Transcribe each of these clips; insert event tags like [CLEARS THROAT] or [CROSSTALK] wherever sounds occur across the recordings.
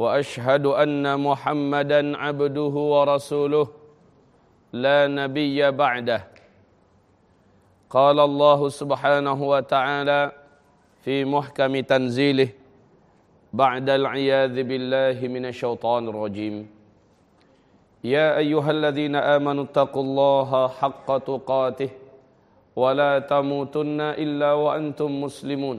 واشهد ان محمدا عبده ورسوله لا نبي بعده قال الله سبحانه وتعالى في محكم تنزيله بعد العياذ بالله من الشيطان الرجيم يا ايها الذين امنوا اتقوا الله حق تقاته ولا تموتن الا وانتم مسلمون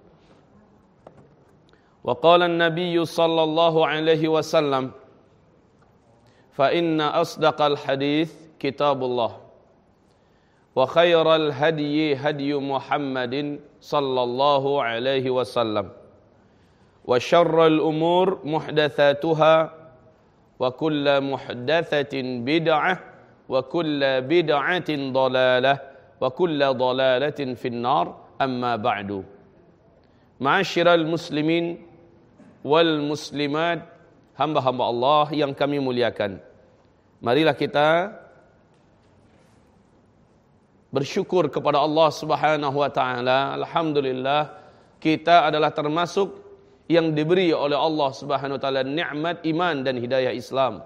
وقال النبي صلى الله عليه وسلم فإن أصدق الحديث كتاب الله وخير الهدي هدي محمد صلى الله عليه وسلم وشر الأمور محدثاتها وكل محدثة بدعة وكل بدعة ضلالة وكل ضلالة في النار. أما بعد معاشر المسلمين wal muslimat hamba-hamba Allah yang kami muliakan. Marilah kita bersyukur kepada Allah Subhanahu wa taala. Alhamdulillah kita adalah termasuk yang diberi oleh Allah Subhanahu wa taala nikmat iman dan hidayah Islam.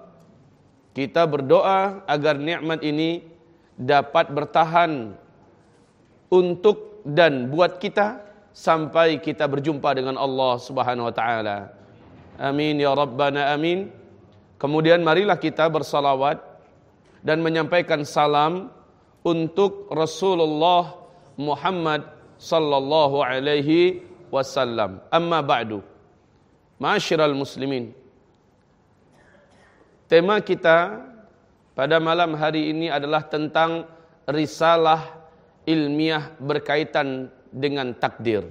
Kita berdoa agar nikmat ini dapat bertahan untuk dan buat kita sampai kita berjumpa dengan Allah Subhanahu wa taala. Amin ya rabbana amin. Kemudian marilah kita bersalawat dan menyampaikan salam untuk Rasulullah Muhammad sallallahu alaihi wasallam. Amma ba'du. Ma'asyiral muslimin. Tema kita pada malam hari ini adalah tentang risalah ilmiah berkaitan dengan takdir.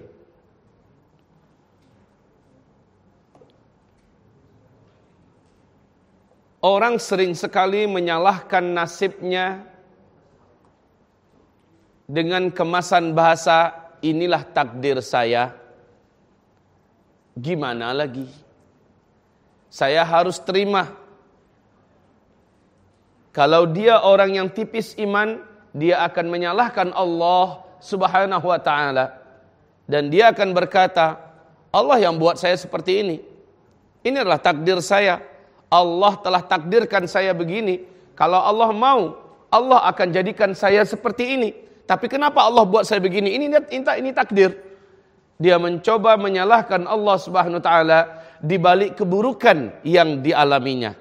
Orang sering sekali menyalahkan nasibnya dengan kemasan bahasa inilah takdir saya. Gimana lagi? Saya harus terima. Kalau dia orang yang tipis iman, dia akan menyalahkan Allah Subhanahu wa taala dan dia akan berkata, Allah yang buat saya seperti ini. Ini adalah takdir saya. Allah telah takdirkan saya begini. Kalau Allah mau, Allah akan jadikan saya seperti ini. Tapi kenapa Allah buat saya begini? Ini ini, ini takdir. Dia mencoba menyalahkan Allah Subhanahu wa taala di balik keburukan yang dialaminya.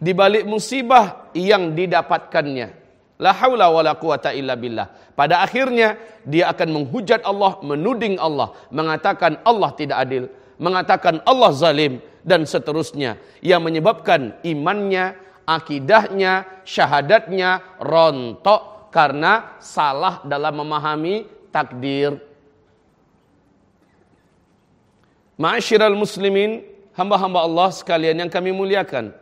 Di balik musibah yang didapatkannya. La haula wala quwata illa billah. Pada akhirnya dia akan menghujat Allah, menuding Allah, mengatakan Allah tidak adil, mengatakan Allah zalim dan seterusnya yang menyebabkan imannya, akidahnya, syahadatnya rontok karena salah dalam memahami takdir. Ma'asyiral muslimin, hamba-hamba Allah sekalian yang kami muliakan.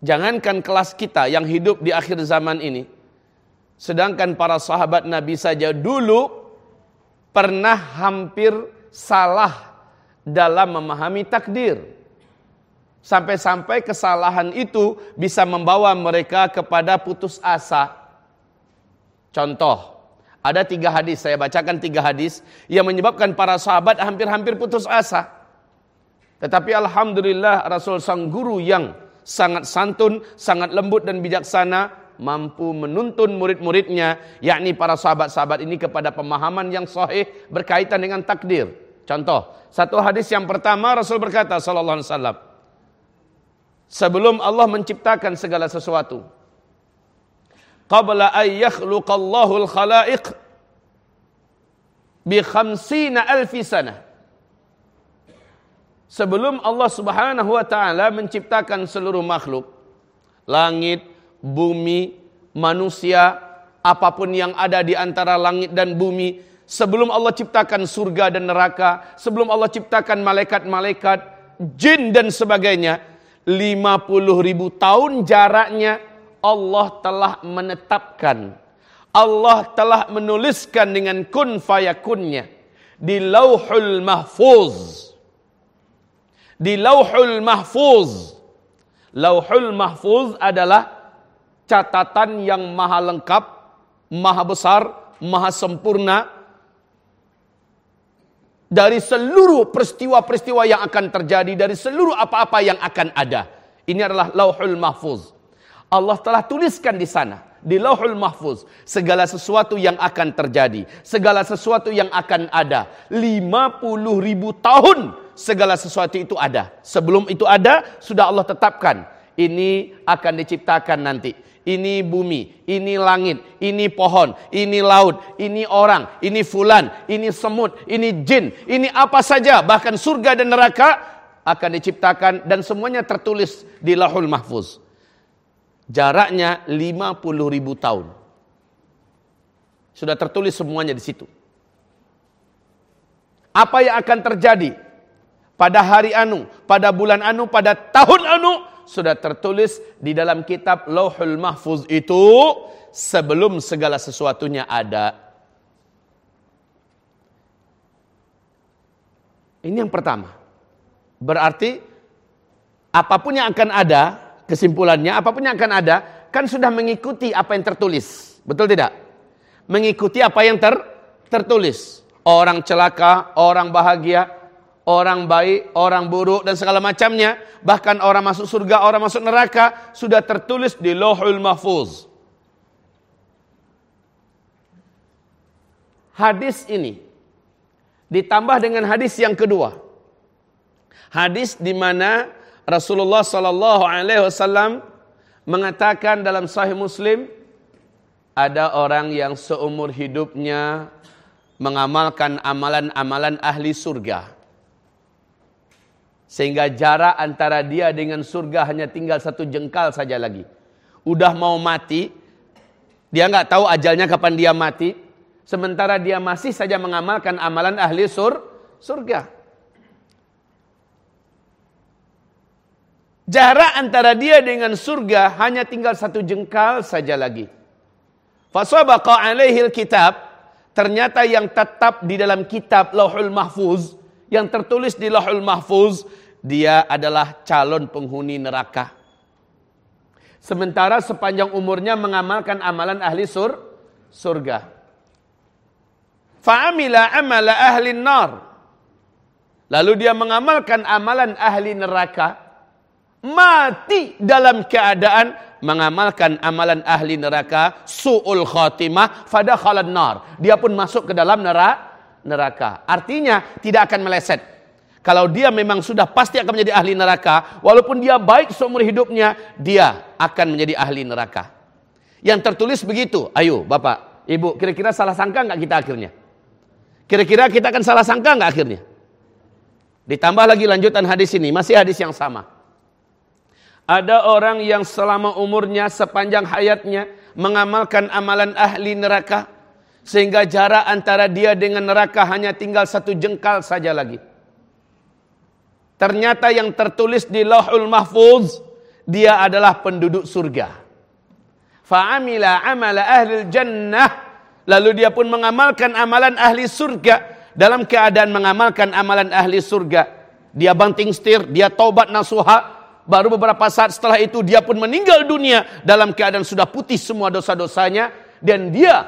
Jangankan kelas kita yang hidup di akhir zaman ini. Sedangkan para sahabat Nabi saja dulu pernah hampir salah dalam memahami takdir. Sampai-sampai kesalahan itu bisa membawa mereka kepada putus asa. Contoh, ada tiga hadis, saya bacakan tiga hadis yang menyebabkan para sahabat hampir-hampir putus asa. Tetapi Alhamdulillah Rasul sang guru yang sangat santun, sangat lembut dan bijaksana mampu menuntun murid-muridnya yakni para sahabat-sahabat ini kepada pemahaman yang sahih berkaitan dengan takdir. Contoh, satu hadis yang pertama Rasul berkata sallallahu alaihi wasallam sebelum Allah menciptakan segala sesuatu qabla ay yakhluqallahu al-khalaiq bi khamsina alfi sanah sebelum Allah Subhanahu wa taala menciptakan seluruh makhluk langit bumi manusia apa pun yang ada di antara langit dan bumi sebelum Allah ciptakan surga dan neraka sebelum Allah ciptakan malaikat-malaikat jin dan sebagainya 50 ribu tahun jaraknya Allah telah menetapkan. Allah telah menuliskan dengan kun fayakunnya di lauhul mahfuz di lauhul mahfuz lauhul mahfuz adalah catatan yang maha lengkap maha besar maha sempurna dari seluruh peristiwa-peristiwa yang akan terjadi, dari seluruh apa-apa yang akan ada. Ini adalah lauhul mahfuz. Allah telah tuliskan di sana, di lauhul mahfuz, segala sesuatu yang akan terjadi, segala sesuatu yang akan ada. 50 ribu tahun segala sesuatu itu ada. Sebelum itu ada, sudah Allah tetapkan. Ini akan diciptakan nanti ini bumi, ini langit, ini pohon, ini laut, ini orang, ini fulan, ini semut, ini jin, ini apa saja, bahkan surga dan neraka akan diciptakan dan semuanya tertulis di lahul mahfuz. Jaraknya 50 ribu tahun. Sudah tertulis semuanya di situ. Apa yang akan terjadi pada hari anu, pada bulan anu, pada tahun anu, sudah tertulis di dalam kitab Lauhul Mahfuz itu sebelum segala sesuatunya ada. Ini yang pertama. Berarti apa pun yang akan ada, kesimpulannya apa pun yang akan ada kan sudah mengikuti apa yang tertulis. Betul tidak? Mengikuti apa yang ter tertulis. Orang celaka, orang bahagia, orang baik, orang buruk dan segala macamnya, bahkan orang masuk surga, orang masuk neraka sudah tertulis di Lauhul Mahfuz. Hadis ini ditambah dengan hadis yang kedua. Hadis di mana Rasulullah sallallahu alaihi wasallam mengatakan dalam sahih Muslim ada orang yang seumur hidupnya mengamalkan amalan-amalan ahli surga sehingga jarak antara dia dengan surga hanya tinggal satu jengkal saja lagi. Udah mau mati, dia nggak tahu ajalnya kapan dia mati. Sementara dia masih saja mengamalkan amalan ahli sur, surga. Jarak antara dia dengan surga hanya tinggal satu jengkal saja lagi. Fasabaqa alaihi kitab. Ternyata yang tetap di dalam kitab Lauhul Mahfuz yang tertulis di Lauhul Mahfuz dia adalah calon penghuni neraka. Sementara sepanjang umurnya mengamalkan amalan ahli sur, surga. Fa'amila amala ahli nar. Lalu dia mengamalkan amalan ahli neraka. Mati dalam keadaan mengamalkan amalan ahli neraka. Su'ul khatimah fadakhalan nar. Dia pun masuk ke dalam neraka. Artinya tidak akan meleset kalau dia memang sudah pasti akan menjadi ahli neraka, walaupun dia baik seumur hidupnya, dia akan menjadi ahli neraka. Yang tertulis begitu. Ayo, Bapak, Ibu, kira-kira salah sangka nggak kita akhirnya? Kira-kira kita akan salah sangka nggak akhirnya? Ditambah lagi lanjutan hadis ini, masih hadis yang sama. Ada orang yang selama umurnya sepanjang hayatnya mengamalkan amalan ahli neraka sehingga jarak antara dia dengan neraka hanya tinggal satu jengkal saja lagi. Ternyata yang tertulis di Lauhul Mahfuz dia adalah penduduk surga. Fa'amila amala ahli jannah lalu dia pun mengamalkan amalan ahli surga dalam keadaan mengamalkan amalan ahli surga. Dia banting setir, dia taubat nasuha, Baru beberapa saat setelah itu dia pun meninggal dunia dalam keadaan sudah putih semua dosa-dosanya dan dia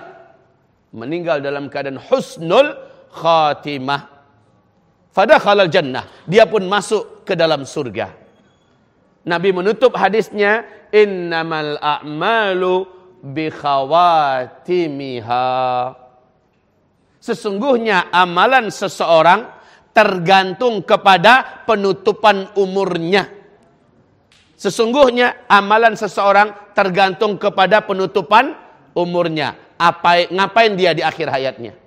meninggal dalam keadaan husnul khatimah. Fadakhalal jannah. Dia pun masuk ke dalam surga. Nabi menutup hadisnya innamal a'malu bi khawatimiha. Sesungguhnya amalan seseorang tergantung kepada penutupan umurnya. Sesungguhnya amalan seseorang tergantung kepada penutupan umurnya. Apa ngapain dia di akhir hayatnya?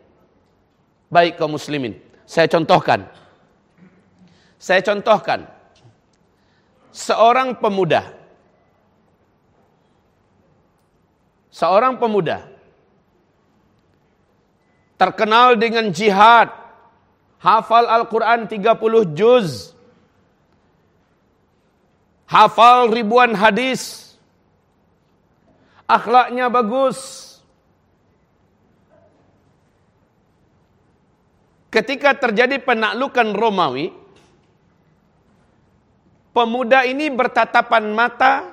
Baik kaum muslimin, saya contohkan. Saya contohkan. Seorang pemuda. Seorang pemuda. Terkenal dengan jihad, hafal Al-Qur'an 30 juz, hafal ribuan hadis, akhlaknya bagus. Ketika terjadi penaklukan Romawi, pemuda ini bertatapan mata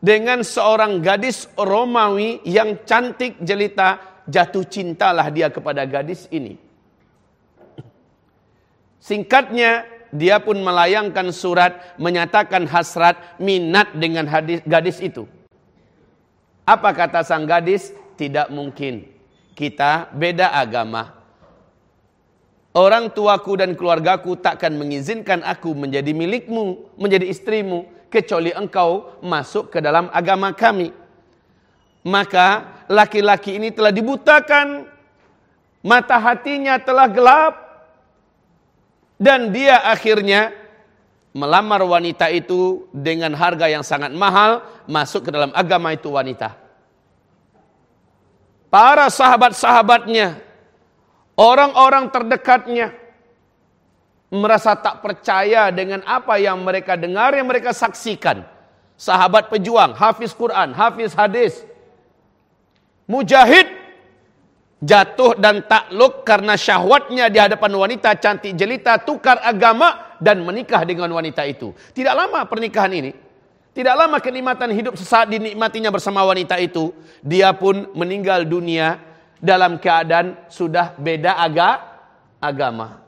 dengan seorang gadis Romawi yang cantik jelita, jatuh cintalah dia kepada gadis ini. Singkatnya, dia pun melayangkan surat menyatakan hasrat minat dengan hadis, gadis itu. Apa kata sang gadis? Tidak mungkin. Kita beda agama. Orang tuaku dan keluargaku takkan mengizinkan aku menjadi milikmu, menjadi istrimu, kecuali engkau masuk ke dalam agama kami. Maka laki-laki ini telah dibutakan, mata hatinya telah gelap, dan dia akhirnya melamar wanita itu dengan harga yang sangat mahal masuk ke dalam agama itu wanita. Para sahabat-sahabatnya, orang-orang terdekatnya merasa tak percaya dengan apa yang mereka dengar, yang mereka saksikan. Sahabat pejuang, hafiz Quran, hafiz hadis, mujahid jatuh dan takluk karena syahwatnya di hadapan wanita cantik jelita, tukar agama dan menikah dengan wanita itu. Tidak lama pernikahan ini. Tidak lama kenikmatan hidup sesaat dinikmatinya bersama wanita itu, dia pun meninggal dunia dalam keadaan sudah beda aga, agama.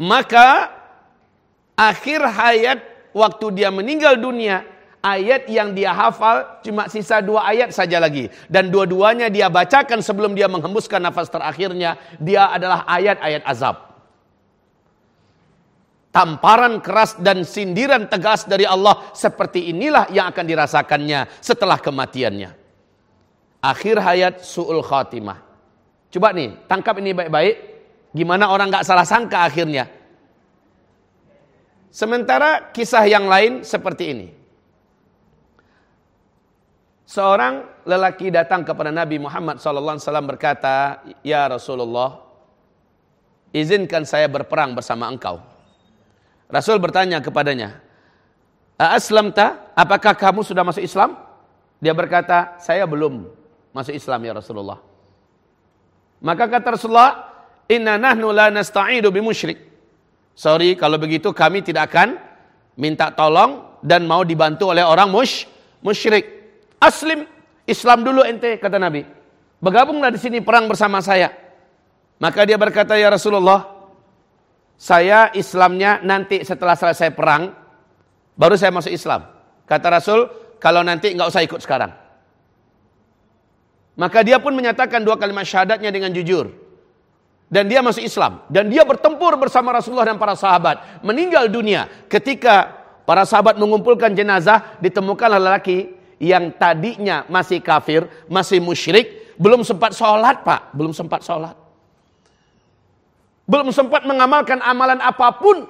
Maka akhir hayat waktu dia meninggal dunia, ayat yang dia hafal cuma sisa dua ayat saja lagi. Dan dua-duanya dia bacakan sebelum dia menghembuskan nafas terakhirnya. Dia adalah ayat-ayat azab. Tamparan keras dan sindiran tegas dari Allah seperti inilah yang akan dirasakannya setelah kematiannya. Akhir hayat su'ul khatimah. Coba nih, tangkap ini baik-baik. Gimana orang gak salah sangka akhirnya. Sementara kisah yang lain seperti ini. Seorang lelaki datang kepada Nabi Muhammad SAW berkata, Ya Rasulullah, izinkan saya berperang bersama engkau. Rasul bertanya kepadanya, Aslamta, apakah kamu sudah masuk Islam? Dia berkata, saya belum masuk Islam ya Rasulullah. Maka kata Rasulullah, Inna nahnu la nasta'idu bimusyrik. Sorry, kalau begitu kami tidak akan minta tolong dan mau dibantu oleh orang mush, musyrik. Aslim, Islam dulu ente kata Nabi. Bergabunglah di sini perang bersama saya. Maka dia berkata ya Rasulullah, saya Islamnya nanti setelah selesai perang, baru saya masuk Islam. Kata Rasul, kalau nanti nggak usah ikut sekarang. Maka dia pun menyatakan dua kalimat syahadatnya dengan jujur. Dan dia masuk Islam. Dan dia bertempur bersama Rasulullah dan para sahabat. Meninggal dunia ketika para sahabat mengumpulkan jenazah, ditemukanlah lelaki yang tadinya masih kafir, masih musyrik, belum sempat sholat pak, belum sempat sholat. Belum sempat mengamalkan amalan apa pun.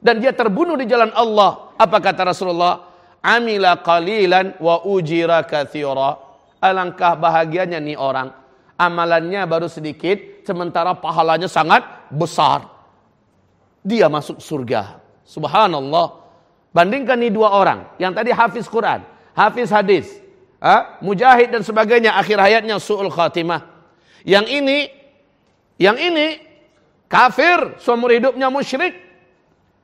Dan dia terbunuh di jalan Allah. Apa kata Rasulullah? Amila qalilan wa ujira kathira. Alangkah bahagianya nih orang. Amalannya baru sedikit, sementara pahalanya sangat besar. Dia masuk surga. Subhanallah. Bandingkan nih dua orang. Yang tadi hafiz Quran hafiz hadis, ha? mujahid dan sebagainya akhir hayatnya su'ul khatimah. Yang ini yang ini kafir seumur hidupnya musyrik.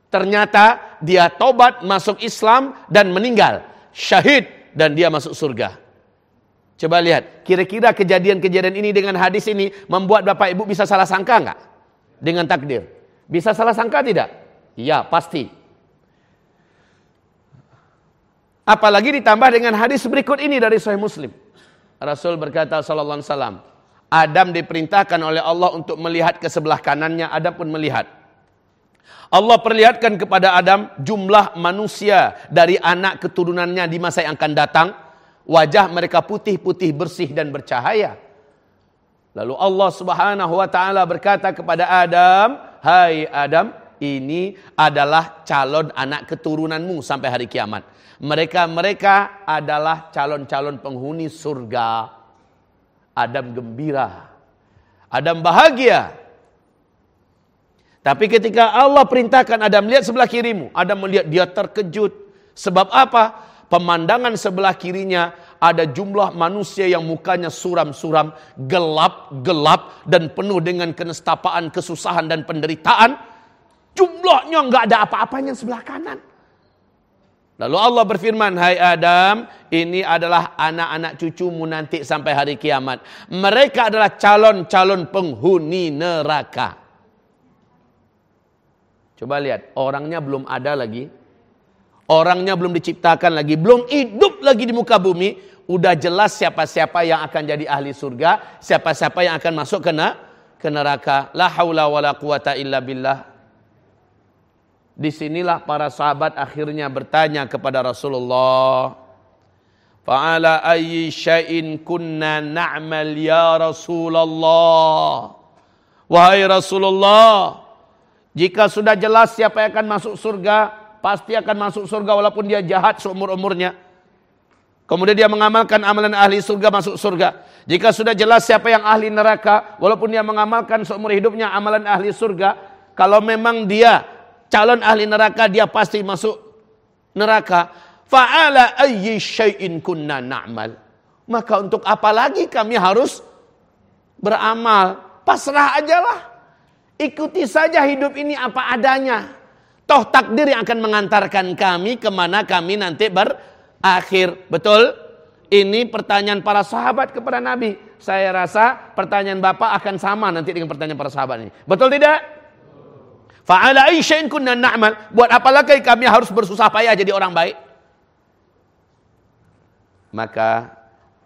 Ternyata dia tobat masuk Islam dan meninggal syahid dan dia masuk surga. Coba lihat, kira-kira kejadian-kejadian ini dengan hadis ini membuat Bapak Ibu bisa salah sangka enggak? Dengan takdir. Bisa salah sangka tidak? Ya, pasti. Apalagi ditambah dengan hadis berikut ini dari Sahih Muslim. Rasul berkata sallallahu alaihi wasallam, Adam diperintahkan oleh Allah untuk melihat ke sebelah kanannya, Adam pun melihat. Allah perlihatkan kepada Adam jumlah manusia dari anak keturunannya di masa yang akan datang. Wajah mereka putih-putih bersih dan bercahaya. Lalu Allah subhanahu wa ta'ala berkata kepada Adam, Hai Adam, ini adalah calon anak keturunanmu sampai hari kiamat. Mereka-mereka adalah calon-calon penghuni surga. Adam gembira. Adam bahagia tapi ketika Allah perintahkan Adam lihat sebelah kirimu, Adam melihat dia terkejut. Sebab apa? Pemandangan sebelah kirinya ada jumlah manusia yang mukanya suram-suram, gelap-gelap dan penuh dengan kenestapaan, kesusahan dan penderitaan. Jumlahnya nggak ada apa-apanya sebelah kanan. Lalu Allah berfirman, Hai Adam, ini adalah anak-anak cucumu nanti sampai hari kiamat. Mereka adalah calon-calon penghuni neraka. Coba lihat, orangnya belum ada lagi. Orangnya belum diciptakan lagi, belum hidup lagi di muka bumi, udah jelas siapa-siapa yang akan jadi ahli surga, siapa-siapa yang akan masuk ke neraka. La haula wala quwata illa billah. Di sinilah para sahabat akhirnya bertanya kepada Rasulullah. Fa'ala ayyi syai'in kunna na'mal ya Rasulullah. Wahai Rasulullah, jika sudah jelas siapa yang akan masuk surga, pasti akan masuk surga walaupun dia jahat seumur-umurnya. Kemudian dia mengamalkan amalan ahli surga masuk surga. Jika sudah jelas siapa yang ahli neraka, walaupun dia mengamalkan seumur hidupnya amalan ahli surga, kalau memang dia calon ahli neraka, dia pasti masuk neraka. Fa'ala ayyi syai'in kunna na'mal. Maka untuk apa lagi kami harus beramal? Pasrah ajalah. Ikuti saja hidup ini apa adanya. Toh takdir yang akan mengantarkan kami ke mana kami nanti berakhir. Betul? Ini pertanyaan para sahabat kepada Nabi. Saya rasa pertanyaan Bapak akan sama nanti dengan pertanyaan para sahabat ini. Betul tidak? Fa'ala aisya'in kunna na'mal. Buat apalagi kami harus bersusah payah jadi orang baik? Maka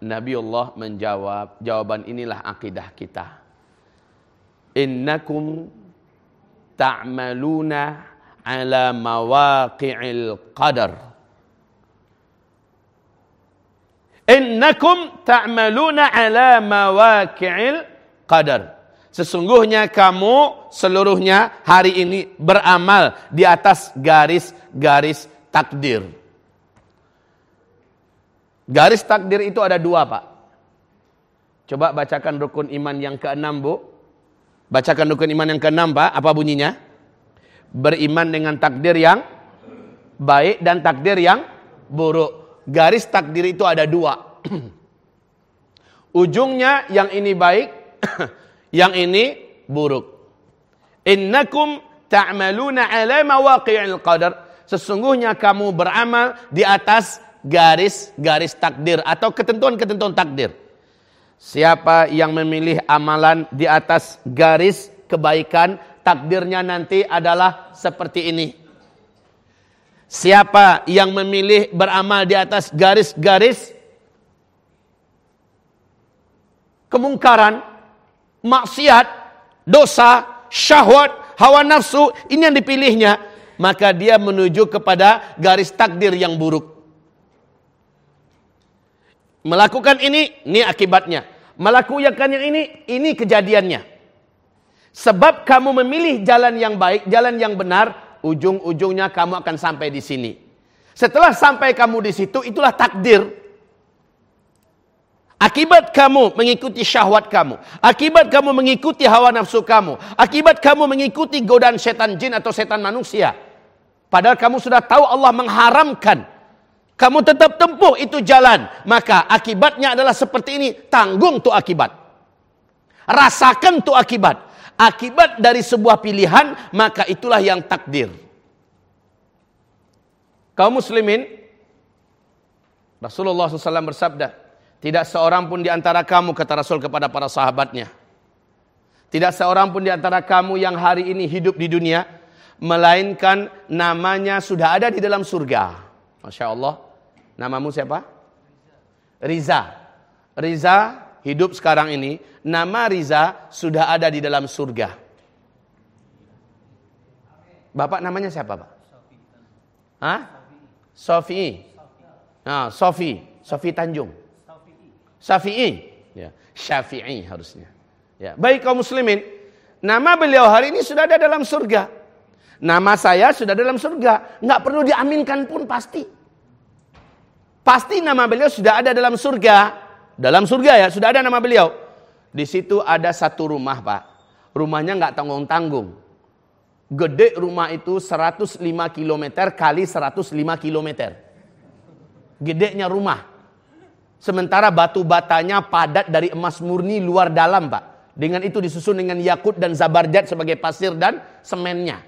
Nabi Allah menjawab, jawaban inilah akidah kita innakum ta'maluna ala mawaqi'il qadar. Innakum ta'maluna ala mawaqi'il qadar. Sesungguhnya kamu seluruhnya hari ini beramal di atas garis-garis takdir. Garis takdir itu ada dua pak. Coba bacakan rukun iman yang keenam bu. Bacakan rukun iman yang keenam Pak, apa bunyinya? Beriman dengan takdir yang baik dan takdir yang buruk. Garis takdir itu ada dua. [CLEARS THROAT] Ujungnya yang ini baik, [CLEARS THROAT] yang ini buruk. Innakum ta'maluna ala mawaqi'il qadar. Sesungguhnya kamu beramal di atas garis-garis takdir atau ketentuan-ketentuan takdir. Siapa yang memilih amalan di atas garis kebaikan, takdirnya nanti adalah seperti ini. Siapa yang memilih beramal di atas garis-garis kemungkaran, maksiat, dosa, syahwat, hawa nafsu, ini yang dipilihnya, maka dia menuju kepada garis takdir yang buruk. Melakukan ini, ini akibatnya. Melakukan yang ini, ini kejadiannya. Sebab kamu memilih jalan yang baik, jalan yang benar, ujung-ujungnya kamu akan sampai di sini. Setelah sampai kamu di situ, itulah takdir. Akibat kamu mengikuti syahwat kamu, akibat kamu mengikuti hawa nafsu kamu, akibat kamu mengikuti godaan setan jin atau setan manusia. Padahal kamu sudah tahu Allah mengharamkan kamu tetap tempuh itu jalan, maka akibatnya adalah seperti ini, tanggung tuh akibat. Rasakan tuh akibat. Akibat dari sebuah pilihan, maka itulah yang takdir. Kaum muslimin, Rasulullah SAW bersabda, tidak seorang pun di antara kamu, kata Rasul kepada para sahabatnya. Tidak seorang pun di antara kamu yang hari ini hidup di dunia, melainkan namanya sudah ada di dalam surga. Masya Allah. Namamu siapa? Riza. Riza hidup sekarang ini, nama Riza sudah ada di dalam surga. Bapak namanya siapa, Pak? Hah? Sofi. Nah, Sofi, Sofi Tanjung. Syafi'i. Ya, Syafi'i harusnya. Ya, baik kaum muslimin, nama beliau hari ini sudah ada dalam surga. Nama saya sudah dalam surga, nggak perlu diaminkan pun pasti. Pasti nama beliau sudah ada dalam surga. Dalam surga ya, sudah ada nama beliau. Di situ ada satu rumah, Pak. Rumahnya nggak tanggung-tanggung. Gede rumah itu 105 km kali 105 km. Gedenya rumah. Sementara batu batanya padat dari emas murni luar dalam, Pak. Dengan itu disusun dengan yakut dan zabarjat sebagai pasir dan semennya.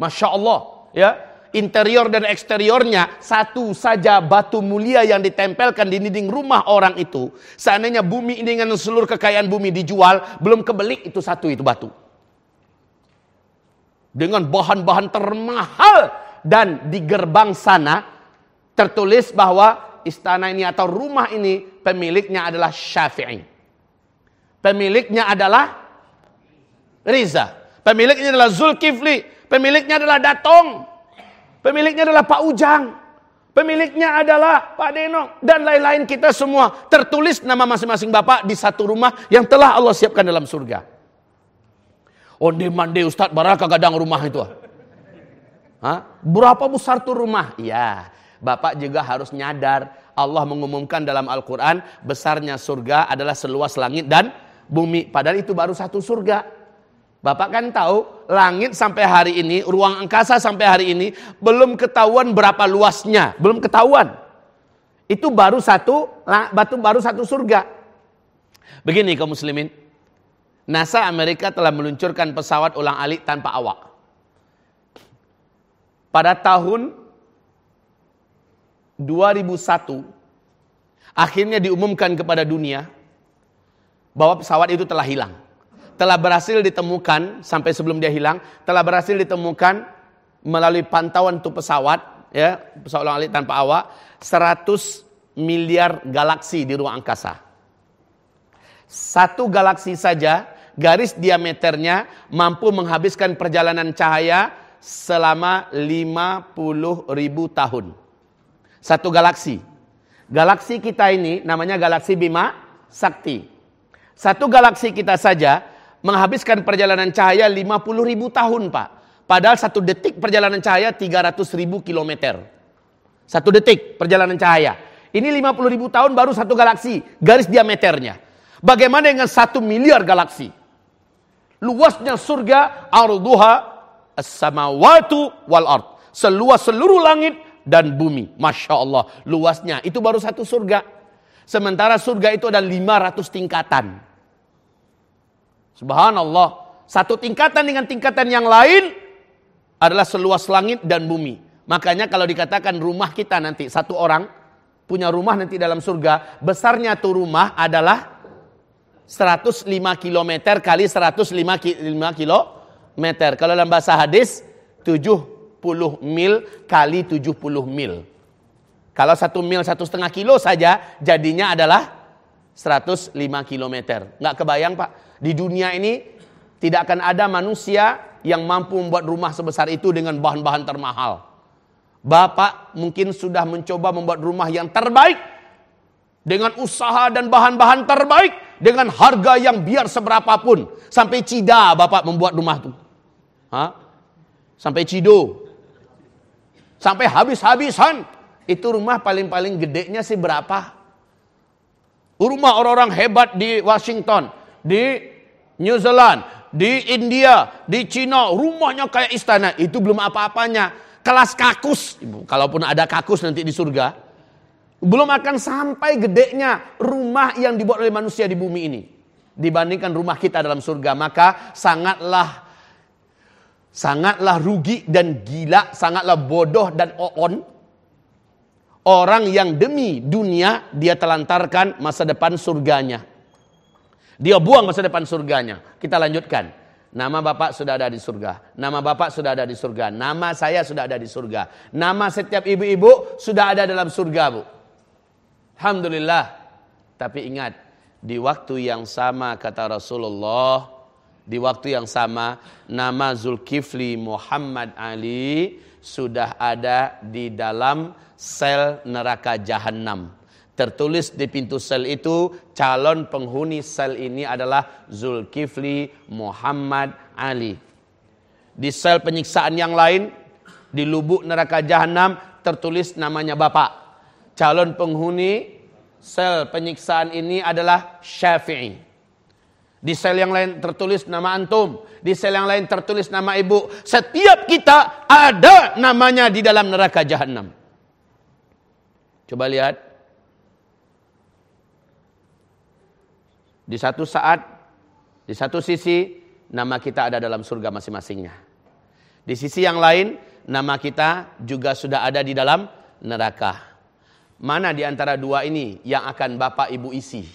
Masya Allah. Ya, interior dan eksteriornya satu saja batu mulia yang ditempelkan di dinding rumah orang itu. Seandainya bumi ini dengan seluruh kekayaan bumi dijual, belum kebelik itu satu itu batu. Dengan bahan-bahan termahal dan di gerbang sana tertulis bahwa istana ini atau rumah ini pemiliknya adalah Syafi'i. Pemiliknya adalah Riza. Pemiliknya adalah Zulkifli. Pemiliknya adalah Datong. Pemiliknya adalah Pak Ujang. Pemiliknya adalah Pak Denok. Dan lain-lain kita semua. Tertulis nama masing-masing Bapak di satu rumah yang telah Allah siapkan dalam surga. Onde mande Ustadz Baraka gadang rumah itu. Hah? Berapa besar tuh rumah? Ya, Bapak juga harus nyadar Allah mengumumkan dalam Al-Quran besarnya surga adalah seluas langit dan bumi. Padahal itu baru satu surga. Bapak kan tahu langit sampai hari ini, ruang angkasa sampai hari ini belum ketahuan berapa luasnya, belum ketahuan. Itu baru satu batu baru satu surga. Begini kaum muslimin. NASA Amerika telah meluncurkan pesawat ulang alik tanpa awak. Pada tahun 2001 akhirnya diumumkan kepada dunia bahwa pesawat itu telah hilang telah berhasil ditemukan sampai sebelum dia hilang telah berhasil ditemukan melalui pantauan untuk pesawat ya pesawat ulang alik tanpa awak 100 miliar galaksi di ruang angkasa. Satu galaksi saja garis diameternya mampu menghabiskan perjalanan cahaya selama 50 ribu tahun. Satu galaksi. Galaksi kita ini namanya galaksi Bima Sakti. Satu galaksi kita saja menghabiskan perjalanan cahaya 50 ribu tahun Pak. Padahal satu detik perjalanan cahaya 300 ribu kilometer. Satu detik perjalanan cahaya. Ini 50 ribu tahun baru satu galaksi. Garis diameternya. Bagaimana dengan satu miliar galaksi? Luasnya surga arduha as-samawatu wal ard. Seluas seluruh langit dan bumi. Masya Allah. Luasnya. Itu baru satu surga. Sementara surga itu ada 500 tingkatan. Subhanallah. Satu tingkatan dengan tingkatan yang lain adalah seluas langit dan bumi. Makanya kalau dikatakan rumah kita nanti satu orang punya rumah nanti dalam surga, besarnya tuh rumah adalah 105 km kali 105 km. Kalau dalam bahasa hadis 70 mil kali 70 mil. Kalau satu mil satu setengah kilo saja jadinya adalah 105 km. Nggak kebayang pak, di dunia ini tidak akan ada manusia yang mampu membuat rumah sebesar itu dengan bahan-bahan termahal. Bapak mungkin sudah mencoba membuat rumah yang terbaik dengan usaha dan bahan-bahan terbaik dengan harga yang biar seberapapun sampai cida bapak membuat rumah itu. Hah? Sampai cido. Sampai habis-habisan. Itu rumah paling-paling gedenya sih berapa? Rumah orang-orang hebat di Washington di New Zealand, di India, di Cina, rumahnya kayak istana. Itu belum apa-apanya. Kelas kakus, kalaupun ada kakus nanti di surga, belum akan sampai gedenya rumah yang dibuat oleh manusia di bumi ini. Dibandingkan rumah kita dalam surga, maka sangatlah sangatlah rugi dan gila, sangatlah bodoh dan oon orang yang demi dunia dia telantarkan masa depan surganya. Dia buang masa depan surganya. Kita lanjutkan. Nama Bapak sudah ada di surga. Nama Bapak sudah ada di surga. Nama saya sudah ada di surga. Nama setiap ibu-ibu sudah ada dalam surga, Bu. Alhamdulillah. Tapi ingat, di waktu yang sama kata Rasulullah, di waktu yang sama nama Zulkifli Muhammad Ali sudah ada di dalam sel neraka jahanam. Tertulis di pintu sel itu calon penghuni sel ini adalah Zulkifli Muhammad Ali. Di sel penyiksaan yang lain di lubuk neraka jahanam tertulis namanya Bapak. Calon penghuni sel penyiksaan ini adalah Syafi'i. Di sel yang lain tertulis nama antum, di sel yang lain tertulis nama ibu. Setiap kita ada namanya di dalam neraka jahanam. Coba lihat Di satu saat, di satu sisi, nama kita ada dalam surga masing-masingnya. Di sisi yang lain, nama kita juga sudah ada di dalam neraka. Mana di antara dua ini yang akan Bapak Ibu isi?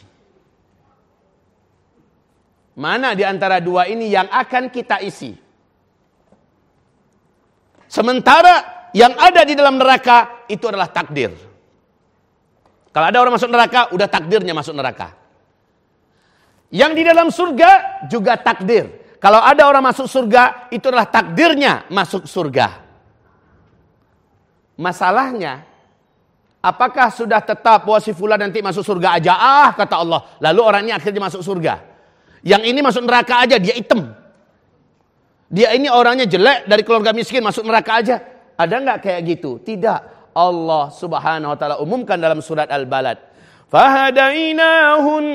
Mana di antara dua ini yang akan kita isi? Sementara yang ada di dalam neraka itu adalah takdir. Kalau ada orang masuk neraka, udah takdirnya masuk neraka. Yang di dalam surga juga takdir. Kalau ada orang masuk surga, itu adalah takdirnya masuk surga. Masalahnya, apakah sudah tetap bahwa si fulan nanti masuk surga aja? Ah, kata Allah. Lalu orang ini akhirnya masuk surga. Yang ini masuk neraka aja, dia hitam. Dia ini orangnya jelek dari keluarga miskin masuk neraka aja. Ada nggak kayak gitu? Tidak. Allah subhanahu wa ta'ala umumkan dalam surat Al-Balad. Fahadainahun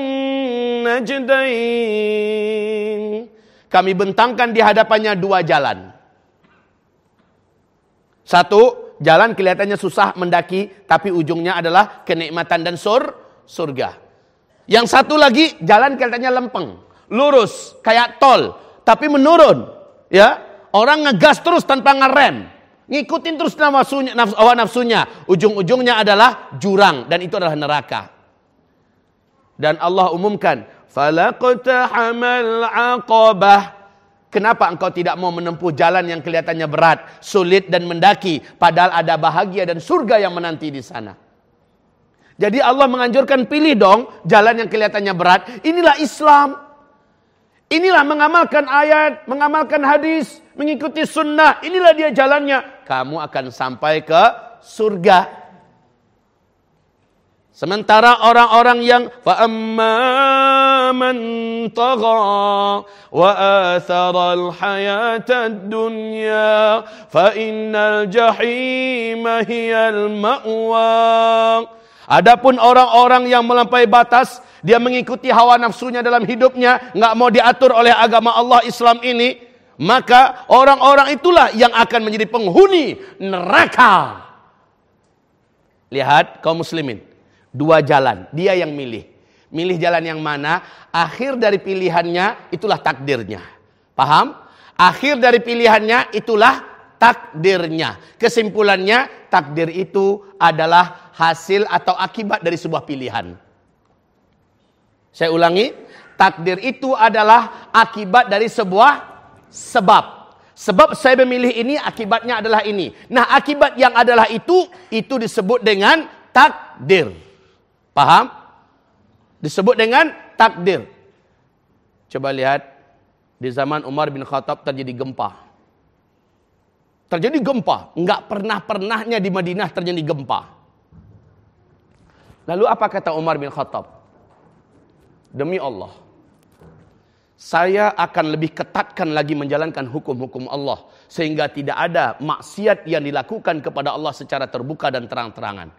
najdain. Kami bentangkan di hadapannya dua jalan. Satu, jalan kelihatannya susah mendaki, tapi ujungnya adalah kenikmatan dan sur, surga. Yang satu lagi, jalan kelihatannya lempeng, lurus, kayak tol, tapi menurun. Ya, orang ngegas terus tanpa ngerem. Ngikutin terus nafsunya, nafsu, nafsunya. Ujung-ujungnya adalah jurang dan itu adalah neraka. Dan Allah umumkan, aqabah. Kenapa engkau tidak mau menempuh jalan yang kelihatannya berat, sulit dan mendaki, padahal ada bahagia dan surga yang menanti di sana? Jadi Allah menganjurkan pilih dong jalan yang kelihatannya berat. Inilah Islam. Inilah mengamalkan ayat, mengamalkan hadis, mengikuti sunnah. Inilah dia jalannya. Kamu akan sampai ke surga. Sementara orang-orang yang fa'amman tagha wa athara al-hayata ad-dunya fa innal jahima hiya al-ma'wa Adapun orang-orang yang melampaui batas, dia mengikuti hawa nafsunya dalam hidupnya, nggak mau diatur oleh agama Allah Islam ini, maka orang-orang itulah yang akan menjadi penghuni neraka. Lihat kaum muslimin. Dua jalan, dia yang milih. Milih jalan yang mana, akhir dari pilihannya itulah takdirnya. Paham? Akhir dari pilihannya itulah takdirnya. Kesimpulannya, takdir itu adalah hasil atau akibat dari sebuah pilihan. Saya ulangi, takdir itu adalah akibat dari sebuah sebab. Sebab saya memilih ini, akibatnya adalah ini. Nah, akibat yang adalah itu, itu disebut dengan takdir. Paham? Disebut dengan takdir. Coba lihat di zaman Umar bin Khattab terjadi gempa. Terjadi gempa, enggak pernah-pernahnya di Madinah terjadi gempa. Lalu apa kata Umar bin Khattab? Demi Allah, saya akan lebih ketatkan lagi menjalankan hukum-hukum Allah sehingga tidak ada maksiat yang dilakukan kepada Allah secara terbuka dan terang-terangan.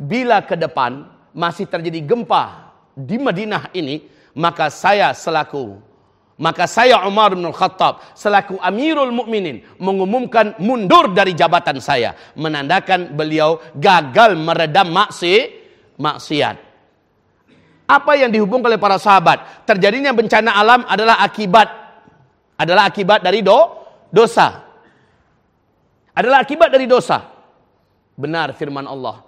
Bila ke depan masih terjadi gempa di Madinah ini, maka saya selaku maka saya Umar bin Khattab selaku Amirul Mukminin mengumumkan mundur dari jabatan saya, menandakan beliau gagal meredam maksi maksiat. Apa yang dihubungkan oleh para sahabat? Terjadinya bencana alam adalah akibat adalah akibat dari do, dosa. Adalah akibat dari dosa. Benar firman Allah.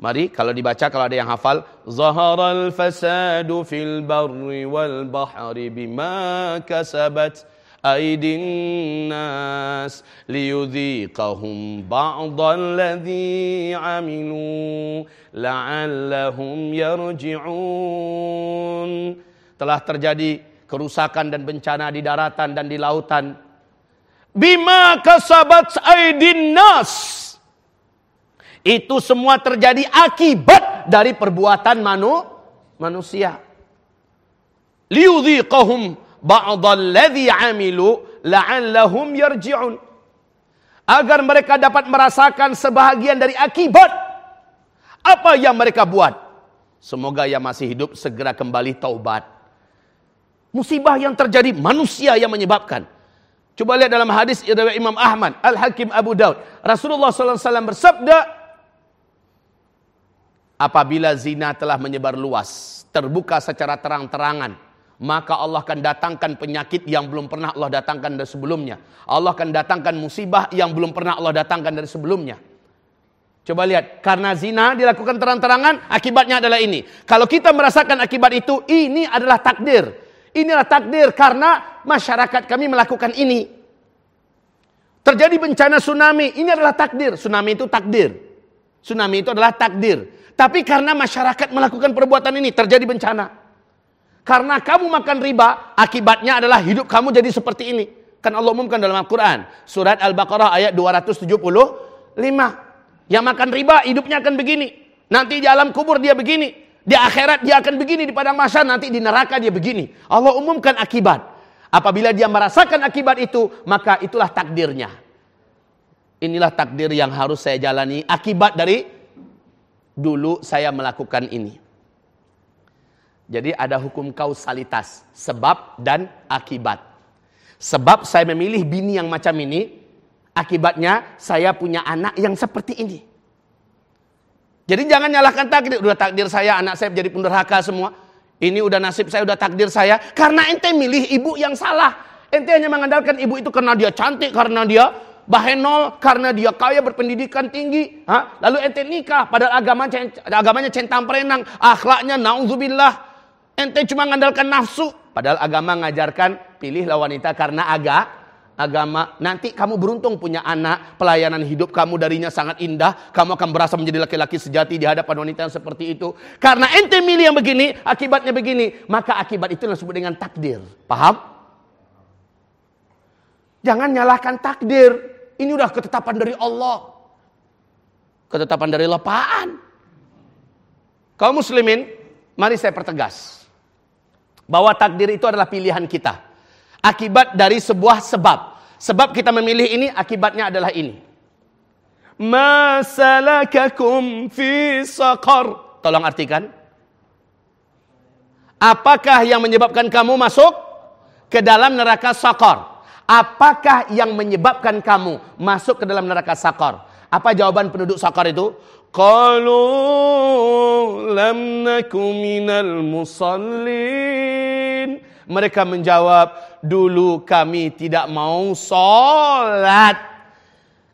Mari kalau dibaca kalau ada yang hafal Zaharal fasadu fil barri wal bahri bima kasabat aydin nas liyudhiqahum ba'dal ladzi amilu la'allahum yarji'un Telah terjadi kerusakan dan bencana di daratan dan di lautan. Bima kasabat aydin nas. Itu semua terjadi akibat dari perbuatan manu, manusia. Liudhiqahum amilu la'allahum yarji'un. Agar mereka dapat merasakan sebahagian dari akibat apa yang mereka buat. Semoga yang masih hidup segera kembali taubat. Musibah yang terjadi manusia yang menyebabkan. Coba lihat dalam hadis Imam Ahmad, Al-Hakim Abu Daud. Rasulullah SAW bersabda, Apabila zina telah menyebar luas, terbuka secara terang-terangan, maka Allah akan datangkan penyakit yang belum pernah Allah datangkan dari sebelumnya. Allah akan datangkan musibah yang belum pernah Allah datangkan dari sebelumnya. Coba lihat, karena zina dilakukan terang-terangan, akibatnya adalah ini. Kalau kita merasakan akibat itu, ini adalah takdir. Inilah takdir karena masyarakat kami melakukan ini. Terjadi bencana tsunami, ini adalah takdir. Tsunami itu takdir. Tsunami itu adalah takdir. Tapi karena masyarakat melakukan perbuatan ini terjadi bencana. Karena kamu makan riba, akibatnya adalah hidup kamu jadi seperti ini. Kan Allah umumkan dalam Al-Quran. Surat Al-Baqarah ayat 275. Yang makan riba hidupnya akan begini. Nanti di alam kubur dia begini. Di akhirat dia akan begini. Di padang masyar nanti di neraka dia begini. Allah umumkan akibat. Apabila dia merasakan akibat itu, maka itulah takdirnya. Inilah takdir yang harus saya jalani. Akibat dari dulu saya melakukan ini. Jadi ada hukum kausalitas, sebab dan akibat. Sebab saya memilih bini yang macam ini, akibatnya saya punya anak yang seperti ini. Jadi jangan nyalahkan takdir, udah takdir saya anak saya menjadi pendurhaka semua. Ini udah nasib saya, udah takdir saya. Karena ente milih ibu yang salah. Ente hanya mengandalkan ibu itu karena dia cantik, karena dia Bahenol karena dia kaya berpendidikan tinggi. Ha? Lalu ente nikah padahal agama, agamanya centang perenang. Akhlaknya na'udzubillah. Ente cuma mengandalkan nafsu. Padahal agama mengajarkan pilihlah wanita karena aga, agama. Nanti kamu beruntung punya anak. Pelayanan hidup kamu darinya sangat indah. Kamu akan berasa menjadi laki-laki sejati di hadapan wanita yang seperti itu. Karena ente milih yang begini, akibatnya begini. Maka akibat itu disebut dengan takdir. Paham? Jangan nyalahkan takdir. Ini udah ketetapan dari Allah. Ketetapan dari Allah apaan? Kaum muslimin, mari saya pertegas. Bahwa takdir itu adalah pilihan kita. Akibat dari sebuah sebab. Sebab kita memilih ini, akibatnya adalah ini. Masalakakum fi saqar. Tolong artikan. Apakah yang menyebabkan kamu masuk ke dalam neraka saqar? Apakah yang menyebabkan kamu masuk ke dalam neraka sakar? Apa jawaban penduduk sakar itu? Qalu lam nakum minal musallin. Mereka menjawab, dulu kami tidak mau sholat.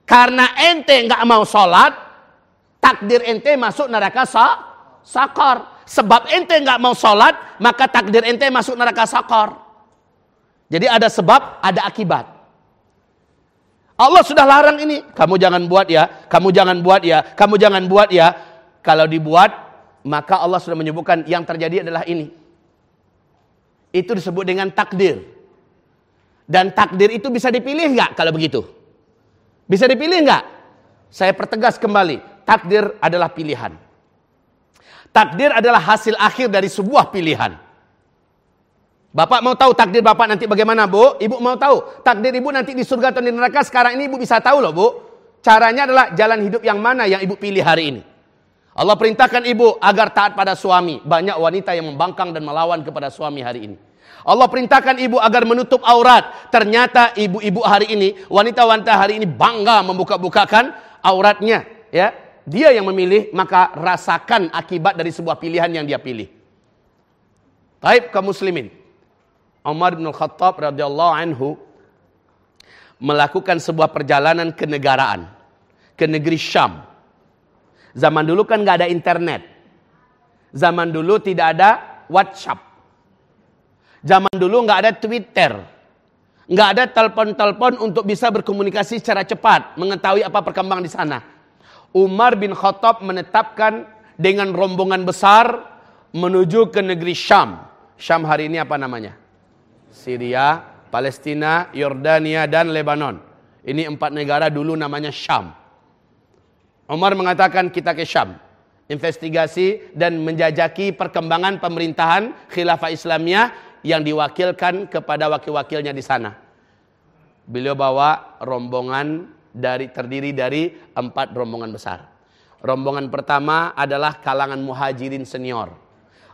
Karena ente nggak mau sholat, takdir ente masuk neraka sa sakar. Sebab ente nggak mau sholat, maka takdir ente masuk neraka sakar. Jadi ada sebab, ada akibat. Allah sudah larang ini. Kamu jangan buat ya, kamu jangan buat ya, kamu jangan buat ya. Kalau dibuat, maka Allah sudah menyebutkan yang terjadi adalah ini. Itu disebut dengan takdir. Dan takdir itu bisa dipilih nggak kalau begitu? Bisa dipilih nggak? Saya pertegas kembali, takdir adalah pilihan. Takdir adalah hasil akhir dari sebuah pilihan. Bapak mau tahu takdir bapak nanti bagaimana bu? Ibu mau tahu takdir ibu nanti di surga atau di neraka? Sekarang ini ibu bisa tahu loh bu. Caranya adalah jalan hidup yang mana yang ibu pilih hari ini. Allah perintahkan ibu agar taat pada suami. Banyak wanita yang membangkang dan melawan kepada suami hari ini. Allah perintahkan ibu agar menutup aurat. Ternyata ibu-ibu hari ini, wanita-wanita hari ini bangga membuka-bukakan auratnya. Ya, dia yang memilih, maka rasakan akibat dari sebuah pilihan yang dia pilih. Baik kaum muslimin. Umar bin Khattab radhiyallahu anhu melakukan sebuah perjalanan ke negaraan, ke negeri Syam. Zaman dulu kan nggak ada internet. Zaman dulu tidak ada WhatsApp. Zaman dulu nggak ada Twitter. Nggak ada telepon-telepon untuk bisa berkomunikasi secara cepat. Mengetahui apa perkembangan di sana. Umar bin Khattab menetapkan dengan rombongan besar menuju ke negeri Syam. Syam hari ini apa namanya? Syria, Palestina, Yordania, dan Lebanon. Ini empat negara dulu namanya Syam. Umar mengatakan kita ke Syam. Investigasi dan menjajaki perkembangan pemerintahan khilafah Islamiyah yang diwakilkan kepada wakil-wakilnya di sana. Beliau bawa rombongan dari terdiri dari empat rombongan besar. Rombongan pertama adalah kalangan muhajirin senior.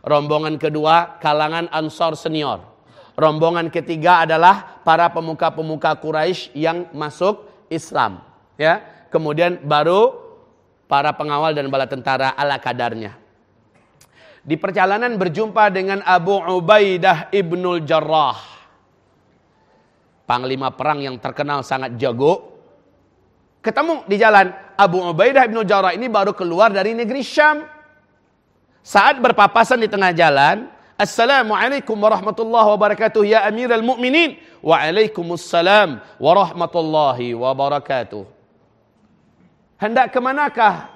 Rombongan kedua kalangan ansor senior. Rombongan ketiga adalah para pemuka-pemuka Quraisy yang masuk Islam. Ya, kemudian baru para pengawal dan bala tentara ala kadarnya. Di perjalanan berjumpa dengan Abu Ubaidah ibnul Jarrah. Panglima perang yang terkenal sangat jago. Ketemu di jalan. Abu Ubaidah ibnul Jarrah ini baru keluar dari negeri Syam. Saat berpapasan di tengah jalan. Assalamualaikum warahmatullahi wabarakatuh ya amiral mu'minin. Waalaikumsalam warahmatullahi wabarakatuh. Hendak kemanakah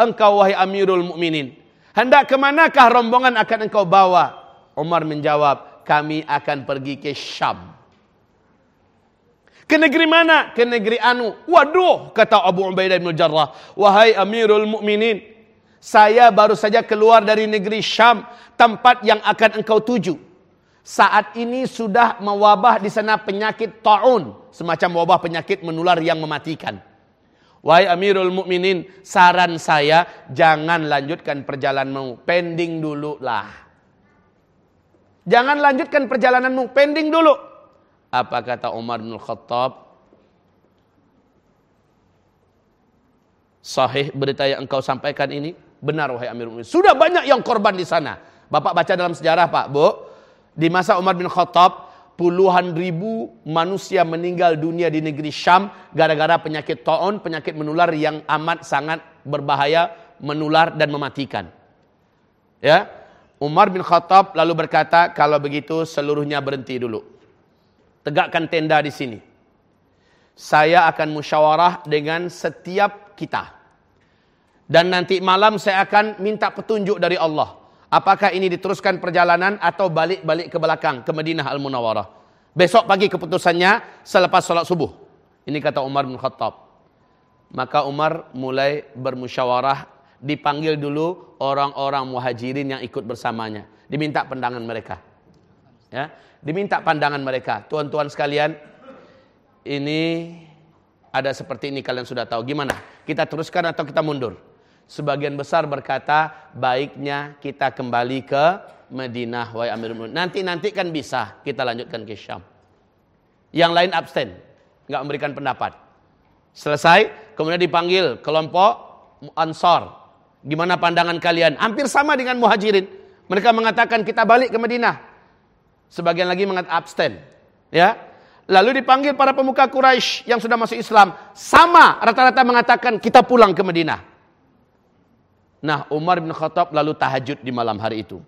engkau wahai Amirul Mukminin? Hendak kemanakah rombongan akan engkau bawa? Umar menjawab, kami akan pergi ke Syam. Ke negeri mana? Ke negeri Anu. Waduh, kata Abu Ubaidah bin Jarrah. Wahai Amirul Mukminin, saya baru saja keluar dari negeri Syam, tempat yang akan engkau tuju. Saat ini sudah mewabah di sana penyakit taun, semacam wabah penyakit menular yang mematikan. Wahai Amirul Mukminin, saran saya jangan lanjutkan perjalananmu, pending dulu lah. Jangan lanjutkan perjalananmu, pending dulu. Apa kata Umar bin Khattab? Sahih berita yang engkau sampaikan ini benar wahai Amirul Mukminin. Sudah banyak yang korban di sana. Bapak baca dalam sejarah Pak, Bu. Di masa Umar bin Khattab puluhan ribu manusia meninggal dunia di negeri Syam gara-gara penyakit taun, penyakit menular yang amat sangat berbahaya, menular dan mematikan. Ya. Umar bin Khattab lalu berkata, kalau begitu seluruhnya berhenti dulu. Tegakkan tenda di sini. Saya akan musyawarah dengan setiap kita. Dan nanti malam saya akan minta petunjuk dari Allah. Apakah ini diteruskan perjalanan atau balik-balik ke belakang ke Madinah Al-Munawwarah. Besok pagi keputusannya selepas sholat subuh. Ini kata Umar bin Khattab. Maka Umar mulai bermusyawarah. Dipanggil dulu orang-orang muhajirin yang ikut bersamanya. Diminta pandangan mereka. Ya, Diminta pandangan mereka. Tuan-tuan sekalian, ini ada seperti ini kalian sudah tahu. Gimana? Kita teruskan atau kita mundur? Sebagian besar berkata baiknya kita kembali ke Madinah wahai Amirul Mukminin. Nanti-nanti kan bisa kita lanjutkan ke Syam. Yang lain abstain, nggak memberikan pendapat. Selesai, kemudian dipanggil kelompok Ansar. Gimana pandangan kalian? Hampir sama dengan Muhajirin. Mereka mengatakan kita balik ke Madinah. Sebagian lagi mengatakan abstain. Ya, Lalu dipanggil para pemuka Quraisy yang sudah masuk Islam. Sama rata-rata mengatakan kita pulang ke Madinah. Nah Umar bin Khattab lalu tahajud di malam hari itu.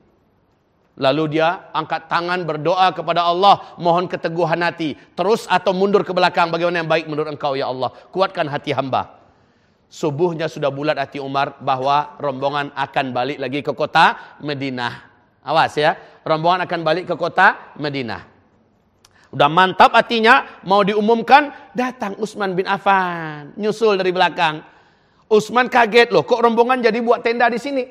Lalu dia angkat tangan berdoa kepada Allah. Mohon keteguhan hati. Terus atau mundur ke belakang. Bagaimana yang baik menurut engkau ya Allah. Kuatkan hati hamba. Subuhnya sudah bulat hati Umar bahwa rombongan akan balik lagi ke kota Madinah. Awas ya. Rombongan akan balik ke kota Madinah. Udah mantap hatinya. Mau diumumkan. Datang Utsman bin Affan. Nyusul dari belakang. Utsman kaget loh, kok rombongan jadi buat tenda di sini?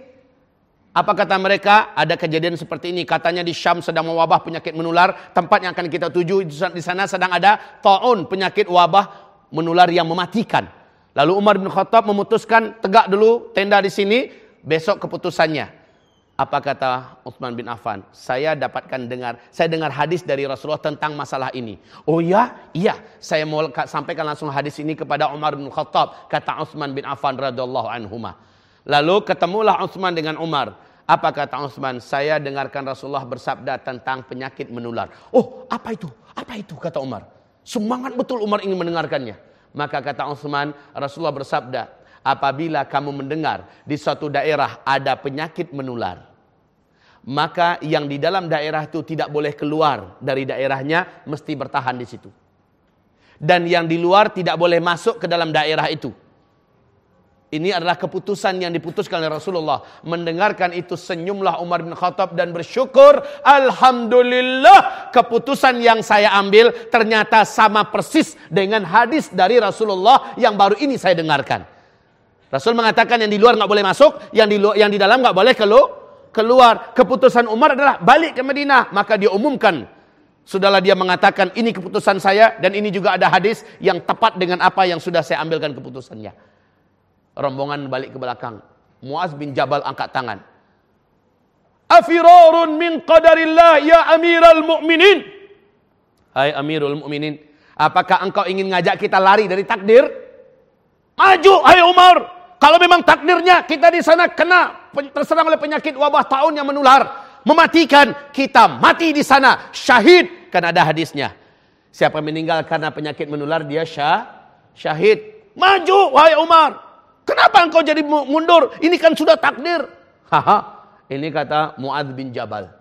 Apa kata mereka? Ada kejadian seperti ini. Katanya di Syam sedang mewabah penyakit menular. Tempat yang akan kita tuju di sana sedang ada taun, penyakit wabah menular yang mematikan. Lalu Umar bin Khattab memutuskan tegak dulu tenda di sini. Besok keputusannya. Apa kata Utsman bin Affan? Saya dapatkan dengar, saya dengar hadis dari Rasulullah tentang masalah ini. Oh ya, iya. Saya mau sampaikan langsung hadis ini kepada Umar bin Khattab, kata Utsman bin Affan radhiyallahu anhuma. Lalu ketemulah Utsman dengan Umar. Apa kata Utsman? Saya dengarkan Rasulullah bersabda tentang penyakit menular. Oh, apa itu? Apa itu? Kata Umar. Semangat betul Umar ingin mendengarkannya. Maka kata Utsman, Rasulullah bersabda, apabila kamu mendengar di suatu daerah ada penyakit menular, maka yang di dalam daerah itu tidak boleh keluar dari daerahnya, mesti bertahan di situ. Dan yang di luar tidak boleh masuk ke dalam daerah itu. Ini adalah keputusan yang diputuskan oleh Rasulullah. Mendengarkan itu senyumlah Umar bin Khattab dan bersyukur. Alhamdulillah keputusan yang saya ambil ternyata sama persis dengan hadis dari Rasulullah yang baru ini saya dengarkan. Rasul mengatakan yang di luar nggak boleh masuk, yang di yang di dalam nggak boleh keluar. Keputusan Umar adalah balik ke Madinah. Maka dia umumkan. Sudahlah dia mengatakan ini keputusan saya dan ini juga ada hadis yang tepat dengan apa yang sudah saya ambilkan keputusannya. Rombongan balik ke belakang. Muaz bin Jabal angkat tangan. Afirarun min qadarillah ya amiral mu'minin. Hai amirul mu'minin. Apakah engkau ingin ngajak kita lari dari takdir? Maju, hai Umar. Kalau memang takdirnya kita di sana kena terserang oleh penyakit wabah tahun yang menular. Mematikan, kita mati di sana. Syahid, kan ada hadisnya. Siapa meninggal karena penyakit menular, dia syah, syahid. Maju, wahai Umar. Kenapa engkau jadi mundur? Ini kan sudah takdir. Haha. Ini kata Muad bin Jabal.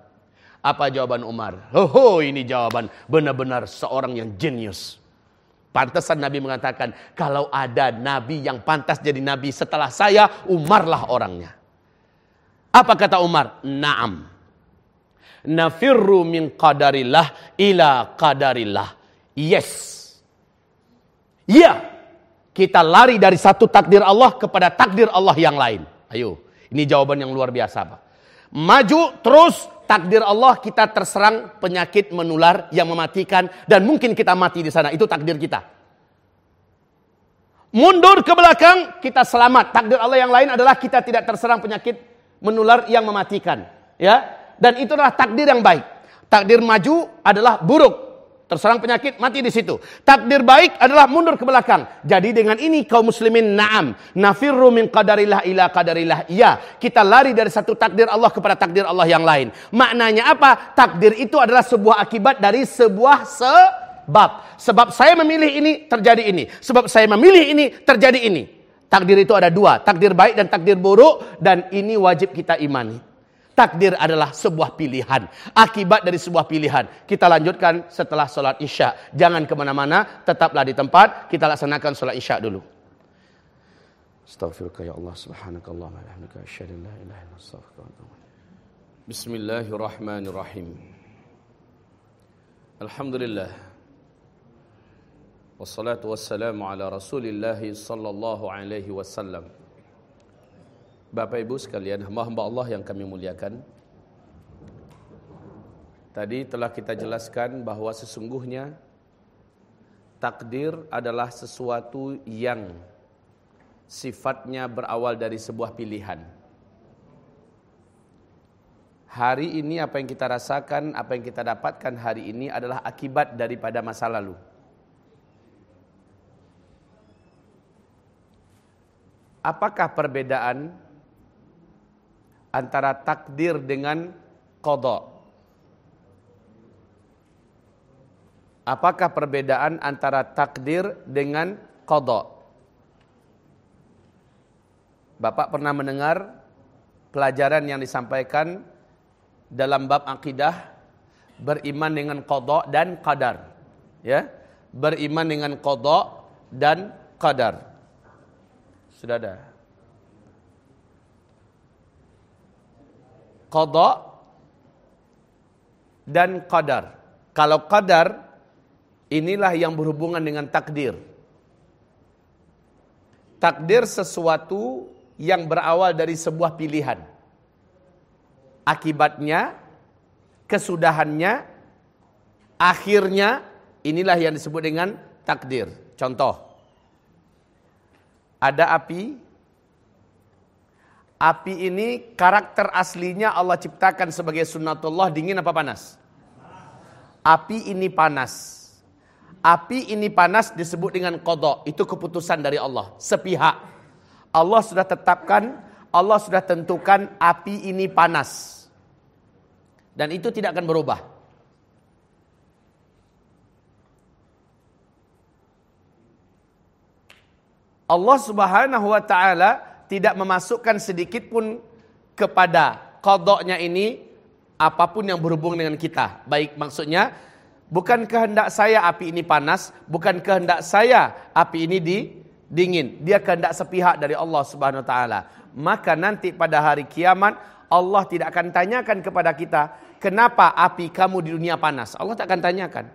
Apa jawaban Umar? Hoho, ini jawaban benar-benar seorang yang jenius. Pantasan Nabi mengatakan, kalau ada Nabi yang pantas jadi Nabi setelah saya, Umarlah orangnya. Apa kata Umar? Naam. Nafirru min qadarillah ila qadarillah. Yes. Ya. Kita lari dari satu takdir Allah kepada takdir Allah yang lain. Ayo, ini jawaban yang luar biasa, Pak. Maju terus takdir Allah kita terserang penyakit menular yang mematikan dan mungkin kita mati di sana. Itu takdir kita. Mundur ke belakang kita selamat. Takdir Allah yang lain adalah kita tidak terserang penyakit menular yang mematikan, ya. Dan itu adalah takdir yang baik. Takdir maju adalah buruk. Terserang penyakit, mati di situ. Takdir baik adalah mundur ke belakang. Jadi dengan ini kaum muslimin na'am. Nafirru min qadarillah ila qadarillah. Iya, kita lari dari satu takdir Allah kepada takdir Allah yang lain. Maknanya apa? Takdir itu adalah sebuah akibat dari sebuah sebab. Sebab saya memilih ini, terjadi ini. Sebab saya memilih ini, terjadi ini. Takdir itu ada dua. Takdir baik dan takdir buruk. Dan ini wajib kita imani. Takdir adalah sebuah pilihan. Akibat dari sebuah pilihan. Kita lanjutkan setelah sholat isya. Jangan ke mana-mana. Tetaplah di tempat. Kita laksanakan sholat isya dulu. Astaghfirullah ya Allah subhanakallah asyhadu an la ilaha illa Bismillahirrahmanirrahim. Alhamdulillah. Wassalatu wassalamu ala Rasulillah sallallahu alaihi wasallam. Bapak Ibu sekalian, hamba-hamba Allah yang kami muliakan. Tadi telah kita jelaskan bahwa sesungguhnya takdir adalah sesuatu yang sifatnya berawal dari sebuah pilihan. Hari ini apa yang kita rasakan, apa yang kita dapatkan hari ini adalah akibat daripada masa lalu. Apakah perbedaan antara takdir dengan kodok. Apakah perbedaan antara takdir dengan kodok? Bapak pernah mendengar pelajaran yang disampaikan dalam bab akidah beriman dengan kodok dan qadar. Ya, beriman dengan kodok dan qadar. Sudah ada. Qada dan qadar. Kalau qadar inilah yang berhubungan dengan takdir. Takdir sesuatu yang berawal dari sebuah pilihan. Akibatnya, kesudahannya, akhirnya inilah yang disebut dengan takdir. Contoh, ada api Api ini karakter aslinya Allah ciptakan sebagai sunnatullah dingin apa panas? Api ini panas. Api ini panas disebut dengan kodok. Itu keputusan dari Allah. Sepihak. Allah sudah tetapkan, Allah sudah tentukan api ini panas. Dan itu tidak akan berubah. Allah Subhanahu wa taala tidak memasukkan sedikit pun kepada kodoknya ini apa pun yang berhubung dengan kita. Baik maksudnya bukan kehendak saya api ini panas, bukan kehendak saya api ini di dingin. Dia kehendak sepihak dari Allah Subhanahu wa taala. Maka nanti pada hari kiamat Allah tidak akan tanyakan kepada kita, kenapa api kamu di dunia panas? Allah tak akan tanyakan.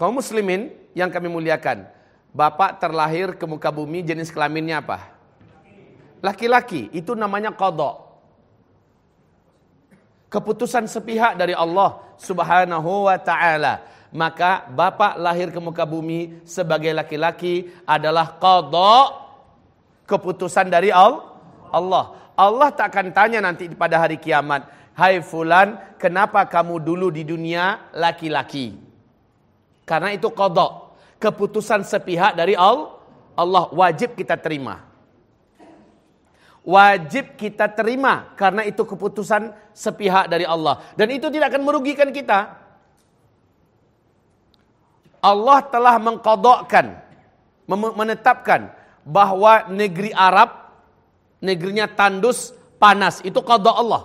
Kaum muslimin yang kami muliakan, bapak terlahir ke muka bumi jenis kelaminnya apa? Laki-laki, itu namanya kodok. Keputusan sepihak dari Allah subhanahu wa ta'ala. Maka bapak lahir ke muka bumi sebagai laki-laki adalah kodok. Keputusan dari Allah. Allah tak akan tanya nanti pada hari kiamat. Hai fulan, kenapa kamu dulu di dunia laki-laki? Karena itu kodok. Keputusan sepihak dari Allah. Allah wajib kita terima. Wajib kita terima. Karena itu keputusan sepihak dari Allah. Dan itu tidak akan merugikan kita. Allah telah mengkodokkan. Menetapkan. Bahwa negeri Arab. Negerinya tandus panas. Itu kodok Allah.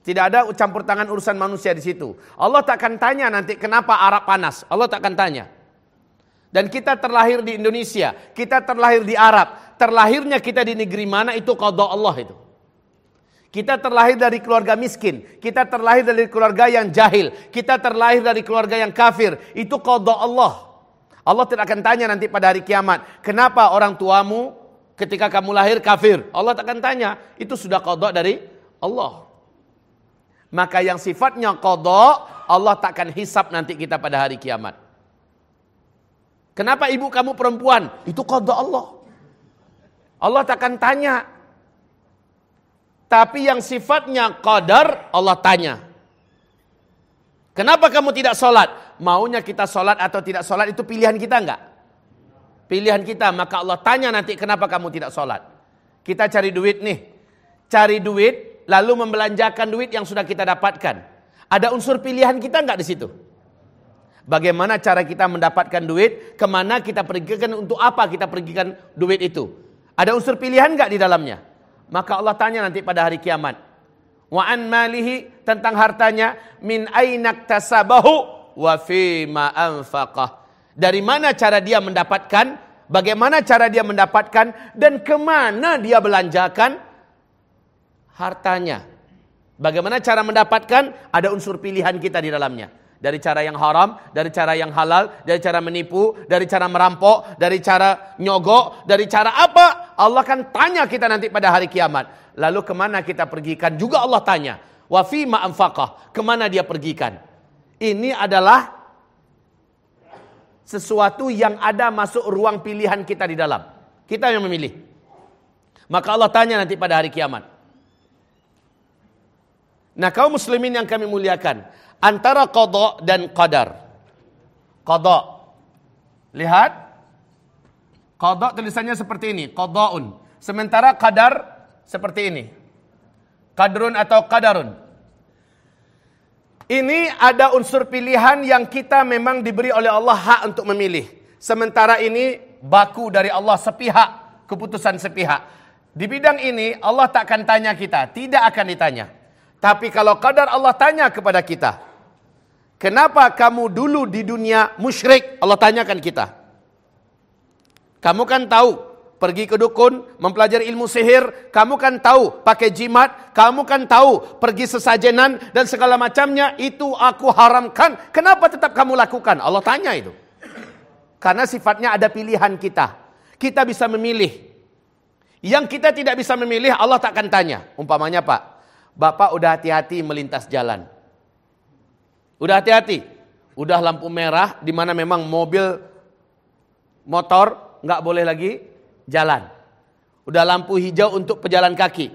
Tidak ada campur tangan urusan manusia di situ. Allah tak akan tanya nanti kenapa Arab panas. Allah tak akan tanya. Dan kita terlahir di Indonesia, kita terlahir di Arab, terlahirnya kita di negeri mana itu qada Allah itu. Kita terlahir dari keluarga miskin, kita terlahir dari keluarga yang jahil, kita terlahir dari keluarga yang kafir, itu qada Allah. Allah tidak akan tanya nanti pada hari kiamat, kenapa orang tuamu ketika kamu lahir kafir? Allah tak akan tanya, itu sudah qada dari Allah. Maka yang sifatnya kodok, Allah takkan hisap nanti kita pada hari kiamat. Kenapa ibu kamu perempuan? Itu kodok Allah. Allah takkan tanya. Tapi yang sifatnya qadar, Allah tanya. Kenapa kamu tidak sholat? Maunya kita sholat atau tidak sholat itu pilihan kita enggak? Pilihan kita. Maka Allah tanya nanti kenapa kamu tidak sholat. Kita cari duit nih. Cari duit lalu membelanjakan duit yang sudah kita dapatkan. Ada unsur pilihan kita enggak di situ? Bagaimana cara kita mendapatkan duit? Ke mana kita pergikan? Untuk apa kita pergikan duit itu? Ada unsur pilihan enggak di dalamnya? Maka Allah tanya nanti pada hari kiamat. Wa an malihi tentang hartanya min ainak tasabahu wa ma anfaqah. Dari mana cara dia mendapatkan? Bagaimana cara dia mendapatkan dan ke mana dia belanjakan? hartanya. Bagaimana cara mendapatkan? Ada unsur pilihan kita di dalamnya. Dari cara yang haram, dari cara yang halal, dari cara menipu, dari cara merampok, dari cara nyogok, dari cara apa? Allah akan tanya kita nanti pada hari kiamat. Lalu ke mana kita pergikan? Juga Allah tanya. Wa fima anfaqah. Ke mana dia pergikan? Ini adalah sesuatu yang ada masuk ruang pilihan kita di dalam. Kita yang memilih. Maka Allah tanya nanti pada hari kiamat. Nah kaum muslimin yang kami muliakan. Antara kodok dan qadar. Kodok. Lihat. Kodok tulisannya seperti ini. Kodokun. Sementara qadar seperti ini. Kadrun atau qadarun. Ini ada unsur pilihan yang kita memang diberi oleh Allah hak untuk memilih. Sementara ini baku dari Allah sepihak. Keputusan sepihak. Di bidang ini Allah tak akan tanya kita. Tidak akan ditanya. Tapi kalau kadar Allah tanya kepada kita, kenapa kamu dulu di dunia musyrik? Allah tanyakan kita. Kamu kan tahu pergi ke dukun, mempelajari ilmu sihir, kamu kan tahu pakai jimat, kamu kan tahu pergi sesajenan dan segala macamnya itu aku haramkan. Kenapa tetap kamu lakukan? Allah tanya itu. Karena sifatnya ada pilihan kita. Kita bisa memilih. Yang kita tidak bisa memilih Allah tak akan tanya. Umpamanya Pak, Bapak udah hati-hati melintas jalan. Udah hati-hati. Udah lampu merah di mana memang mobil motor nggak boleh lagi jalan. Udah lampu hijau untuk pejalan kaki.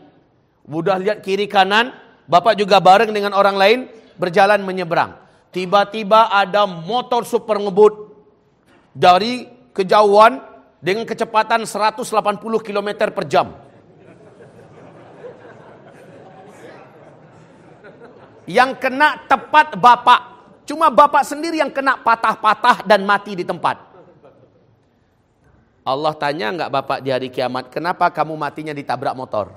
Udah lihat kiri kanan, Bapak juga bareng dengan orang lain berjalan menyeberang. Tiba-tiba ada motor super ngebut dari kejauhan dengan kecepatan 180 km per jam. Yang kena tepat bapak. Cuma bapak sendiri yang kena patah-patah dan mati di tempat. Allah tanya enggak Bapak di hari kiamat, kenapa kamu matinya ditabrak motor?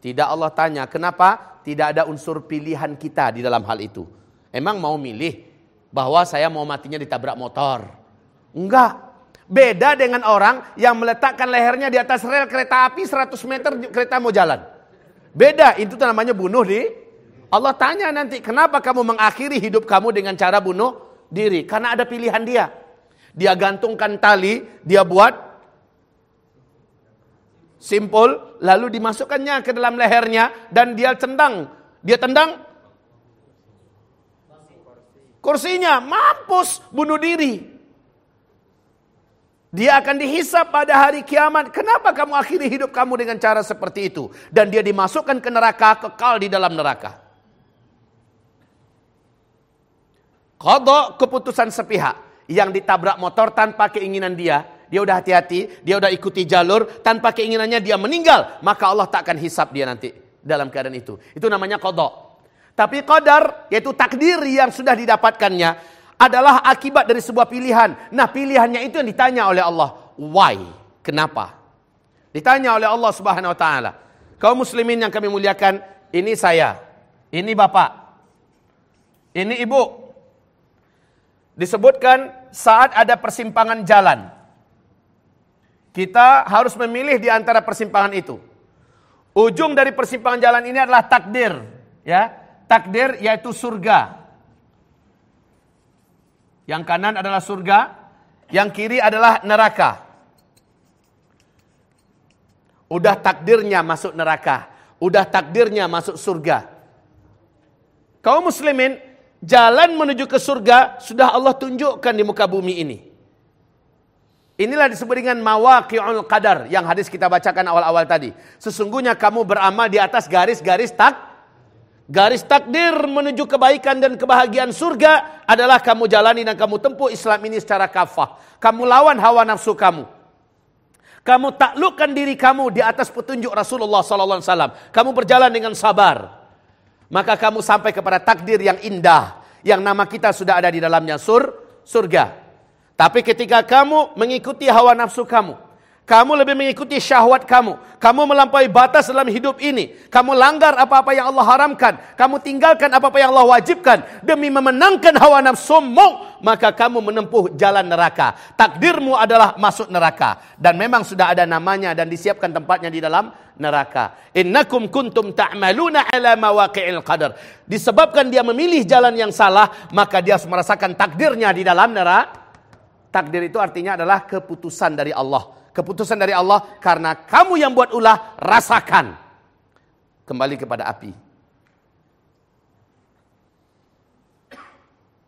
Tidak Allah tanya, kenapa tidak ada unsur pilihan kita di dalam hal itu? Emang mau milih bahwa saya mau matinya ditabrak motor? Enggak. Beda dengan orang yang meletakkan lehernya di atas rel kereta api 100 meter kereta mau jalan. Beda, itu namanya bunuh di Allah tanya nanti, kenapa kamu mengakhiri hidup kamu dengan cara bunuh diri? Karena ada pilihan dia. Dia gantungkan tali, dia buat simpul, lalu dimasukkannya ke dalam lehernya dan dia tendang. Dia tendang kursinya, mampus bunuh diri. Dia akan dihisap pada hari kiamat. Kenapa kamu akhiri hidup kamu dengan cara seperti itu? Dan dia dimasukkan ke neraka, kekal di dalam neraka. Kodok keputusan sepihak. Yang ditabrak motor tanpa keinginan dia. Dia udah hati-hati, dia udah ikuti jalur. Tanpa keinginannya dia meninggal. Maka Allah tak akan hisap dia nanti dalam keadaan itu. Itu namanya kodok. Tapi qadar, yaitu takdir yang sudah didapatkannya adalah akibat dari sebuah pilihan. Nah, pilihannya itu yang ditanya oleh Allah. Why? Kenapa? Ditanya oleh Allah Subhanahu wa taala. Kaum muslimin yang kami muliakan, ini saya, ini Bapak, ini Ibu. Disebutkan saat ada persimpangan jalan. Kita harus memilih di antara persimpangan itu. Ujung dari persimpangan jalan ini adalah takdir, ya. Takdir yaitu surga yang kanan adalah surga, yang kiri adalah neraka. Udah takdirnya masuk neraka, udah takdirnya masuk surga. Kaum muslimin, jalan menuju ke surga sudah Allah tunjukkan di muka bumi ini. Inilah disebut dengan mawaqi'ul qadar yang hadis kita bacakan awal-awal tadi. Sesungguhnya kamu beramal di atas garis-garis tak Garis takdir menuju kebaikan dan kebahagiaan surga adalah kamu jalani dan kamu tempuh Islam ini secara kafah. Kamu lawan hawa nafsu kamu. Kamu taklukkan diri kamu di atas petunjuk Rasulullah sallallahu alaihi wasallam. Kamu berjalan dengan sabar. Maka kamu sampai kepada takdir yang indah yang nama kita sudah ada di dalamnya sur surga. Tapi ketika kamu mengikuti hawa nafsu kamu, kamu lebih mengikuti syahwat kamu. Kamu melampaui batas dalam hidup ini. Kamu langgar apa-apa yang Allah haramkan. Kamu tinggalkan apa-apa yang Allah wajibkan. Demi memenangkan hawa nafsumu. Maka kamu menempuh jalan neraka. Takdirmu adalah masuk neraka. Dan memang sudah ada namanya dan disiapkan tempatnya di dalam neraka. Innakum kuntum ta'maluna ala mawaqi'il qadar. Disebabkan dia memilih jalan yang salah. Maka dia merasakan takdirnya di dalam neraka. Takdir itu artinya adalah keputusan dari Allah keputusan dari Allah karena kamu yang buat ulah rasakan. Kembali kepada api.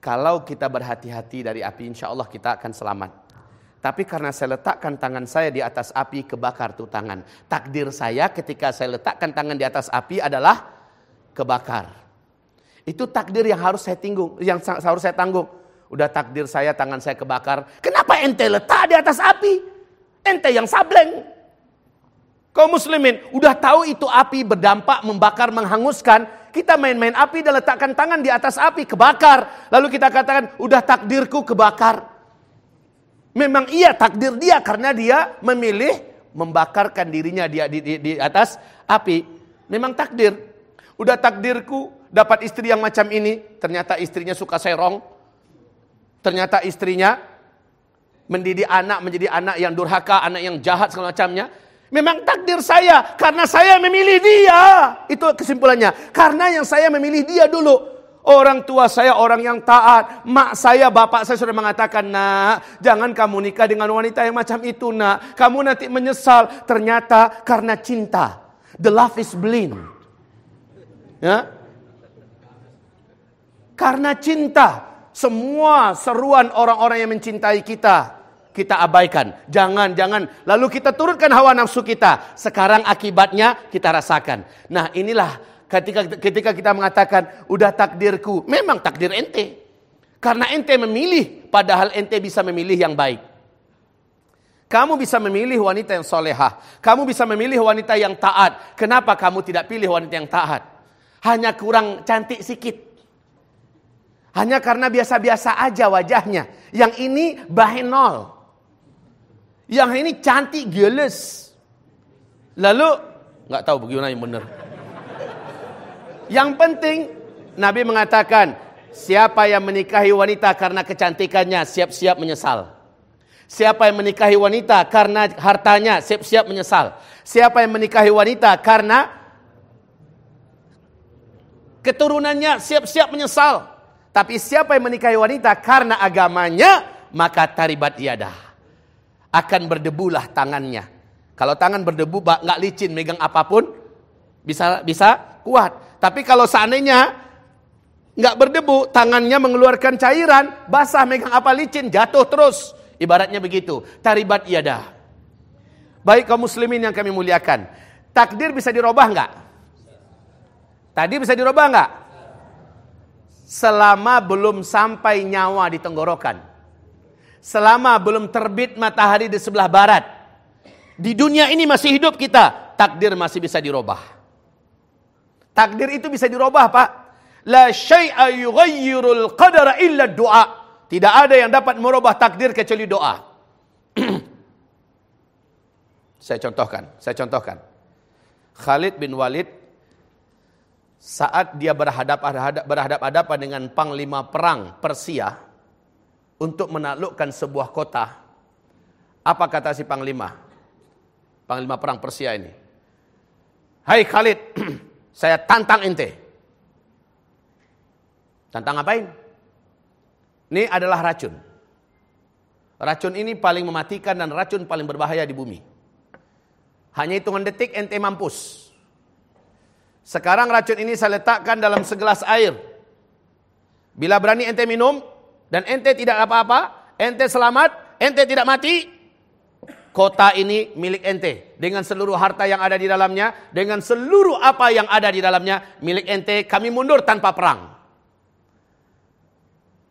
Kalau kita berhati-hati dari api insya Allah kita akan selamat. Tapi karena saya letakkan tangan saya di atas api kebakar tuh tangan. Takdir saya ketika saya letakkan tangan di atas api adalah kebakar. Itu takdir yang harus saya tanggung yang harus saya tanggung. Udah takdir saya tangan saya kebakar. Kenapa ente letak di atas api Ente yang sableng. Kau muslimin, udah tahu itu api berdampak, membakar, menghanguskan. Kita main-main api dan letakkan tangan di atas api, kebakar. Lalu kita katakan, udah takdirku kebakar. Memang iya takdir dia karena dia memilih membakarkan dirinya dia di, di, di atas api. Memang takdir. Udah takdirku dapat istri yang macam ini, ternyata istrinya suka serong. Ternyata istrinya mendidik anak menjadi anak yang durhaka, anak yang jahat segala macamnya. Memang takdir saya karena saya memilih dia. Itu kesimpulannya. Karena yang saya memilih dia dulu. Orang tua saya orang yang taat. Mak saya, bapak saya sudah mengatakan, nak, jangan kamu nikah dengan wanita yang macam itu, nak. Kamu nanti menyesal. Ternyata karena cinta. The love is blind. Ya. Karena cinta. Semua seruan orang-orang yang mencintai kita kita abaikan. Jangan, jangan. Lalu kita turunkan hawa nafsu kita. Sekarang akibatnya kita rasakan. Nah inilah ketika ketika kita mengatakan udah takdirku. Memang takdir ente. Karena ente memilih, padahal ente bisa memilih yang baik. Kamu bisa memilih wanita yang solehah. Kamu bisa memilih wanita yang taat. Kenapa kamu tidak pilih wanita yang taat? Hanya kurang cantik sikit. Hanya karena biasa-biasa aja wajahnya. Yang ini bahenol. Yang ini cantik geles. Lalu nggak tahu bagaimana yang benar. Yang penting Nabi mengatakan, siapa yang menikahi wanita karena kecantikannya siap-siap menyesal. Siapa yang menikahi wanita karena hartanya siap-siap menyesal. Siapa yang menikahi wanita karena keturunannya siap-siap menyesal. Tapi siapa yang menikahi wanita karena agamanya, maka taribat iadah akan berdebulah tangannya. Kalau tangan berdebu nggak licin megang apa pun bisa bisa kuat. Tapi kalau seandainya nggak berdebu, tangannya mengeluarkan cairan, basah megang apa licin, jatuh terus. Ibaratnya begitu. Taribat iada. Baik kaum muslimin yang kami muliakan. Takdir bisa dirubah nggak? Tadi bisa dirubah nggak? Selama belum sampai nyawa di tenggorokan selama belum terbit matahari di sebelah barat. Di dunia ini masih hidup kita, takdir masih bisa dirubah. Takdir itu bisa dirubah, Pak. La syai'a yughayyirul qadara illa doa. Tidak ada yang dapat merubah takdir kecuali doa. [CLEARS THROAT] saya contohkan, saya contohkan. Khalid bin Walid saat dia berhadap-hadapan dengan panglima perang Persia, untuk menaklukkan sebuah kota. Apa kata si panglima? Panglima perang Persia ini. Hai Khalid, [CLEARS THROAT] saya tantang ente. Tantang apain? Ini adalah racun. Racun ini paling mematikan dan racun paling berbahaya di bumi. Hanya hitungan detik ente mampus. Sekarang racun ini saya letakkan dalam segelas air. Bila berani ente minum, dan ente tidak apa-apa, ente selamat, ente tidak mati, kota ini milik ente dengan seluruh harta yang ada di dalamnya, dengan seluruh apa yang ada di dalamnya milik ente. Kami mundur tanpa perang.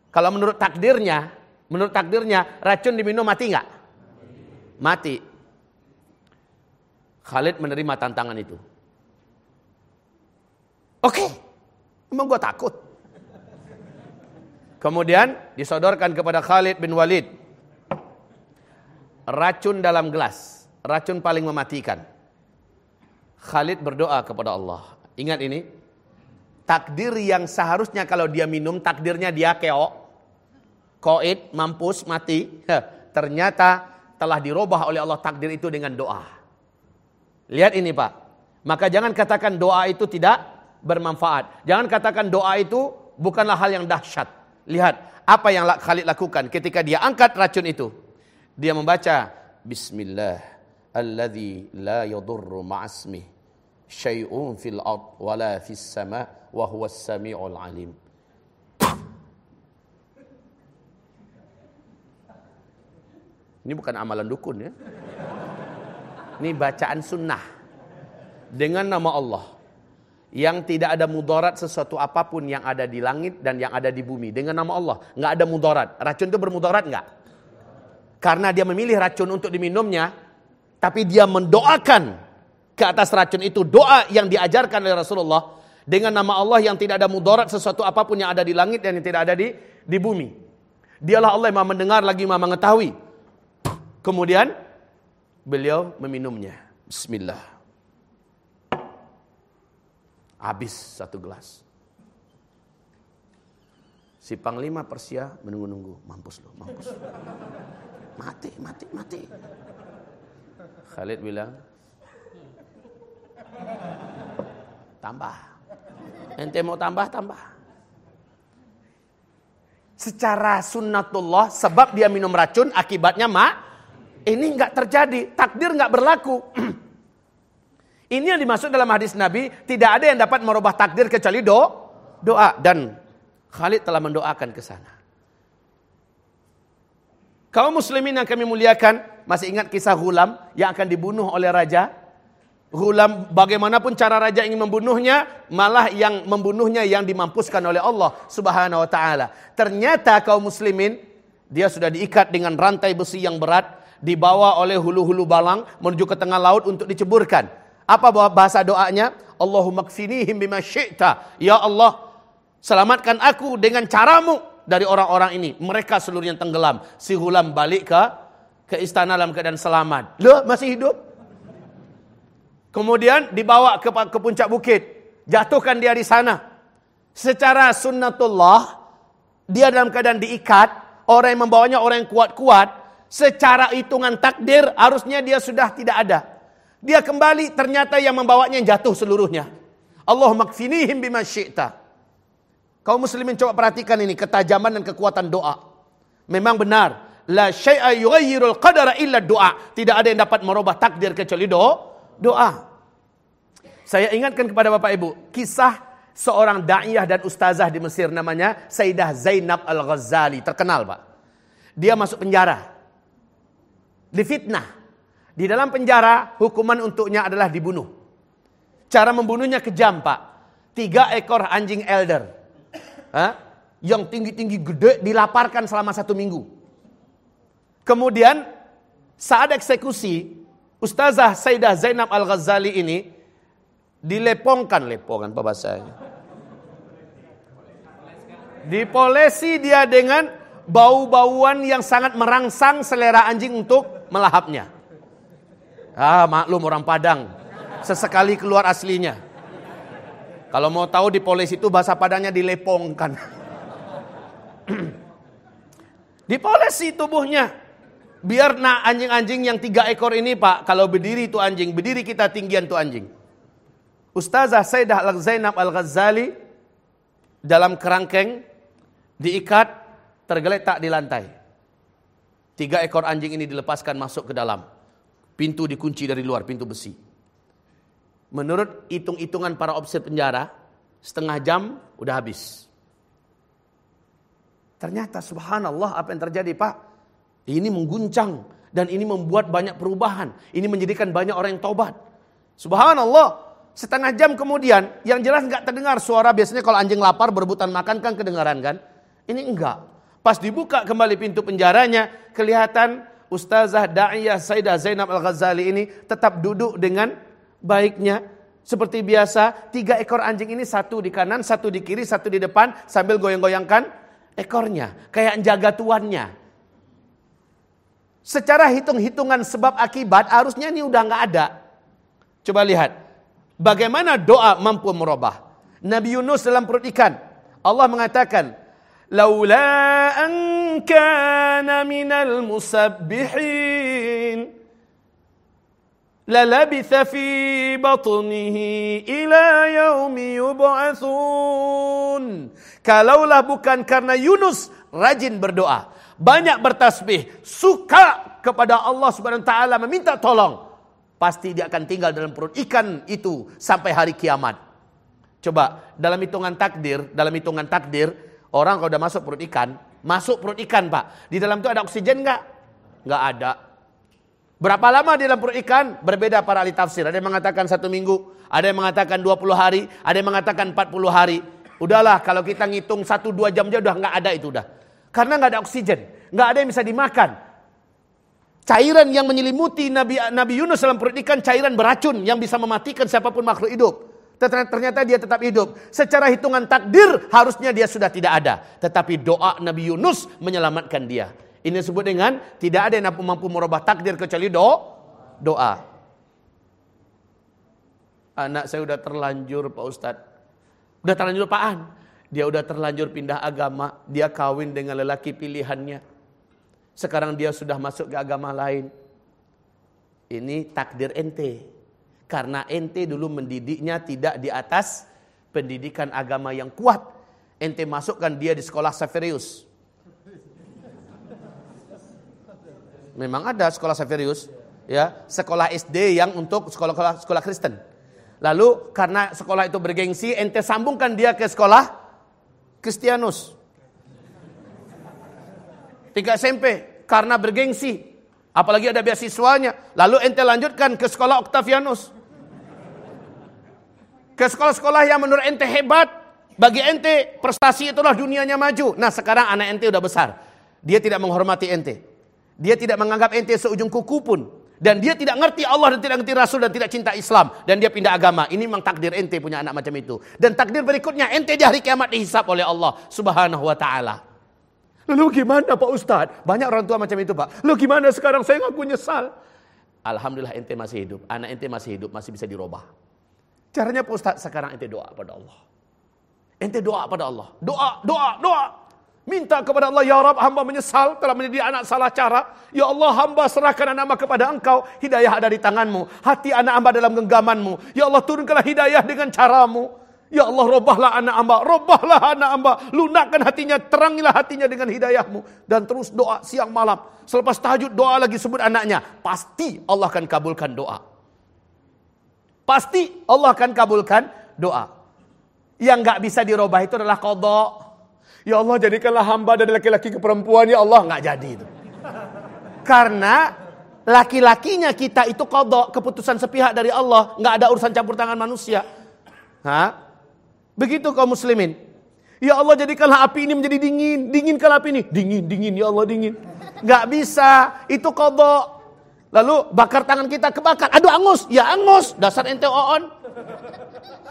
Kalau menurut takdirnya, menurut takdirnya racun diminum mati nggak? Mati. Khalid menerima tantangan itu. Oke, okay. emang gue takut. Kemudian disodorkan kepada Khalid bin Walid. Racun dalam gelas. Racun paling mematikan. Khalid berdoa kepada Allah. Ingat ini. Takdir yang seharusnya kalau dia minum takdirnya dia keok. Koid, mampus, mati. Ternyata telah dirubah oleh Allah takdir itu dengan doa. Lihat ini Pak. Maka jangan katakan doa itu tidak bermanfaat. Jangan katakan doa itu bukanlah hal yang dahsyat. Lihat apa yang Khalid lakukan ketika dia angkat racun itu. Dia membaca Bismillah alladzi la yadurru ma'asmi syai'un fil ard wala fis sama wa samiul alim. Ini bukan amalan dukun ya. Ini bacaan sunnah. Dengan nama Allah yang tidak ada mudarat sesuatu apa pun yang ada di langit dan yang ada di bumi. Dengan nama Allah. Nggak ada mudarat. Racun itu bermudarat nggak? Karena dia memilih racun untuk diminumnya tapi dia mendoakan ke atas racun itu. Doa yang diajarkan oleh Rasulullah dengan nama Allah yang tidak ada mudarat sesuatu apa pun yang ada di langit dan yang tidak ada di di bumi. Dialah Allah yang mendengar lagi maha mengetahui. Kemudian beliau meminumnya. Bismillah Habis satu gelas. Si panglima Persia menunggu-nunggu. Mampus loh, mampus. Mati, mati, mati. Khalid bilang, tambah. Ente mau tambah, tambah. Secara sunnatullah, sebab dia minum racun, akibatnya mak, ini nggak terjadi. Takdir nggak berlaku. [CLEARS THROAT] Ini yang dimaksud dalam hadis Nabi, tidak ada yang dapat merubah takdir kecuali do, doa. Dan Khalid telah mendoakan ke sana. Kaum muslimin yang kami muliakan, masih ingat kisah Hulam yang akan dibunuh oleh raja? Hulam bagaimanapun cara raja ingin membunuhnya, malah yang membunuhnya yang dimampuskan oleh Allah Subhanahu wa taala. Ternyata kaum muslimin dia sudah diikat dengan rantai besi yang berat, dibawa oleh hulu-hulu balang menuju ke tengah laut untuk diceburkan. Apa bahasa doanya? Allahumma kfinihim bima syi'ta. Ya Allah, selamatkan aku dengan caramu dari orang-orang ini. Mereka seluruhnya tenggelam. Si Hulam balik ke ke istana dalam keadaan selamat. Loh, masih hidup? Kemudian dibawa ke, ke puncak bukit. Jatuhkan dia di sana. Secara sunnatullah, dia dalam keadaan diikat. Orang yang membawanya orang yang kuat-kuat. Secara hitungan takdir, harusnya dia sudah tidak ada. Dia kembali, ternyata yang membawanya jatuh seluruhnya. Allah makfinihim bima syi'ta. Kau muslimin coba perhatikan ini, ketajaman dan kekuatan doa. Memang benar, la syai'a yughayyirul qadara illa doa. Tidak ada yang dapat merubah takdir kecuali doa doa. Saya ingatkan kepada Bapak Ibu, kisah seorang da'iyah dan ustazah di Mesir namanya Sayyidah Zainab Al-Ghazali, terkenal Pak. Dia masuk penjara. Difitnah. Di dalam penjara hukuman untuknya adalah dibunuh. Cara membunuhnya kejam Pak. Tiga ekor anjing elder. Hah? Yang tinggi-tinggi gede dilaparkan selama satu minggu. Kemudian saat eksekusi Ustazah Sayyidah Zainab Al-Ghazali ini dilepongkan, lepongan apa bahasanya? Dipolesi dia dengan bau-bauan yang sangat merangsang selera anjing untuk melahapnya. Ah, maklum orang Padang. Sesekali keluar aslinya. Kalau mau tahu di polisi itu bahasa Padangnya dilepongkan. [CLEARS THROAT] dipolesi tubuhnya. Biar nak anjing-anjing yang tiga ekor ini pak, kalau berdiri itu anjing, berdiri kita tinggian itu anjing. Ustazah Sayyidah Al-Zainab Al-Ghazali dalam kerangkeng diikat tergeletak di lantai. Tiga ekor anjing ini dilepaskan masuk ke dalam. Pintu dikunci dari luar, pintu besi. Menurut hitung-hitungan para ofisir penjara, setengah jam udah habis. Ternyata subhanallah apa yang terjadi pak? Ini mengguncang dan ini membuat banyak perubahan. Ini menjadikan banyak orang yang tobat. Subhanallah. Setengah jam kemudian, yang jelas nggak terdengar suara. Biasanya kalau anjing lapar berebutan makan kan kedengaran kan? Ini enggak. Pas dibuka kembali pintu penjaranya, kelihatan Ustazah Da'iyah Sayyidah Zainab Al-Ghazali ini tetap duduk dengan baiknya. Seperti biasa, tiga ekor anjing ini satu di kanan, satu di kiri, satu di depan sambil goyang-goyangkan ekornya. Kayak jaga tuannya. Secara hitung-hitungan sebab akibat harusnya ini udah nggak ada. Coba lihat. Bagaimana doa mampu merubah. Nabi Yunus dalam perut ikan. Allah mengatakan. Laula an kana minal musabbihin. Lalabitha fi batnihi ila yaumi yub'atsun. Kalaulah bukan karena Yunus rajin berdoa banyak bertasbih, suka kepada Allah Subhanahu wa taala meminta tolong, pasti dia akan tinggal dalam perut ikan itu sampai hari kiamat. Coba dalam hitungan takdir, dalam hitungan takdir, orang kalau udah masuk perut ikan, masuk perut ikan, Pak. Di dalam itu ada oksigen nggak? Nggak ada. Berapa lama di dalam perut ikan? Berbeda para ahli tafsir. Ada yang mengatakan satu minggu, ada yang mengatakan 20 hari, ada yang mengatakan 40 hari. Udahlah kalau kita ngitung 1-2 jam aja udah nggak ada itu udah. Karena nggak ada oksigen, nggak ada yang bisa dimakan. Cairan yang menyelimuti Nabi Nabi Yunus dalam perut ikan cairan beracun yang bisa mematikan siapa pun makhluk hidup. Ternyata dia tetap hidup. Secara hitungan takdir harusnya dia sudah tidak ada. Tetapi doa Nabi Yunus menyelamatkan dia. Ini disebut dengan tidak ada yang mampu merubah takdir kecuali do, doa. Anak saya sudah terlanjur Pak Ustadz. Udah terlanjur apaan? Dia udah terlanjur pindah agama, dia kawin dengan lelaki pilihannya. Sekarang dia sudah masuk ke agama lain. Ini takdir ente. Karena ente dulu mendidiknya tidak di atas pendidikan agama yang kuat. Ente masukkan dia di sekolah Saverius. Memang ada sekolah Saverius, ya, sekolah SD yang untuk sekolah-sekolah sekolah Kristen. Lalu karena sekolah itu bergengsi, ente sambungkan dia ke sekolah Kristianus. Tiga SMP karena bergengsi. Apalagi ada beasiswanya. Lalu ente lanjutkan ke sekolah Octavianus. Ke sekolah-sekolah yang menurut ente hebat. Bagi ente prestasi itulah dunianya maju. Nah sekarang anak ente udah besar. Dia tidak menghormati ente. Dia tidak menganggap ente seujung kuku pun. Dan dia tidak ngerti Allah dan tidak ngerti Rasul dan tidak cinta Islam. Dan dia pindah agama. Ini memang takdir ente punya anak macam itu. Dan takdir berikutnya ente di hari kiamat dihisap oleh Allah subhanahu wa ta'ala. Lalu gimana Pak Ustadz? Banyak orang tua macam itu Pak. Lalu gimana sekarang saya ngaku nyesal? Alhamdulillah ente masih hidup. Anak ente masih hidup, masih bisa dirubah. Caranya Pak Ustadz, sekarang ente doa pada Allah. Ente doa pada Allah. Doa, doa, doa. Minta kepada Allah, Ya Rab, hamba menyesal telah menjadi anak salah cara. Ya Allah, hamba serahkan anak hamba kepada engkau. Hidayah ada di tanganmu. Hati anak hamba dalam genggamanmu. Ya Allah, turunkanlah hidayah dengan caramu. Ya Allah, robahlah anak hamba. Robahlah anak hamba. Lunakkan hatinya, terangilah hatinya dengan hidayahmu. Dan terus doa siang malam. Selepas tahajud, doa lagi sebut anaknya. Pasti Allah akan kabulkan doa. Pasti Allah akan kabulkan doa. Yang gak bisa dirubah itu adalah kodok. Ya Allah jadikanlah hamba dari laki-laki ke perempuan ya Allah nggak jadi itu. Karena laki-lakinya kita itu kodok keputusan sepihak dari Allah nggak ada urusan campur tangan manusia. Hah? Begitu kaum muslimin. Ya Allah jadikanlah api ini menjadi dingin, dinginkan api ini, dingin, dingin ya Allah dingin. Nggak bisa, itu kodok. Lalu bakar tangan kita kebakar, aduh angus, ya angus, dasar ente oon.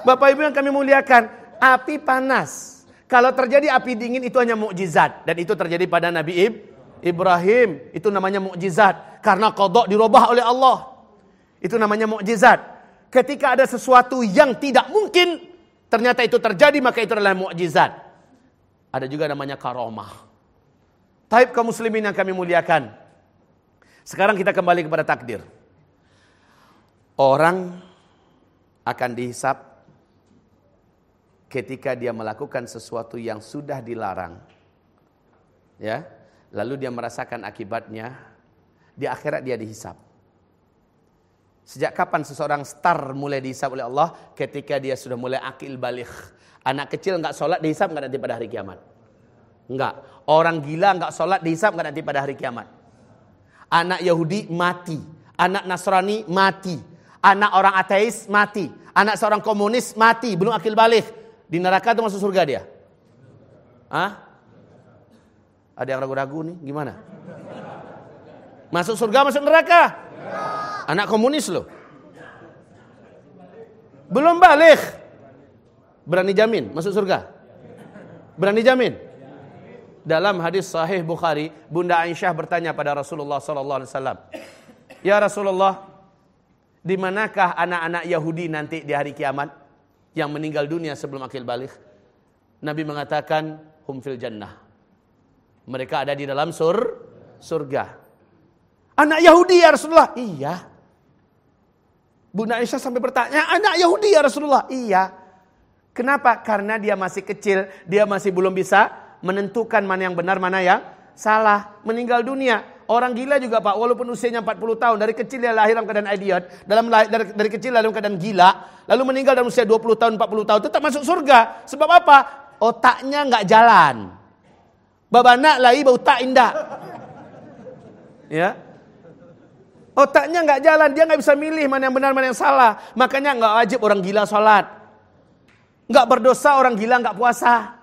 Bapak Ibu yang kami muliakan, api panas kalau terjadi api dingin itu hanya mukjizat dan itu terjadi pada Nabi Ib, Ibrahim. Itu namanya mukjizat karena kodok dirubah oleh Allah. Itu namanya mukjizat. Ketika ada sesuatu yang tidak mungkin ternyata itu terjadi maka itu adalah mukjizat. Ada juga namanya karomah. Taib kaum muslimin yang kami muliakan. Sekarang kita kembali kepada takdir. Orang akan dihisap ketika dia melakukan sesuatu yang sudah dilarang. Ya. Lalu dia merasakan akibatnya di akhirat dia dihisap. Sejak kapan seseorang star mulai dihisap oleh Allah? Ketika dia sudah mulai akil balik. Anak kecil nggak sholat dihisap nggak nanti pada hari kiamat? Enggak. Orang gila nggak sholat dihisap nggak nanti pada hari kiamat? Anak Yahudi mati. Anak Nasrani mati. Anak orang ateis mati. Anak seorang komunis mati. Belum akil balik. Di neraka itu masuk surga dia? Hah? Ada yang ragu-ragu nih, gimana? Masuk surga, masuk neraka? Anak komunis loh. Belum balik. Berani jamin masuk surga? Berani jamin? Dalam hadis sahih Bukhari, Bunda Aisyah bertanya pada Rasulullah sallallahu alaihi wasallam, "Ya Rasulullah, di manakah anak-anak Yahudi nanti di hari kiamat?" yang meninggal dunia sebelum akil balik. Nabi mengatakan hum fil jannah. Mereka ada di dalam sur surga. Anak Yahudi ya Rasulullah? Iya. Bunda Aisyah sampai bertanya, anak Yahudi ya Rasulullah? Iya. Kenapa? Karena dia masih kecil, dia masih belum bisa menentukan mana yang benar, mana yang salah. Meninggal dunia. Orang gila juga Pak, walaupun usianya 40 tahun, dari kecil dia lahir dalam keadaan idiot, dalam dari, dari kecil dalam keadaan gila, lalu meninggal dalam usia 20 tahun, 40 tahun, tetap masuk surga. Sebab apa? Otaknya nggak jalan. Babana lai bau tak indah. Ya. Otaknya nggak jalan, dia nggak bisa milih mana yang benar, mana yang salah. Makanya nggak wajib orang gila sholat. Nggak berdosa orang gila nggak puasa.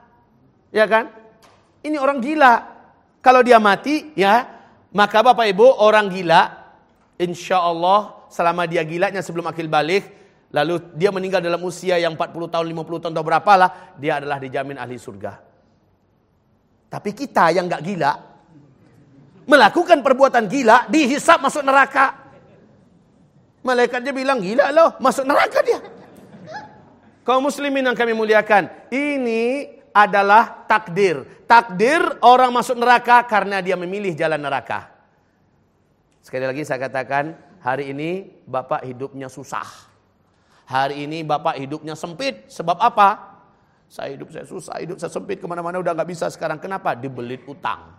Ya kan? Ini orang gila. Kalau dia mati, ya maka Bapak Ibu orang gila, insya Allah selama dia gilanya sebelum akil balik, lalu dia meninggal dalam usia yang 40 tahun, 50 tahun atau berapalah, dia adalah dijamin ahli surga. Tapi kita yang gak gila, melakukan perbuatan gila, dihisap masuk neraka. Malaikatnya bilang, gila loh, masuk neraka dia. Kaum muslimin yang kami muliakan, ini adalah takdir. Takdir orang masuk neraka karena dia memilih jalan neraka. Sekali lagi saya katakan, hari ini Bapak hidupnya susah. Hari ini Bapak hidupnya sempit. Sebab apa? Saya hidup saya susah, hidup saya sempit ke mana-mana udah nggak bisa sekarang. Kenapa? Dibelit utang.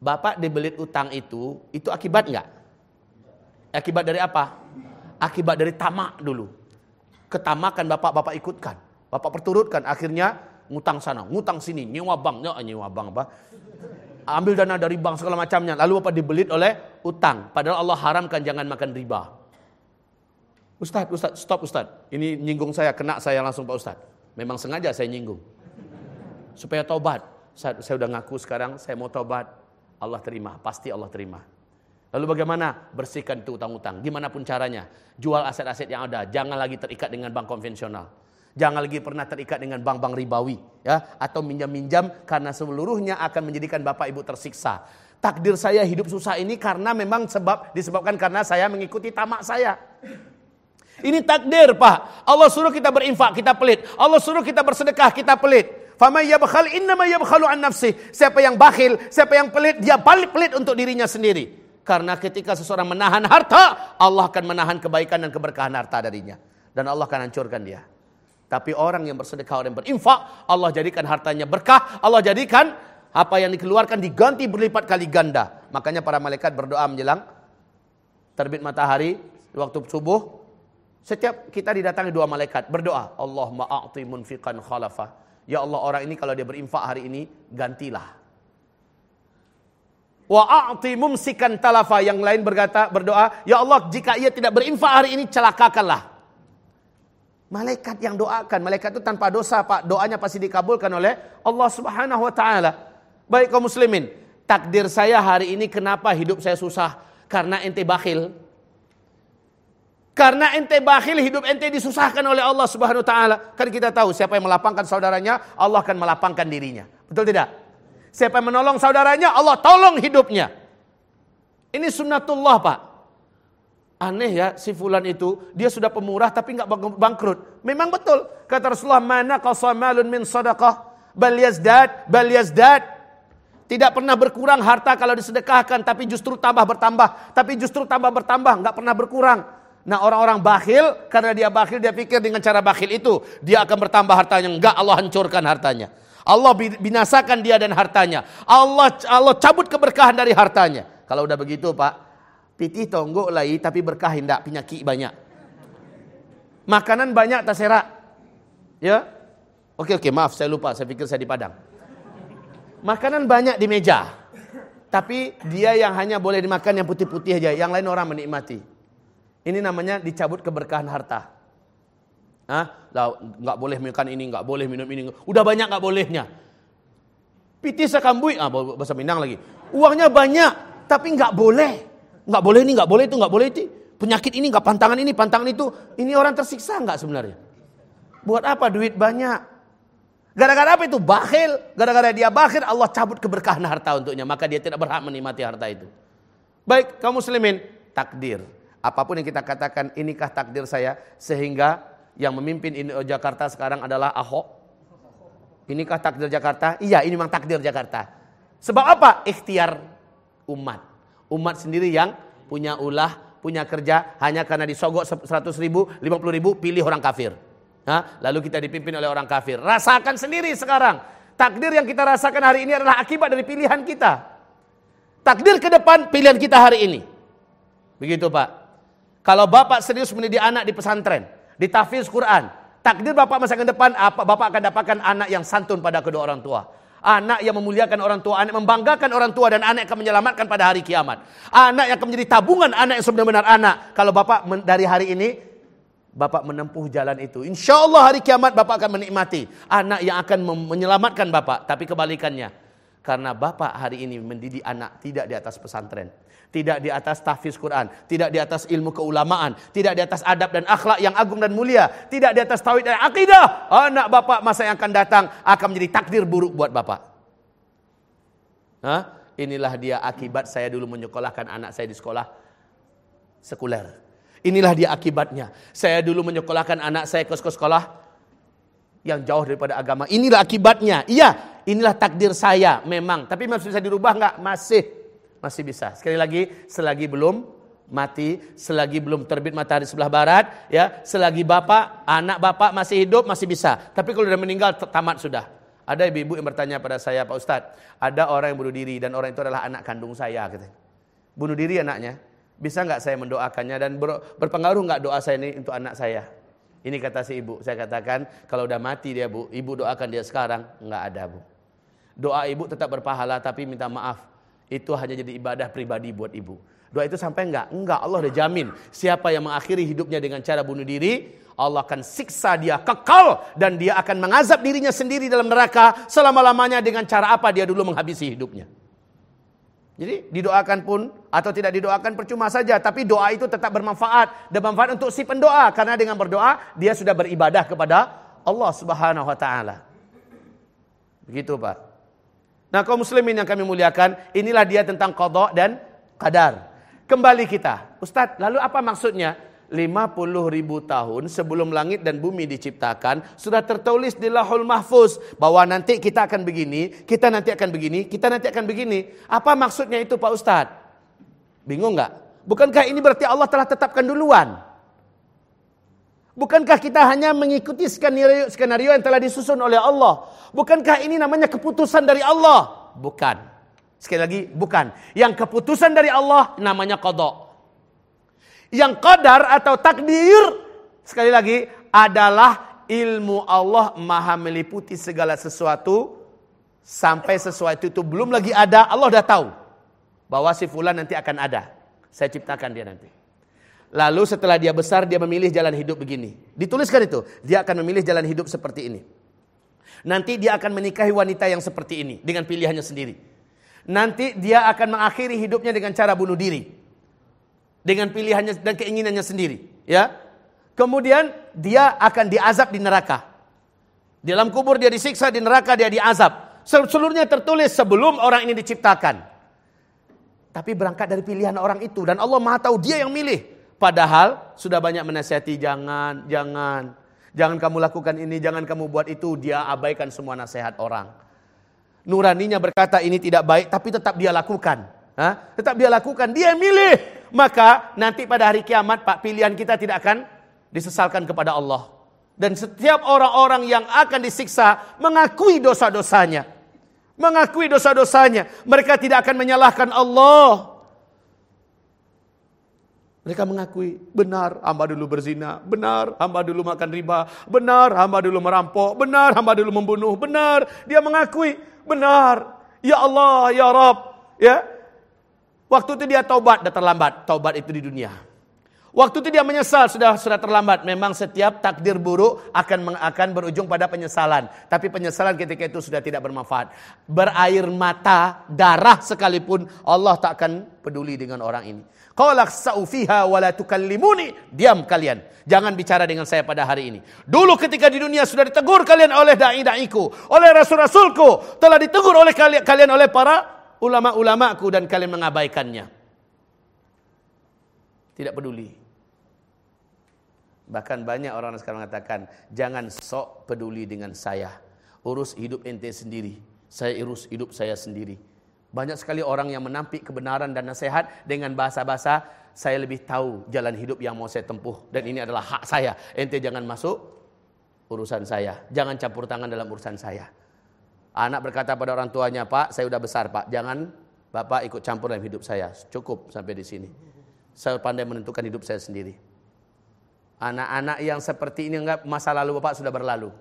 Bapak dibelit utang itu, itu akibat nggak? Akibat dari apa? Akibat dari tamak dulu. Ketamakan Bapak, Bapak ikutkan. Bapak perturutkan, akhirnya ngutang sana, ngutang sini, nyewa bank, nyewa bank apa? Ambil dana dari bank segala macamnya, lalu apa dibelit oleh utang. Padahal Allah haramkan jangan makan riba. Ustadz, Ustadz, stop Ustadz. Ini nyinggung saya, kena saya langsung Pak Ustadz. Memang sengaja saya nyinggung. Supaya tobat. Saya, saya udah ngaku sekarang, saya mau tobat. Allah terima, pasti Allah terima. Lalu bagaimana? Bersihkan itu utang-utang. Gimana pun caranya. Jual aset-aset yang ada. Jangan lagi terikat dengan bank konvensional. Jangan lagi pernah terikat dengan bank-bank ribawi ya atau minjam-minjam karena seluruhnya akan menjadikan Bapak Ibu tersiksa. Takdir saya hidup susah ini karena memang sebab disebabkan karena saya mengikuti tamak saya. Ini takdir, Pak. Allah suruh kita berinfak, kita pelit. Allah suruh kita bersedekah, kita pelit. Fama yabkhal innama yabkhalu an nafsi. Siapa yang bakhil, siapa yang pelit, dia balik pelit untuk dirinya sendiri. Karena ketika seseorang menahan harta, Allah akan menahan kebaikan dan keberkahan harta darinya. Dan Allah akan hancurkan dia. Tapi orang yang bersedekah, yang berinfak, Allah jadikan hartanya berkah, Allah jadikan apa yang dikeluarkan diganti berlipat kali ganda. Makanya para malaikat berdoa menjelang terbit matahari waktu subuh. Setiap kita didatangi dua malaikat berdoa, Allahumma a'ti munfiqan khalafa. Ya Allah orang ini kalau dia berinfak hari ini gantilah. Wa a'ti mumsikan talafa. Yang lain berkata berdoa, ya Allah jika ia tidak berinfak hari ini celakakanlah. Malaikat yang doakan, malaikat itu tanpa dosa Pak, doanya pasti dikabulkan oleh Allah Subhanahu wa taala. Baik kaum muslimin, takdir saya hari ini kenapa hidup saya susah? Karena ente bakhil. Karena ente bakhil, hidup ente disusahkan oleh Allah Subhanahu wa taala. Kan kita tahu siapa yang melapangkan saudaranya, Allah akan melapangkan dirinya. Betul tidak? Siapa yang menolong saudaranya, Allah tolong hidupnya. Ini sunnatullah, Pak. Aneh ya si fulan itu, dia sudah pemurah tapi nggak bangkrut. Memang betul. Kata Rasulullah, mana qasamalun min sadaqah bal yazdad bal yazdad. Tidak pernah berkurang harta kalau disedekahkan, tapi justru tambah bertambah. Tapi justru tambah bertambah, nggak pernah berkurang. Nah orang-orang bakhil, karena dia bakhil, dia pikir dengan cara bakhil itu, dia akan bertambah hartanya. Enggak, Allah hancurkan hartanya. Allah binasakan dia dan hartanya. Allah Allah cabut keberkahan dari hartanya. Kalau udah begitu Pak, Pitih tonggok lagi tapi berkah hendak penyakit banyak. Makanan banyak tak serak. Ya? Oke oke maaf saya lupa saya pikir saya di Padang. Makanan banyak di meja. Tapi dia yang hanya boleh dimakan yang putih-putih aja, yang lain orang menikmati. Ini namanya dicabut keberkahan harta. Hah? nggak boleh makan ini, nggak boleh minum ini. Udah banyak nggak bolehnya. Piti sekambui, ah bahasa Minang lagi. Uangnya banyak, tapi nggak boleh. Nggak boleh ini, nggak boleh itu, nggak boleh itu. Penyakit ini, nggak pantangan ini, pantangan itu. Ini orang tersiksa nggak sebenarnya? Buat apa duit banyak? Gara-gara apa itu? Bakhil. Gara-gara dia bakhil, Allah cabut keberkahan harta untuknya. Maka dia tidak berhak menikmati harta itu. Baik, kaum muslimin, takdir. Apa pun yang kita katakan, inikah takdir saya. Sehingga yang memimpin ini Jakarta sekarang adalah Ahok. Inikah takdir Jakarta? Iya, ini memang takdir Jakarta. Sebab apa? Ikhtiar umat umat sendiri yang punya ulah, punya kerja hanya karena disogok 100 ribu, 50 ribu, pilih orang kafir. Nah, lalu kita dipimpin oleh orang kafir. Rasakan sendiri sekarang. Takdir yang kita rasakan hari ini adalah akibat dari pilihan kita. Takdir ke depan pilihan kita hari ini. Begitu Pak. Kalau Bapak serius mendidik anak di pesantren, di tahfiz Quran, takdir Bapak masa depan apa Bapak akan dapatkan anak yang santun pada kedua orang tua. Anak yang memuliakan orang tua, anak membanggakan orang tua dan anak akan menyelamatkan pada hari kiamat. Anak yang akan menjadi tabungan anak yang sebenar-benar anak. Kalau Bapak dari hari ini Bapak menempuh jalan itu. Insya Allah hari kiamat Bapak akan menikmati anak yang akan menyelamatkan Bapak. Tapi kebalikannya, karena Bapak hari ini mendidik anak tidak di atas pesantren tidak di atas tahfiz Quran, tidak di atas ilmu keulamaan, tidak di atas adab dan akhlak yang agung dan mulia, tidak di atas tauhid dan akidah. Anak bapak masa yang akan datang akan menjadi takdir buruk buat bapak. Hah? Inilah dia akibat saya dulu menyekolahkan anak saya di sekolah sekuler. Inilah dia akibatnya. Saya dulu menyekolahkan anak saya ke sekolah yang jauh daripada agama. Inilah akibatnya. Iya, inilah takdir saya memang. Tapi masih bisa dirubah nggak? Masih. Masih bisa. Sekali lagi, selagi belum mati, selagi belum terbit matahari sebelah barat, ya, selagi bapak, anak bapak masih hidup masih bisa. Tapi kalau sudah meninggal tamat sudah. Ada ibu-ibu yang bertanya pada saya, Pak Ustadz, ada orang yang bunuh diri dan orang itu adalah anak kandung saya, gitu. Bunuh diri anaknya, bisa nggak saya mendoakannya dan ber, berpengaruh nggak doa saya ini untuk anak saya? Ini kata si ibu, saya katakan kalau udah mati dia bu, ibu doakan dia sekarang, nggak ada bu. Doa ibu tetap berpahala tapi minta maaf itu hanya jadi ibadah pribadi buat ibu. Doa itu sampai enggak? Enggak, Allah udah jamin. Siapa yang mengakhiri hidupnya dengan cara bunuh diri, Allah akan siksa dia kekal dan dia akan mengazab dirinya sendiri dalam neraka selama-lamanya dengan cara apa dia dulu menghabisi hidupnya. Jadi didoakan pun atau tidak didoakan percuma saja, tapi doa itu tetap bermanfaat dan bermanfaat untuk si pendoa karena dengan berdoa dia sudah beribadah kepada Allah Subhanahu wa taala. Begitu, Pak. Nah, kaum muslimin yang kami muliakan, inilah dia tentang qada dan qadar. Kembali kita. Ustadz, lalu apa maksudnya? 50 ribu tahun sebelum langit dan bumi diciptakan sudah tertulis di lahul mahfuz bahwa nanti kita akan begini, kita nanti akan begini, kita nanti akan begini. Apa maksudnya itu Pak Ustadz? Bingung nggak? Bukankah ini berarti Allah telah tetapkan duluan? Bukankah kita hanya mengikuti skenario, skenario yang telah disusun oleh Allah? Bukankah ini namanya keputusan dari Allah? Bukan. Sekali lagi, bukan. Yang keputusan dari Allah namanya kodok. Yang qadar atau takdir sekali lagi adalah ilmu Allah maha meliputi segala sesuatu sampai sesuatu itu belum lagi ada Allah dah tahu bahwa si fulan nanti akan ada. Saya ciptakan dia nanti. Lalu setelah dia besar dia memilih jalan hidup begini. Dituliskan itu, dia akan memilih jalan hidup seperti ini. Nanti dia akan menikahi wanita yang seperti ini dengan pilihannya sendiri. Nanti dia akan mengakhiri hidupnya dengan cara bunuh diri dengan pilihannya dan keinginannya sendiri, ya. Kemudian dia akan diazab di neraka. Dalam kubur dia disiksa, di neraka dia diazab. Seluruhnya tertulis sebelum orang ini diciptakan. Tapi berangkat dari pilihan orang itu dan Allah Maha tahu dia yang milih. Padahal sudah banyak menasihati jangan, jangan, jangan kamu lakukan ini, jangan kamu buat itu. Dia abaikan semua nasihat orang. Nuraninya berkata ini tidak baik, tapi tetap dia lakukan. Hah? Tetap dia lakukan, dia milih maka nanti pada hari kiamat Pak pilihan kita tidak akan disesalkan kepada Allah. Dan setiap orang-orang yang akan disiksa mengakui dosa-dosanya. Mengakui dosa-dosanya. Mereka tidak akan menyalahkan Allah. Mereka mengakui, benar hamba dulu berzina, benar hamba dulu makan riba, benar hamba dulu merampok, benar hamba dulu membunuh, benar. Dia mengakui, benar. Ya Allah, ya Rab, ya Waktu itu dia taubat, dan terlambat. Taubat itu di dunia. Waktu itu dia menyesal sudah sudah terlambat. Memang setiap takdir buruk akan akan berujung pada penyesalan. Tapi penyesalan ketika itu sudah tidak bermanfaat. Berair mata, darah sekalipun Allah tak akan peduli dengan orang ini. Qala fiha wa la tukallimuni. Diam kalian. Jangan bicara dengan saya pada hari ini. Dulu ketika di dunia sudah ditegur kalian oleh dai-daiku, oleh rasul-rasulku, telah ditegur oleh kalian oleh para ulama-ulamaku dan kalian mengabaikannya. Tidak peduli. Bahkan banyak orang sekarang mengatakan, jangan sok peduli dengan saya. Urus hidup ente sendiri. Saya urus hidup saya sendiri. Banyak sekali orang yang menampik kebenaran dan nasihat dengan bahasa-bahasa, saya lebih tahu jalan hidup yang mau saya tempuh. Dan ini adalah hak saya. Ente jangan masuk urusan saya. Jangan campur tangan dalam urusan saya. Anak berkata pada orang tuanya, Pak, saya sudah besar, Pak. Jangan Bapak ikut campur dalam hidup saya. Cukup sampai di sini. Saya pandai menentukan hidup saya sendiri. Anak-anak yang seperti ini enggak masa lalu Bapak sudah berlalu.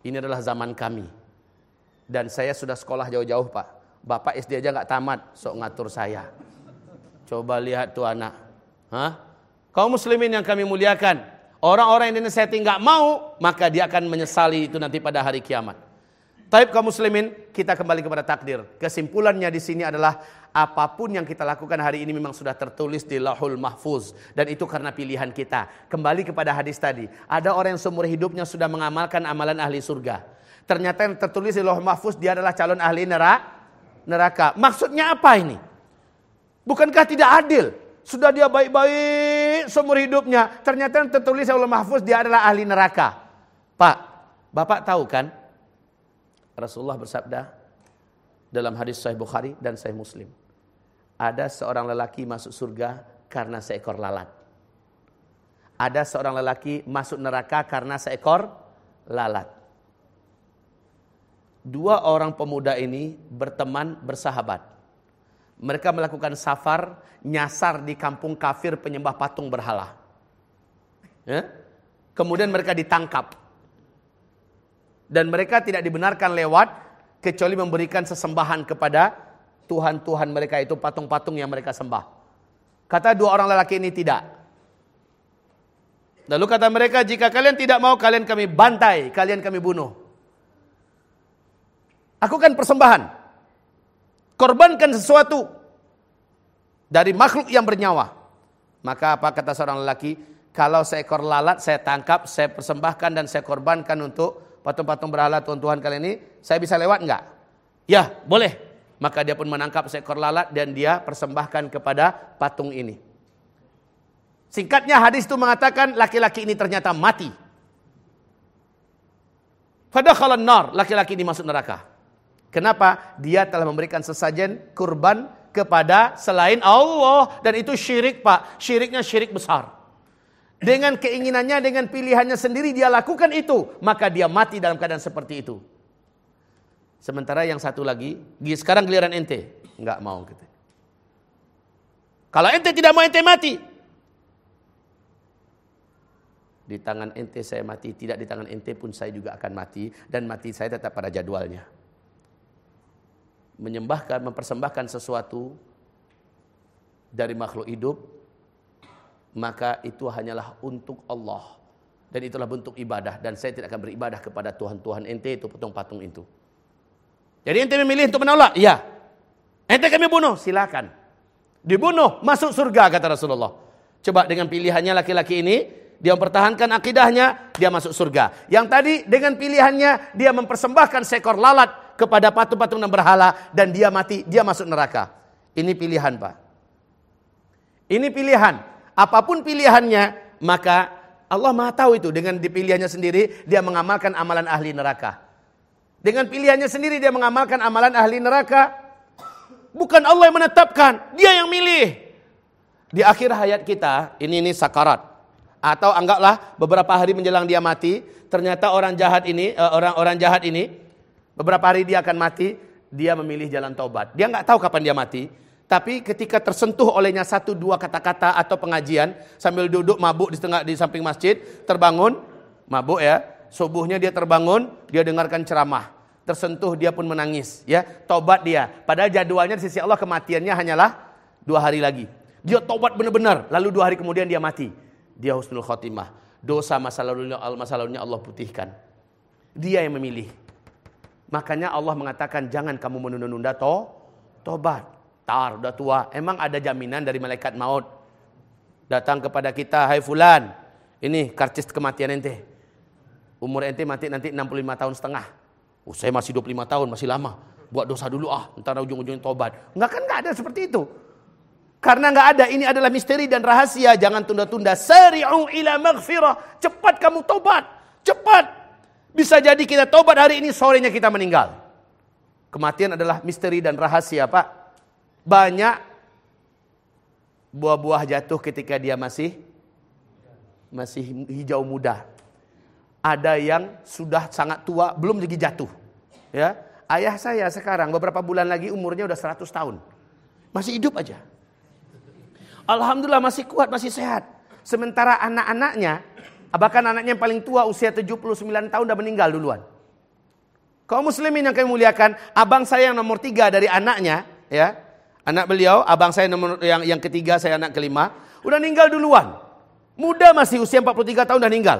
Ini adalah zaman kami. Dan saya sudah sekolah jauh-jauh, Pak. Bapak SD aja enggak tamat, sok ngatur saya. Coba lihat tuh anak. Hah? Kaum muslimin yang kami muliakan. Orang-orang yang saya enggak mau, maka dia akan menyesali itu nanti pada hari kiamat. Taib kaum muslimin, kita kembali kepada takdir. Kesimpulannya di sini adalah apa pun yang kita lakukan hari ini memang sudah tertulis di lahul mahfuz. Dan itu karena pilihan kita. Kembali kepada hadis tadi. Ada orang yang seumur hidupnya sudah mengamalkan amalan ahli surga. Ternyata yang tertulis di lahul mahfuz dia adalah calon ahli neraka. Maksudnya apa ini? Bukankah tidak adil? Sudah dia baik-baik seumur hidupnya. Ternyata yang tertulis di lahul mahfuz dia adalah ahli neraka. Pak, Bapak tahu kan Rasulullah bersabda dalam hadis Sahih Bukhari dan Sahih Muslim. Ada seorang lelaki masuk surga karena seekor lalat. Ada seorang lelaki masuk neraka karena seekor lalat. Dua orang pemuda ini berteman bersahabat. Mereka melakukan safar nyasar di kampung kafir penyembah patung berhala. Ya? Kemudian mereka ditangkap dan mereka tidak dibenarkan lewat kecuali memberikan sesembahan kepada Tuhan-Tuhan mereka itu patung-patung yang mereka sembah. Kata dua orang lelaki ini tidak. Lalu kata mereka, jika kalian tidak mau, kalian kami bantai, kalian kami bunuh. Aku kan persembahan. Korbankan sesuatu dari makhluk yang bernyawa. Maka apa kata seorang lelaki? kalau seekor lalat saya tangkap, saya persembahkan dan saya korbankan untuk patung-patung berhala Tuhan-Tuhan kalian ini, saya bisa lewat enggak? Ya, boleh. Maka dia pun menangkap seekor lalat dan dia persembahkan kepada patung ini. Singkatnya hadis itu mengatakan laki-laki ini ternyata mati. Fadakhalan nar, laki-laki ini masuk neraka. Kenapa? Dia telah memberikan sesajen kurban kepada selain Allah dan itu syirik, Pak. Syiriknya syirik besar. Dengan keinginannya, dengan pilihannya sendiri dia lakukan itu, maka dia mati dalam keadaan seperti itu. Sementara yang satu lagi, sekarang giliran ente, nggak mau gitu. Kalau ente tidak mau ente mati, di tangan ente saya mati, tidak di tangan ente pun saya juga akan mati dan mati saya tetap pada jadwalnya. Menyembahkan, mempersembahkan sesuatu dari makhluk hidup maka itu hanyalah untuk Allah. Dan itulah bentuk ibadah. Dan saya tidak akan beribadah kepada Tuhan-Tuhan ente itu, patung-patung itu. Jadi ente memilih untuk menolak? Iya. Ente kami bunuh? Silakan. Dibunuh, masuk surga kata Rasulullah. Coba dengan pilihannya laki-laki ini, dia mempertahankan akidahnya, dia masuk surga. Yang tadi dengan pilihannya, dia mempersembahkan seekor lalat kepada patung-patung dan berhala, dan dia mati, dia masuk neraka. Ini pilihan Pak. Ini pilihan. Apa pun pilihannya, maka Allah Maha tahu itu dengan dipilihannya sendiri dia mengamalkan amalan ahli neraka. Dengan pilihannya sendiri dia mengamalkan amalan ahli neraka. Bukan Allah yang menetapkan, dia yang milih. Di akhir hayat kita, ini ini sakarat. Atau anggaplah beberapa hari menjelang dia mati, ternyata orang jahat ini, eh, orang-orang jahat ini, beberapa hari dia akan mati, dia memilih jalan taubat. Dia nggak tahu kapan dia mati, tapi ketika tersentuh olehnya satu dua kata-kata atau pengajian sambil duduk mabuk di tengah di samping masjid, terbangun, mabuk ya, subuhnya dia terbangun, dia dengarkan ceramah. Tersentuh dia pun menangis, ya. Tobat dia. Padahal jadwalnya di sisi Allah kematiannya hanyalah dua hari lagi. Dia tobat benar-benar, lalu dua hari kemudian dia mati. Dia husnul khotimah. Dosa masa lalunya, masa lalunya Allah putihkan. Dia yang memilih. Makanya Allah mengatakan jangan kamu menunda-nunda to, tobat. Tar, udah tua. Emang ada jaminan dari malaikat maut? Datang kepada kita, hai fulan. Ini karcis kematian ente. Umur ente mati nanti 65 tahun setengah. Oh, saya masih 25 tahun, masih lama. Buat dosa dulu ah, ntar ujung-ujungnya tobat. Enggak kan enggak ada seperti itu. Karena enggak ada, ini adalah misteri dan rahasia. Jangan tunda-tunda. Sari'u ila maghfirah. Cepat kamu tobat. Cepat. Bisa jadi kita tobat hari ini, sorenya kita meninggal. Kematian adalah misteri dan rahasia, Pak banyak buah-buah jatuh ketika dia masih masih hijau muda. Ada yang sudah sangat tua, belum lagi jatuh. Ya, ayah saya sekarang beberapa bulan lagi umurnya udah 100 tahun. Masih hidup aja. Alhamdulillah masih kuat, masih sehat. Sementara anak-anaknya, bahkan anaknya yang paling tua usia 79 tahun udah meninggal duluan. Kaum muslimin yang kami muliakan, abang saya yang nomor tiga dari anaknya, ya, Anak beliau, abang saya nomor yang yang ketiga, saya anak kelima, udah meninggal duluan. Muda masih usia 43 tahun udah meninggal.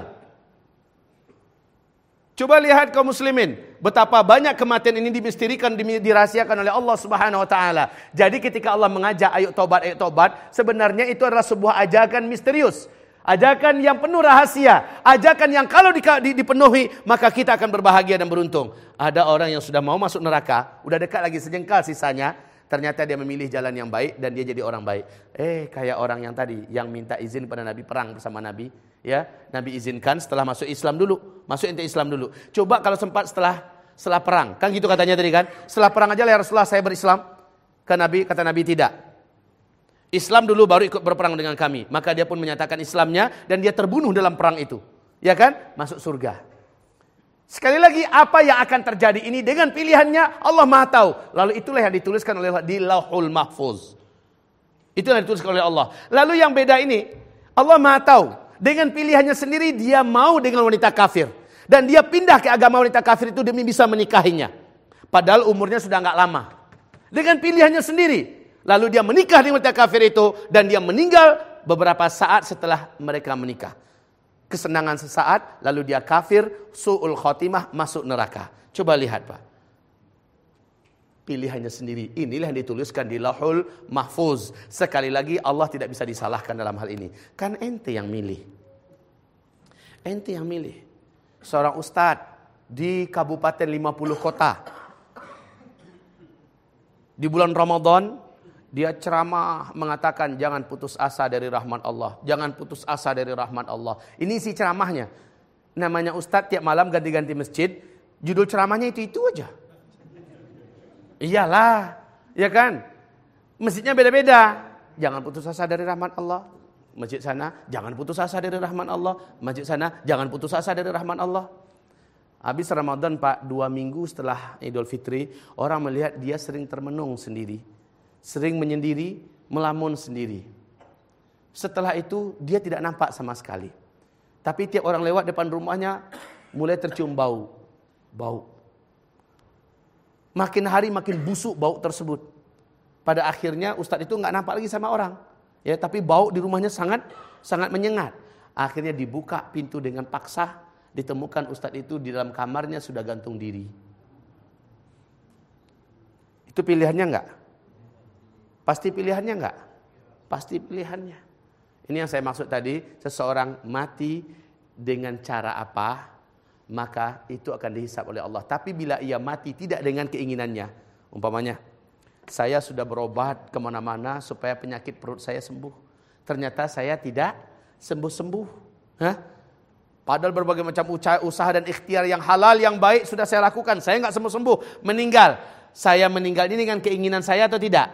Coba lihat kaum muslimin, betapa banyak kematian ini dimistirikan, dirahasiakan oleh Allah Subhanahu wa taala. Jadi ketika Allah mengajak ayo tobat, ayo tobat, sebenarnya itu adalah sebuah ajakan misterius. Ajakan yang penuh rahasia. Ajakan yang kalau dipenuhi, maka kita akan berbahagia dan beruntung. Ada orang yang sudah mau masuk neraka, udah dekat lagi sejengkal sisanya, Ternyata dia memilih jalan yang baik dan dia jadi orang baik. Eh, kayak orang yang tadi yang minta izin pada Nabi perang bersama Nabi, ya. Nabi izinkan setelah masuk Islam dulu, masuk inti Islam dulu. Coba kalau sempat setelah setelah perang, kan gitu katanya tadi kan? Setelah perang aja ya Rasulullah saya berislam. Kan Nabi kata Nabi tidak. Islam dulu baru ikut berperang dengan kami. Maka dia pun menyatakan Islamnya dan dia terbunuh dalam perang itu. Ya kan? Masuk surga. Sekali lagi apa yang akan terjadi ini dengan pilihannya Allah Maha tahu. Lalu itulah yang dituliskan oleh Allah di Lauhul Mahfuz. Itu yang dituliskan oleh Allah. Lalu yang beda ini Allah Maha tahu. Dengan pilihannya sendiri dia mau dengan wanita kafir dan dia pindah ke agama wanita kafir itu demi bisa menikahinya. Padahal umurnya sudah nggak lama. Dengan pilihannya sendiri. Lalu dia menikah dengan wanita kafir itu dan dia meninggal beberapa saat setelah mereka menikah kesenangan sesaat, lalu dia kafir, su'ul khotimah, masuk neraka. Coba lihat Pak. Pilihannya sendiri. Inilah yang dituliskan di lahul mahfuz. Sekali lagi Allah tidak bisa disalahkan dalam hal ini. Kan ente yang milih. Ente yang milih. Seorang ustadz di kabupaten 50 kota. Di bulan Ramadan, dia ceramah mengatakan jangan putus asa dari rahmat Allah. Jangan putus asa dari rahmat Allah. Ini si ceramahnya. Namanya ustadz tiap malam ganti-ganti masjid. Judul ceramahnya itu-itu aja. Iyalah, ya kan? Masjidnya beda-beda. Jangan putus asa dari rahmat Allah. Masjid sana, jangan putus asa dari rahmat Allah. Masjid sana, jangan putus asa dari rahmat Allah. Habis Ramadan Pak, dua minggu setelah Idul Fitri, orang melihat dia sering termenung sendiri. Sering menyendiri, melamun sendiri. Setelah itu, dia tidak nampak sama sekali. Tapi tiap orang lewat depan rumahnya, mulai tercium bau. Bau. Makin hari makin busuk bau tersebut. Pada akhirnya Ustadz itu nggak nampak lagi sama orang. Ya, tapi bau di rumahnya sangat sangat menyengat. Akhirnya dibuka pintu dengan paksa, ditemukan ustadz itu di dalam kamarnya sudah gantung diri. Itu pilihannya enggak? Pasti pilihannya enggak? Pasti pilihannya. Ini yang saya maksud tadi, seseorang mati dengan cara apa, maka itu akan dihisap oleh Allah. Tapi bila ia mati tidak dengan keinginannya, umpamanya saya sudah berobat ke mana-mana supaya penyakit perut saya sembuh. Ternyata saya tidak sembuh-sembuh. Padahal berbagai macam usaha dan ikhtiar yang halal, yang baik sudah saya lakukan. Saya nggak sembuh-sembuh. Meninggal. Saya meninggal ini dengan keinginan saya atau tidak?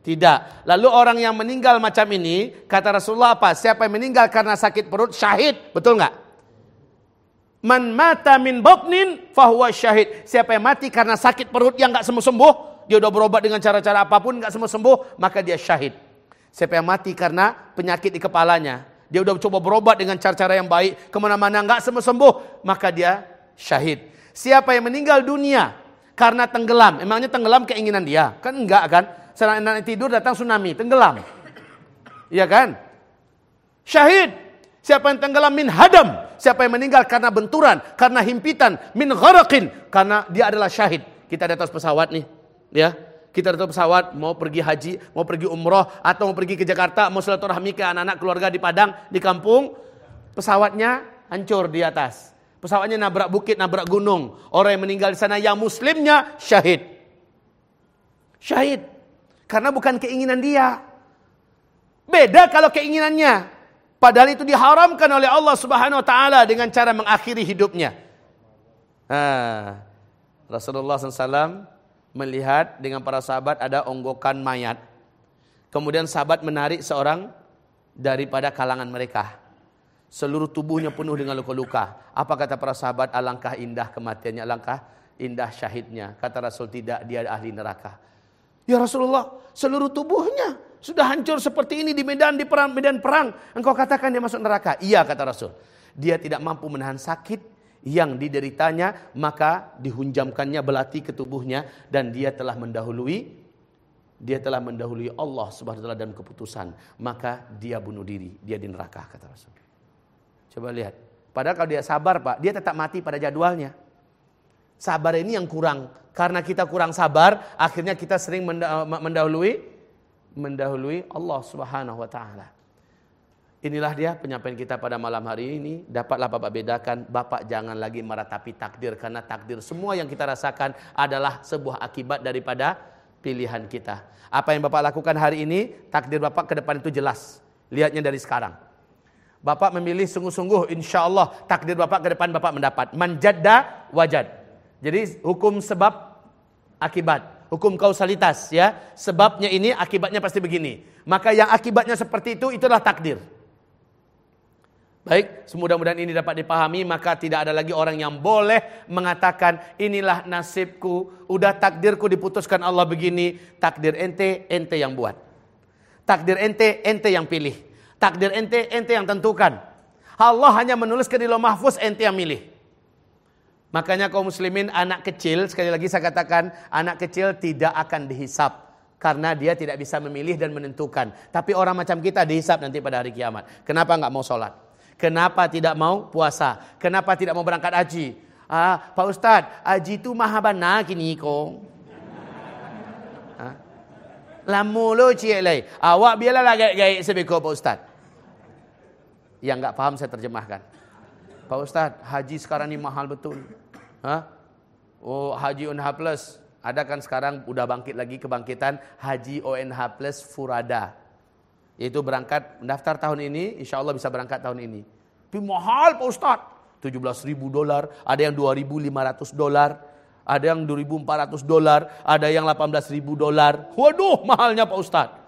Tidak. Lalu orang yang meninggal macam ini, kata Rasulullah apa? Siapa yang meninggal karena sakit perut, syahid. Betul nggak? Man mata min botnin fahuwa syahid. Siapa yang mati karena sakit perut yang nggak sembuh-sembuh, dia udah berobat dengan cara-cara apa pun nggak sembuh sembuh, maka dia syahid. Siapa yang mati karena penyakit di kepalanya, dia udah coba berobat dengan cara-cara yang baik, ke mana-mana nggak sembuh sembuh, maka dia syahid. Siapa yang meninggal dunia karena tenggelam, emangnya tenggelam keinginan dia? Kan enggak kan? Nanti tidur datang tsunami, tenggelam. Iya kan? Syahid. Siapa yang tenggelam min hadam. Siapa yang meninggal karena benturan, karena himpitan, min gharaqin. Karena dia adalah syahid. Kita di atas pesawat nih ya kita datang pesawat mau pergi haji, mau pergi umroh atau mau pergi ke Jakarta, mau silaturahmi ke anak-anak keluarga di Padang, di kampung, pesawatnya hancur di atas. Pesawatnya nabrak bukit, nabrak gunung. Orang yang meninggal di sana yang muslimnya syahid. Syahid. Karena bukan keinginan dia. Beda kalau keinginannya. Padahal itu diharamkan oleh Allah Subhanahu wa taala dengan cara mengakhiri hidupnya. Nah, Rasulullah SAW melihat dengan para sahabat ada onggokan mayat. Kemudian sahabat menarik seorang daripada kalangan mereka. Seluruh tubuhnya penuh dengan luka-luka. Apa kata para sahabat? Alangkah indah kematiannya, alangkah indah syahidnya. Kata Rasul tidak, dia ahli neraka. Ya Rasulullah, seluruh tubuhnya sudah hancur seperti ini di medan di perang medan perang. Engkau katakan dia masuk neraka? Iya kata Rasul. Dia tidak mampu menahan sakit, yang dideritanya maka dihunjamkannya belati ke tubuhnya dan dia telah mendahului dia telah mendahului Allah Subhanahu wa taala dan keputusan maka dia bunuh diri dia di neraka kata Rasul coba lihat padahal kalau dia sabar Pak dia tetap mati pada jadwalnya sabar ini yang kurang karena kita kurang sabar akhirnya kita sering mendahului mendahului Allah Subhanahu wa taala Inilah dia penyampaian kita pada malam hari ini. Dapatlah Bapak bedakan, Bapak jangan lagi meratapi takdir. Karena takdir semua yang kita rasakan adalah sebuah akibat daripada pilihan kita. Apa yang Bapak lakukan hari ini, takdir Bapak ke depan itu jelas. Lihatnya dari sekarang. Bapak memilih sungguh-sungguh, insya Allah takdir Bapak ke depan Bapak mendapat. Manjadda wajad. Jadi hukum sebab akibat. Hukum kausalitas ya. Sebabnya ini, akibatnya pasti begini. Maka yang akibatnya seperti itu, itulah takdir. Baik, semudah-mudahan ini dapat dipahami maka tidak ada lagi orang yang boleh mengatakan inilah nasibku, udah takdirku diputuskan Allah begini, takdir ente ente yang buat. Takdir ente ente yang pilih. Takdir ente ente yang tentukan. Allah hanya menuliskan di Lauh Mahfuz ente yang milih. Makanya kaum muslimin anak kecil sekali lagi saya katakan anak kecil tidak akan dihisap karena dia tidak bisa memilih dan menentukan. Tapi orang macam kita dihisap nanti pada hari kiamat. Kenapa nggak mau sholat? Kenapa tidak mau puasa? Kenapa tidak mau berangkat haji? Ah, Pak Ustadz, haji itu maha benar kini kong. Ah. Lamu lo cik lay. Awak biarlah gaya-gaya sebeko Pak Ustadz. Yang enggak paham saya terjemahkan. Pak Ustadz, haji sekarang ini mahal betul. Hah? Oh, haji UNH Plus. Ada kan sekarang udah bangkit lagi kebangkitan haji ONH Plus Furada. Yaitu berangkat mendaftar tahun ini, insya Allah bisa berangkat tahun ini. Tapi mahal Pak Ustadz. 17 ribu dolar, ada yang 2.500 dolar, ada yang 2.400 dolar, ada yang 18 ribu dolar. Waduh, mahalnya Pak Ustadz.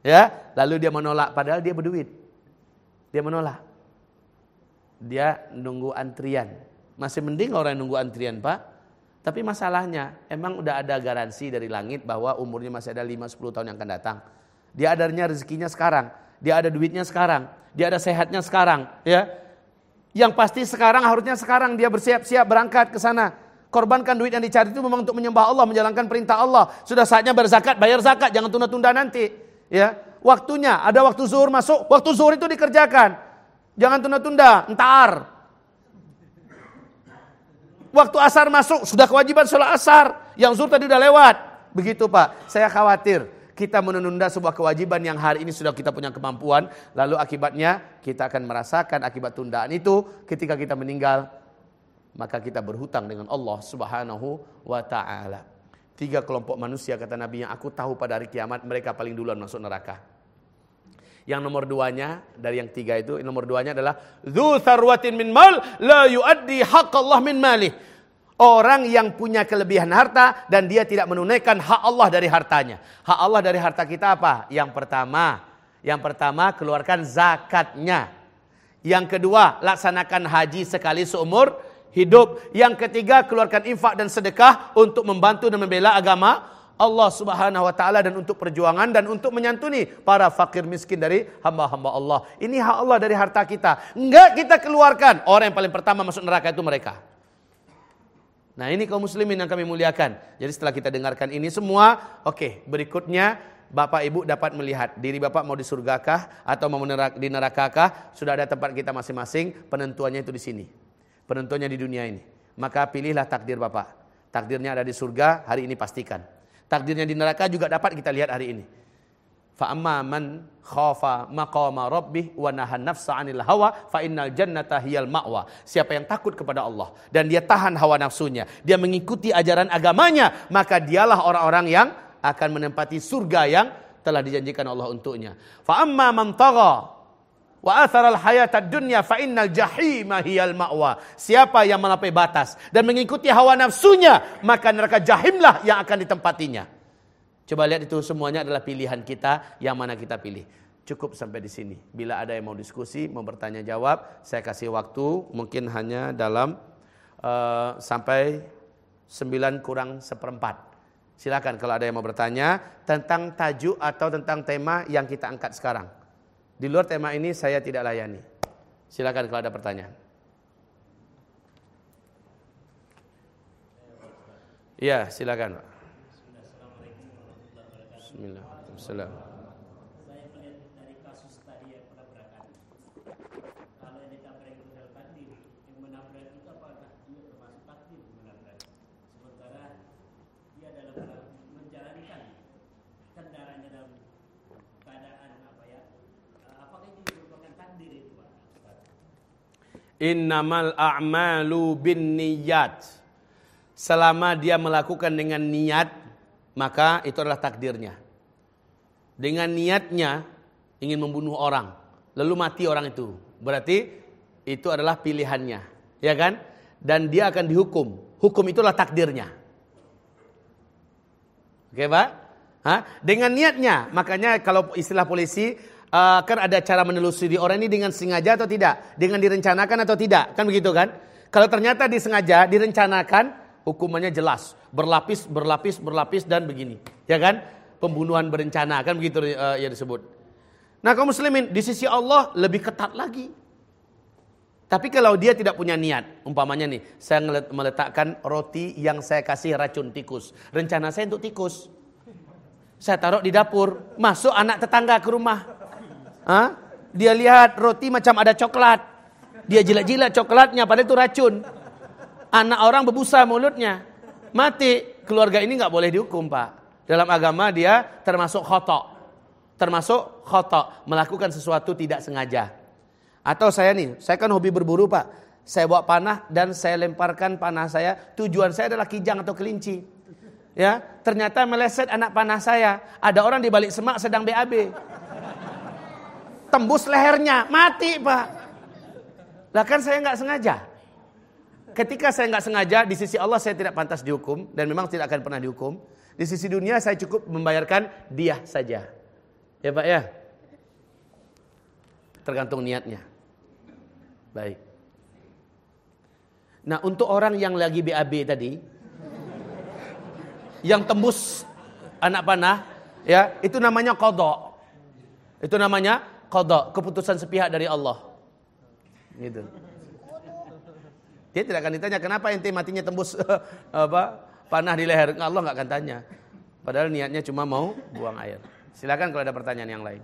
Ya, lalu dia menolak, padahal dia berduit. Dia menolak. Dia nunggu antrian. Masih mending orang yang nunggu antrian Pak. Tapi masalahnya, emang udah ada garansi dari langit bahwa umurnya masih ada 5-10 tahun yang akan datang. Dia adanya rezekinya sekarang. Dia ada duitnya sekarang. Dia ada sehatnya sekarang. Ya, Yang pasti sekarang harusnya sekarang dia bersiap-siap berangkat ke sana. Korbankan duit yang dicari itu memang untuk menyembah Allah, menjalankan perintah Allah. Sudah saatnya berzakat, bayar zakat, jangan tunda-tunda nanti. Ya, waktunya ada waktu zuhur masuk, waktu zuhur itu dikerjakan. Jangan tunda-tunda, entar. Waktu asar masuk, sudah kewajiban sholat asar. Yang zuhur tadi udah lewat. Begitu Pak, saya khawatir kita menunda sebuah kewajiban yang hari ini sudah kita punya kemampuan, lalu akibatnya kita akan merasakan akibat tundaan itu ketika kita meninggal, maka kita berhutang dengan Allah Subhanahu wa taala. Tiga kelompok manusia kata Nabi yang aku tahu pada hari kiamat mereka paling duluan masuk neraka. Yang nomor duanya dari yang tiga itu nomor duanya adalah dzu sarwatin min mal la yuaddi Allah min malih. Orang yang punya kelebihan harta dan dia tidak menunaikan hak Allah dari hartanya. Hak Allah dari harta kita apa? Yang pertama, yang pertama keluarkan zakatnya. Yang kedua, laksanakan haji sekali seumur hidup. Yang ketiga, keluarkan infak dan sedekah untuk membantu dan membela agama Allah Subhanahu wa taala dan untuk perjuangan dan untuk menyantuni para fakir miskin dari hamba-hamba Allah. Ini hak Allah dari harta kita. Enggak kita keluarkan. Orang yang paling pertama masuk neraka itu mereka. Nah, ini kaum muslimin yang kami muliakan. Jadi setelah kita dengarkan ini semua, oke, okay, berikutnya Bapak Ibu dapat melihat diri Bapak mau di surgakah atau mau di nerakakah, sudah ada tempat kita masing-masing, penentuannya itu di sini. Penentuannya di dunia ini. Maka pilihlah takdir Bapak. Takdirnya ada di surga, hari ini pastikan. Takdirnya di neraka juga dapat kita lihat hari ini. Man khafa maqama rabbih 'anil hawa fa jannata hiyal ma'wa. Siapa yang takut kepada Allah dan dia tahan hawa nafsunya, dia mengikuti ajaran agamanya, maka dialah orang-orang yang akan menempati surga yang telah dijanjikan Allah untuknya. Wa atharal hayatad dunya fa innal jahima hiyal ma'wa. Siapa yang melampaui batas dan mengikuti hawa nafsunya, maka neraka jahimlah yang akan ditempatinya. Coba lihat itu semuanya adalah pilihan kita yang mana kita pilih. Cukup sampai di sini. Bila ada yang mau diskusi, mau bertanya jawab, saya kasih waktu mungkin hanya dalam uh, sampai 9 kurang seperempat. Silakan kalau ada yang mau bertanya tentang tajuk atau tentang tema yang kita angkat sekarang. Di luar tema ini saya tidak layani. Silakan kalau ada pertanyaan. Iya, silakan, Pak. Bismillahirrahmanirrahim. Innamal a'malu bin niyat. Selama dia melakukan dengan niat, maka itu adalah takdirnya. Dengan niatnya ingin membunuh orang, lalu mati orang itu. Berarti itu adalah pilihannya, ya kan? Dan dia akan dihukum. Hukum itulah takdirnya. Oke, Pak? Hah? Dengan niatnya, makanya kalau istilah polisi uh, kan ada cara menelusuri orang ini dengan sengaja atau tidak, dengan direncanakan atau tidak, kan begitu kan? Kalau ternyata disengaja, direncanakan, hukumannya jelas, berlapis, berlapis, berlapis dan begini, ya kan? Pembunuhan berencana, kan begitu uh, ya disebut. Nah kaum muslimin di sisi Allah lebih ketat lagi. Tapi kalau dia tidak punya niat, umpamanya nih, saya meletakkan roti yang saya kasih racun tikus. Rencana saya untuk tikus. Saya taruh di dapur, masuk anak tetangga ke rumah. Hah? Dia lihat roti macam ada coklat. Dia jilat-jilat coklatnya, padahal itu racun. Anak orang berbusa mulutnya. Mati. Keluarga ini nggak boleh dihukum, Pak. Dalam agama dia termasuk khotok. Termasuk khotok. Melakukan sesuatu tidak sengaja. Atau saya nih, saya kan hobi berburu, Pak. saya bawa panah dan saya lemparkan panah saya. Tujuan saya adalah kijang atau kelinci. Ya, ternyata meleset anak panah saya. Ada orang di balik semak sedang BAB. Tembus lehernya, mati pak. Lah kan saya nggak sengaja. Ketika saya nggak sengaja, di sisi Allah saya tidak pantas dihukum dan memang tidak akan pernah dihukum. Di sisi dunia saya cukup membayarkan dia saja. Ya Pak ya. Tergantung niatnya. Baik. Nah, untuk orang yang lagi BAB tadi yang tembus anak panah, ya, itu namanya kodok. Itu namanya kodok, keputusan sepihak dari Allah. Gitu. Dia tidak akan ditanya kenapa ente matinya tembus [LAUGHS] apa panah di leher. Allah nggak akan tanya. Padahal niatnya cuma mau buang air. Silakan kalau ada pertanyaan yang lain.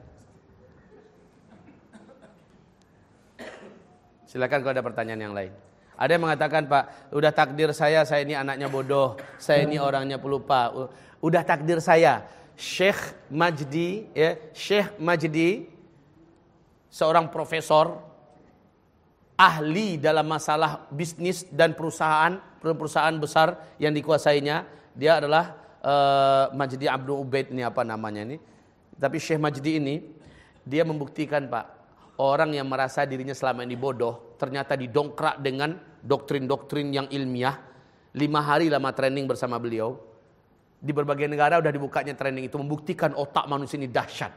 Silakan kalau ada pertanyaan yang lain. Ada yang mengatakan Pak, udah takdir saya, saya ini anaknya bodoh, saya ini orangnya pelupa. Udah takdir saya. Syekh Majdi, ya, Syekh Majdi, seorang profesor, ahli dalam masalah bisnis dan perusahaan, perusahaan besar yang dikuasainya. Dia adalah uh, Majdi Abdul Ubaid ini apa namanya ini. Tapi Syekh Majdi ini, dia membuktikan Pak, orang yang merasa dirinya selama ini bodoh, ternyata didongkrak dengan doktrin-doktrin yang ilmiah. Lima hari lama training bersama beliau. Di berbagai negara udah dibukanya training itu membuktikan otak manusia ini dahsyat.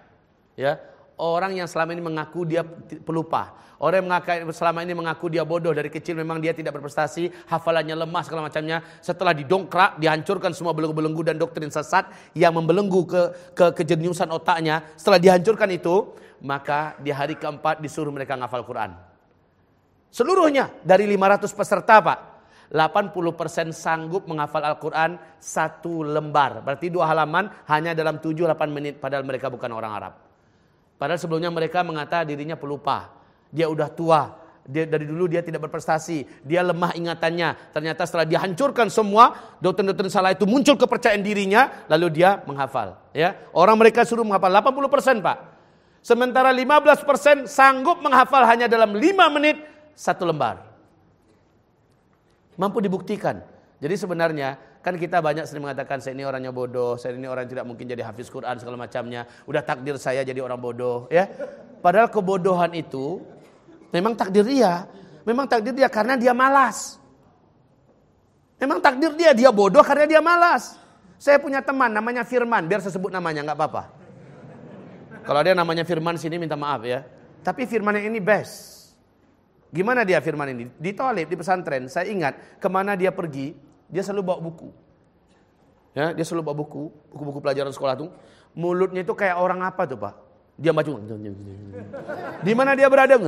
Ya, orang yang selama ini mengaku dia pelupa. Orang yang selama ini mengaku dia bodoh dari kecil memang dia tidak berprestasi, hafalannya lemah segala macamnya. Setelah didongkrak, dihancurkan semua belenggu-belenggu dan doktrin sesat yang membelenggu ke, ke kejeniusan otaknya. Setelah dihancurkan itu, maka di hari keempat disuruh mereka ngafal Quran. Seluruhnya dari 500 peserta Pak. 80% sanggup menghafal Al-Quran satu lembar. Berarti dua halaman hanya dalam 7-8 menit. Padahal mereka bukan orang Arab. Padahal sebelumnya mereka mengata dirinya pelupa. Dia udah tua. Dia, dari dulu dia tidak berprestasi. Dia lemah ingatannya. Ternyata setelah dihancurkan semua, doktrin-doktrin salah itu muncul kepercayaan dirinya. Lalu dia menghafal. Ya, Orang mereka suruh menghafal 80% Pak. Sementara 15% sanggup menghafal hanya dalam 5 menit satu lembar. Mampu dibuktikan. Jadi sebenarnya kan kita banyak sering mengatakan saya ini orangnya bodoh, saya ini orang tidak mungkin jadi hafiz Quran segala macamnya. Udah takdir saya jadi orang bodoh, ya. Padahal kebodohan itu memang takdir dia. Memang takdir dia karena dia malas. Memang takdir dia, dia bodoh karena dia malas. Saya punya teman namanya Firman, biar saya sebut namanya nggak apa-apa. Kalau dia namanya Firman sini minta maaf ya. Tapi Firman yang ini best. Gimana dia firman ini? Di toilet, di pesantren, saya ingat ke mana dia pergi, dia selalu bawa buku. Ya, dia selalu bawa buku, buku-buku pelajaran sekolah tuh. Mulutnya itu kayak orang apa tuh pak? Dia maju. Di mana dia berada?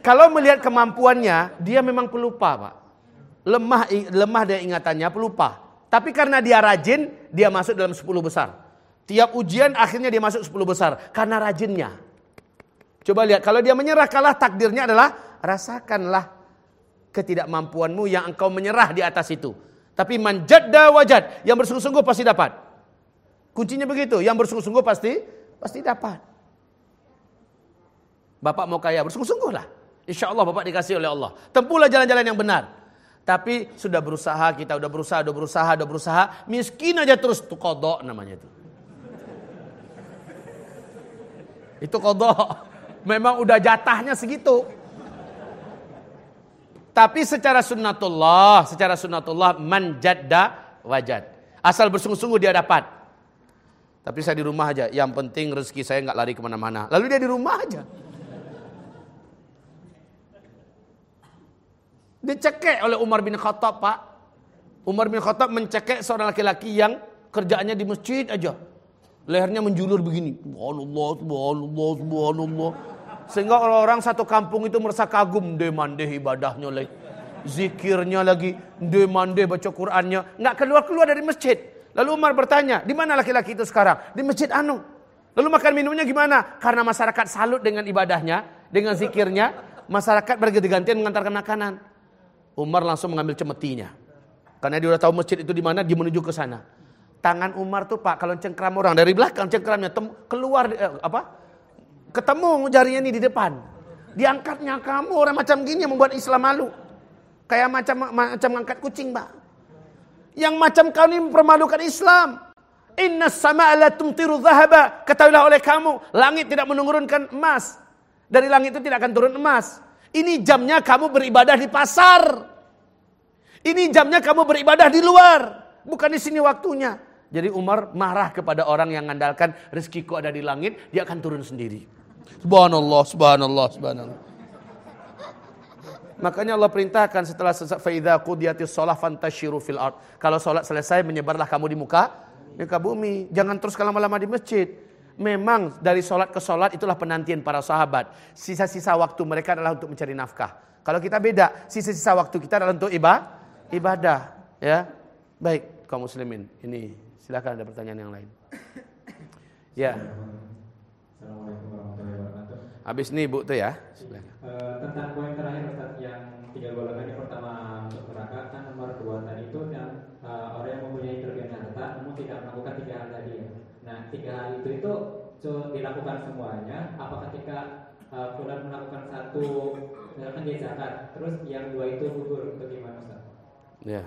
Kalau melihat kemampuannya, dia memang pelupa pak. Lemah lemah dia ingatannya, pelupa. Tapi karena dia rajin, dia masuk dalam 10 besar. Tiap ujian akhirnya dia masuk 10 besar. Karena rajinnya. Coba lihat, kalau dia menyerah kalah takdirnya adalah rasakanlah ketidakmampuanmu yang engkau menyerah di atas itu. Tapi manjadda wajad, yang bersungguh-sungguh pasti dapat. Kuncinya begitu, yang bersungguh-sungguh pasti pasti dapat. Bapak mau kaya, bersungguh-sungguh lah. Insya Allah Bapak dikasih oleh Allah. Tempuhlah jalan-jalan yang benar. Tapi sudah berusaha, kita udah berusaha, udah berusaha, udah berusaha. Miskin aja terus, itu kodok namanya itu. Itu kodok. Memang udah jatahnya segitu. Tapi secara sunnatullah, secara sunnatullah manjadda wajad. Asal bersungguh-sungguh dia dapat. Tapi saya di rumah aja. Yang penting rezeki saya nggak lari ke mana-mana. Lalu dia di rumah aja. Dicekek oleh Umar bin Khattab, Pak. Umar bin Khattab mencekek seorang laki-laki yang kerjaannya di masjid aja. Lehernya menjulur begini. Subhanallah, subhanallah, subhanallah. Sehingga orang-orang satu kampung itu merasa kagum. Demandeh ibadahnya lagi. Zikirnya lagi. Demandeh baca Qur'annya. Nggak keluar-keluar dari masjid. Lalu Umar bertanya, di mana laki-laki itu sekarang? Di masjid Anu. Lalu makan minumnya gimana? Karena masyarakat salut dengan ibadahnya, dengan zikirnya, masyarakat berganti-gantian mengantarkan makanan. Umar langsung mengambil cemetinya. Karena dia udah tahu masjid itu di mana, dia menuju ke sana. Tangan Umar tuh Pak, kalau cengkram orang dari belakang cengkramnya keluar eh, apa? Ketemu jarinya ini di depan. Diangkatnya kamu orang macam gini yang membuat Islam malu. Kayak macam macam angkat kucing, Pak. Yang macam kau ini mempermalukan Islam. Inna sama la tumtiru zahaba. Ketahuilah oleh kamu, langit tidak menurunkan emas. Dari langit itu tidak akan turun emas. Ini jamnya kamu beribadah di pasar. Ini jamnya kamu beribadah di luar. Bukan di sini waktunya. Jadi Umar marah kepada orang yang mengandalkan rezekiku ada di langit, dia akan turun sendiri. Subhanallah, subhanallah, subhanallah. Makanya Allah perintahkan setelah faidha qudiyatis shalah fantashiru fil ard. Kalau salat selesai menyebarlah kamu di muka muka bumi. Jangan terus lama-lama di masjid. Memang dari salat ke salat itulah penantian para sahabat. Sisa-sisa waktu mereka adalah untuk mencari nafkah. Kalau kita beda, sisa-sisa waktu kita adalah untuk ibadah. Ibadah, ya. Baik, kaum muslimin. Ini silakan ada pertanyaan yang lain. Ya. Habis ini Ibu tuh ya. Uh, tentang poin terakhir Ustaz yang tiga golongan yang pertama untuk neraka kan nomor dua tadi itu yang uh, orang yang mempunyai kelebihan harta namun tidak melakukan tiga hal tadi ya. Nah tiga hal itu itu dilakukan semuanya. Apa ketika uh, melakukan satu misalkan dia zakat, terus yang dua itu gugur bagaimana Ustaz? Ya.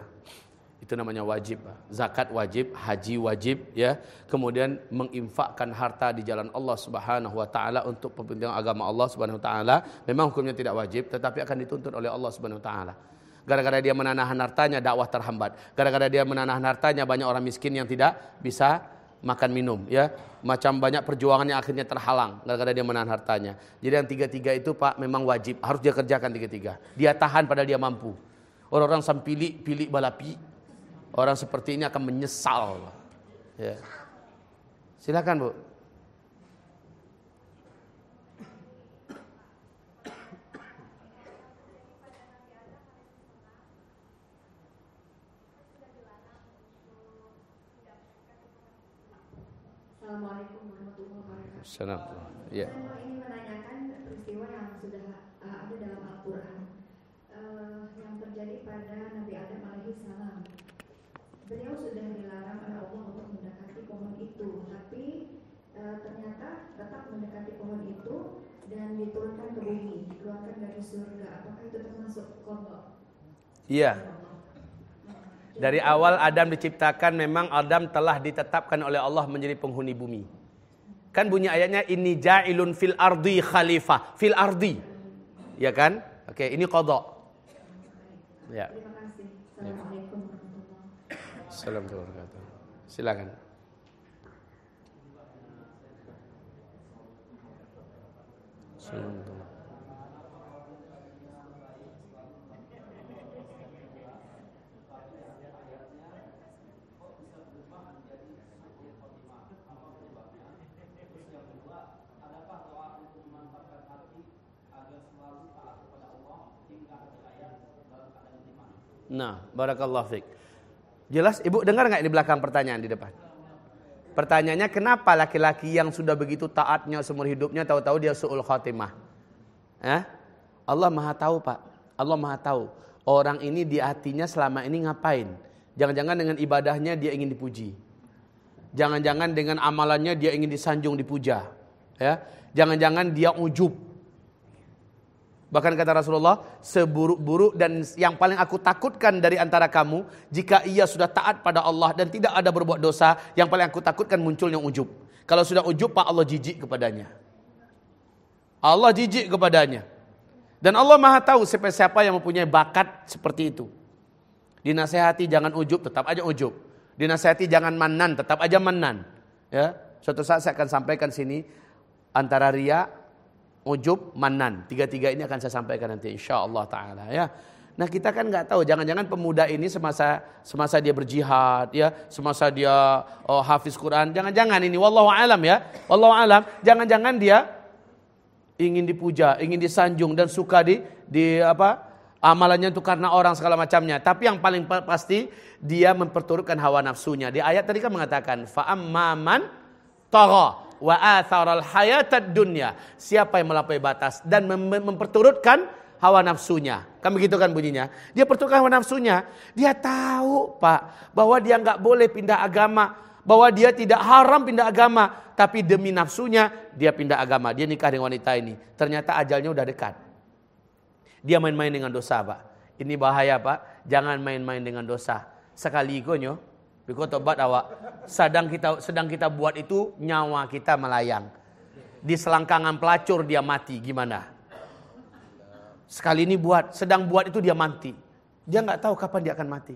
Itu namanya wajib. Zakat wajib, haji wajib ya. Kemudian menginfakkan harta di jalan Allah Subhanahu wa taala untuk kepentingan agama Allah Subhanahu wa taala memang hukumnya tidak wajib tetapi akan dituntut oleh Allah Subhanahu wa taala. Gara-gara dia menahan hartanya dakwah terhambat. Gara-gara dia menahan hartanya banyak orang miskin yang tidak bisa makan minum ya. Macam banyak perjuangan yang akhirnya terhalang gara-gara dia menahan hartanya. Jadi yang tiga-tiga itu Pak memang wajib harus dia kerjakan tiga-tiga. Dia tahan padahal dia mampu. Orang-orang sampili pilih balapi Orang seperti ini akan menyesal. Ya. Silakan Bu. Assalamualaikum warahmatullahi wabarakatuh. Assalamualaikum. Ya. Saya ingin menanyakan peristiwa yang sudah uh, ada dalam Al-Quran uh, yang terjadi pada Nabi Adam alaihissalam beliau sudah dilarang oleh Allah untuk mendekati pohon itu, tapi e, ternyata tetap mendekati pohon itu dan diturunkan ke bumi, dikeluarkan dari surga. Apakah itu termasuk kodok? Iya. Dari awal Adam diciptakan memang Adam telah ditetapkan oleh Allah menjadi penghuni bumi. Kan bunyi ayatnya ini ja'ilun fil ardi khalifah, fil ardi. Ya kan? Oke, ini kodok. Ya. Assalamualaikum. Warahmatullahi. Silakan. Assalamualaikum. Nah, barakallahu fiqh. Jelas ibu dengar nggak di belakang pertanyaan di depan? Pertanyaannya kenapa laki-laki yang sudah begitu taatnya seumur hidupnya tahu-tahu dia suul khotimah? Ya? Allah Maha tahu, Pak. Allah Maha tahu. Orang ini di hatinya selama ini ngapain? Jangan-jangan dengan ibadahnya dia ingin dipuji. Jangan-jangan dengan amalannya dia ingin disanjung, dipuja. Ya. Jangan-jangan dia ujub. Bahkan kata Rasulullah, seburuk-buruk dan yang paling aku takutkan dari antara kamu, jika ia sudah taat pada Allah dan tidak ada berbuat dosa, yang paling aku takutkan munculnya ujub. Kalau sudah ujub, Pak Allah jijik kepadanya. Allah jijik kepadanya. Dan Allah maha tahu siapa-siapa yang mempunyai bakat seperti itu. Dinasehati jangan ujub, tetap aja ujub. Dinasehati jangan manan, tetap aja manan. Ya, suatu saat saya akan sampaikan sini antara ria ujub, manan. Tiga-tiga ini akan saya sampaikan nanti insya Allah taala ya. Nah kita kan nggak tahu, jangan-jangan pemuda ini semasa semasa dia berjihad, ya, semasa dia oh, hafiz Quran, jangan-jangan ini, wallahu alam ya, wallahu alam, jangan-jangan dia ingin dipuja, ingin disanjung dan suka di di apa amalannya itu karena orang segala macamnya. Tapi yang paling pasti dia memperturutkan hawa nafsunya. Di ayat tadi kan mengatakan fa'amman tagha wa atharal hayatad dunya. Siapa yang melampaui batas dan mem memperturutkan hawa nafsunya. Kan begitu kan bunyinya? Dia perturutkan hawa nafsunya. Dia tahu, Pak, bahwa dia nggak boleh pindah agama. bahwa dia tidak haram pindah agama, tapi demi nafsunya dia pindah agama. Dia nikah dengan wanita ini. Ternyata ajalnya udah dekat. Dia main-main dengan dosa, Pak. Ini bahaya, Pak. Jangan main-main dengan dosa. Sekali ikonyo, biko tobat awak. Sedang kita sedang kita buat itu nyawa kita melayang. Di selangkangan pelacur dia mati, gimana? Sekali ini buat, sedang buat itu dia mati. Dia nggak tahu kapan dia akan mati.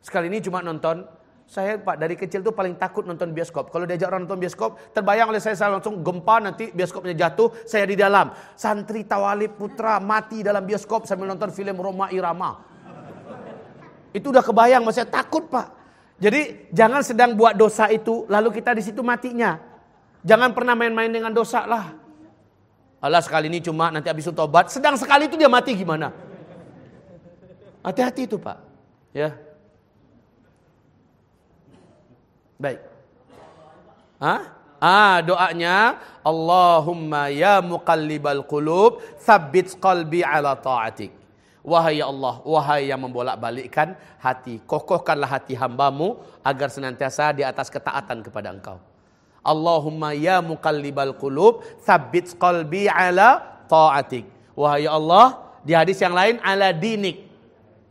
Sekali ini cuma nonton, saya Pak dari kecil tuh paling takut nonton bioskop. Kalau diajak orang nonton bioskop, terbayang oleh saya, saya langsung gempa nanti bioskopnya jatuh, saya di dalam. Santri Tawalib Putra mati dalam bioskop sambil nonton film Roma Irama. Itu udah kebayang, saya takut Pak. Jadi jangan sedang buat dosa itu, lalu kita di situ matinya. Jangan pernah main-main dengan dosa lah. Allah sekali ini cuma nanti habis itu tobat, sedang sekali itu dia mati gimana? Hati-hati itu Pak. Ya. Baik. Hah? Ah, doanya Allahumma ya muqallibal qulub, tsabbit qalbi ala ta'atik. Wahai ya Allah, wahai yang membolak-balikkan hati, kokohkanlah hati hambamu agar senantiasa di atas ketaatan kepada engkau. Allahumma ya muqallibal qulub, tsabbit qalbi ala ta'atik. Wahai ya Allah, di hadis yang lain ala dinik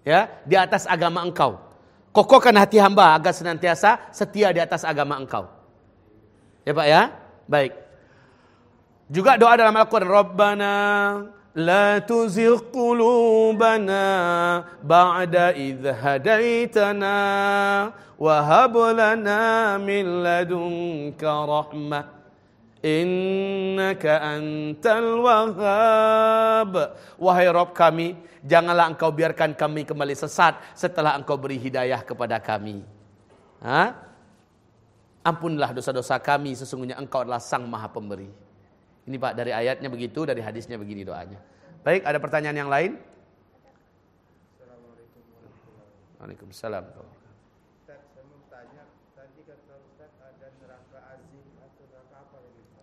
ya di atas agama engkau. Kokohkan hati hamba agar senantiasa setia di atas agama engkau. Ya Pak ya? Baik. Juga doa dalam Al-Quran. Rabbana tuzigh qulubana ba'da idh hadaitana wa hab lana min ladunka rahmah Innaka antal wahhab. Wahai Rob kami, janganlah engkau biarkan kami kembali sesat setelah engkau beri hidayah kepada kami. Ha? Ampunlah dosa-dosa kami, sesungguhnya engkau adalah sang maha pemberi. Ini Pak, dari ayatnya begitu, dari hadisnya begini doanya. Baik, ada pertanyaan yang lain? Waalaikumsalam.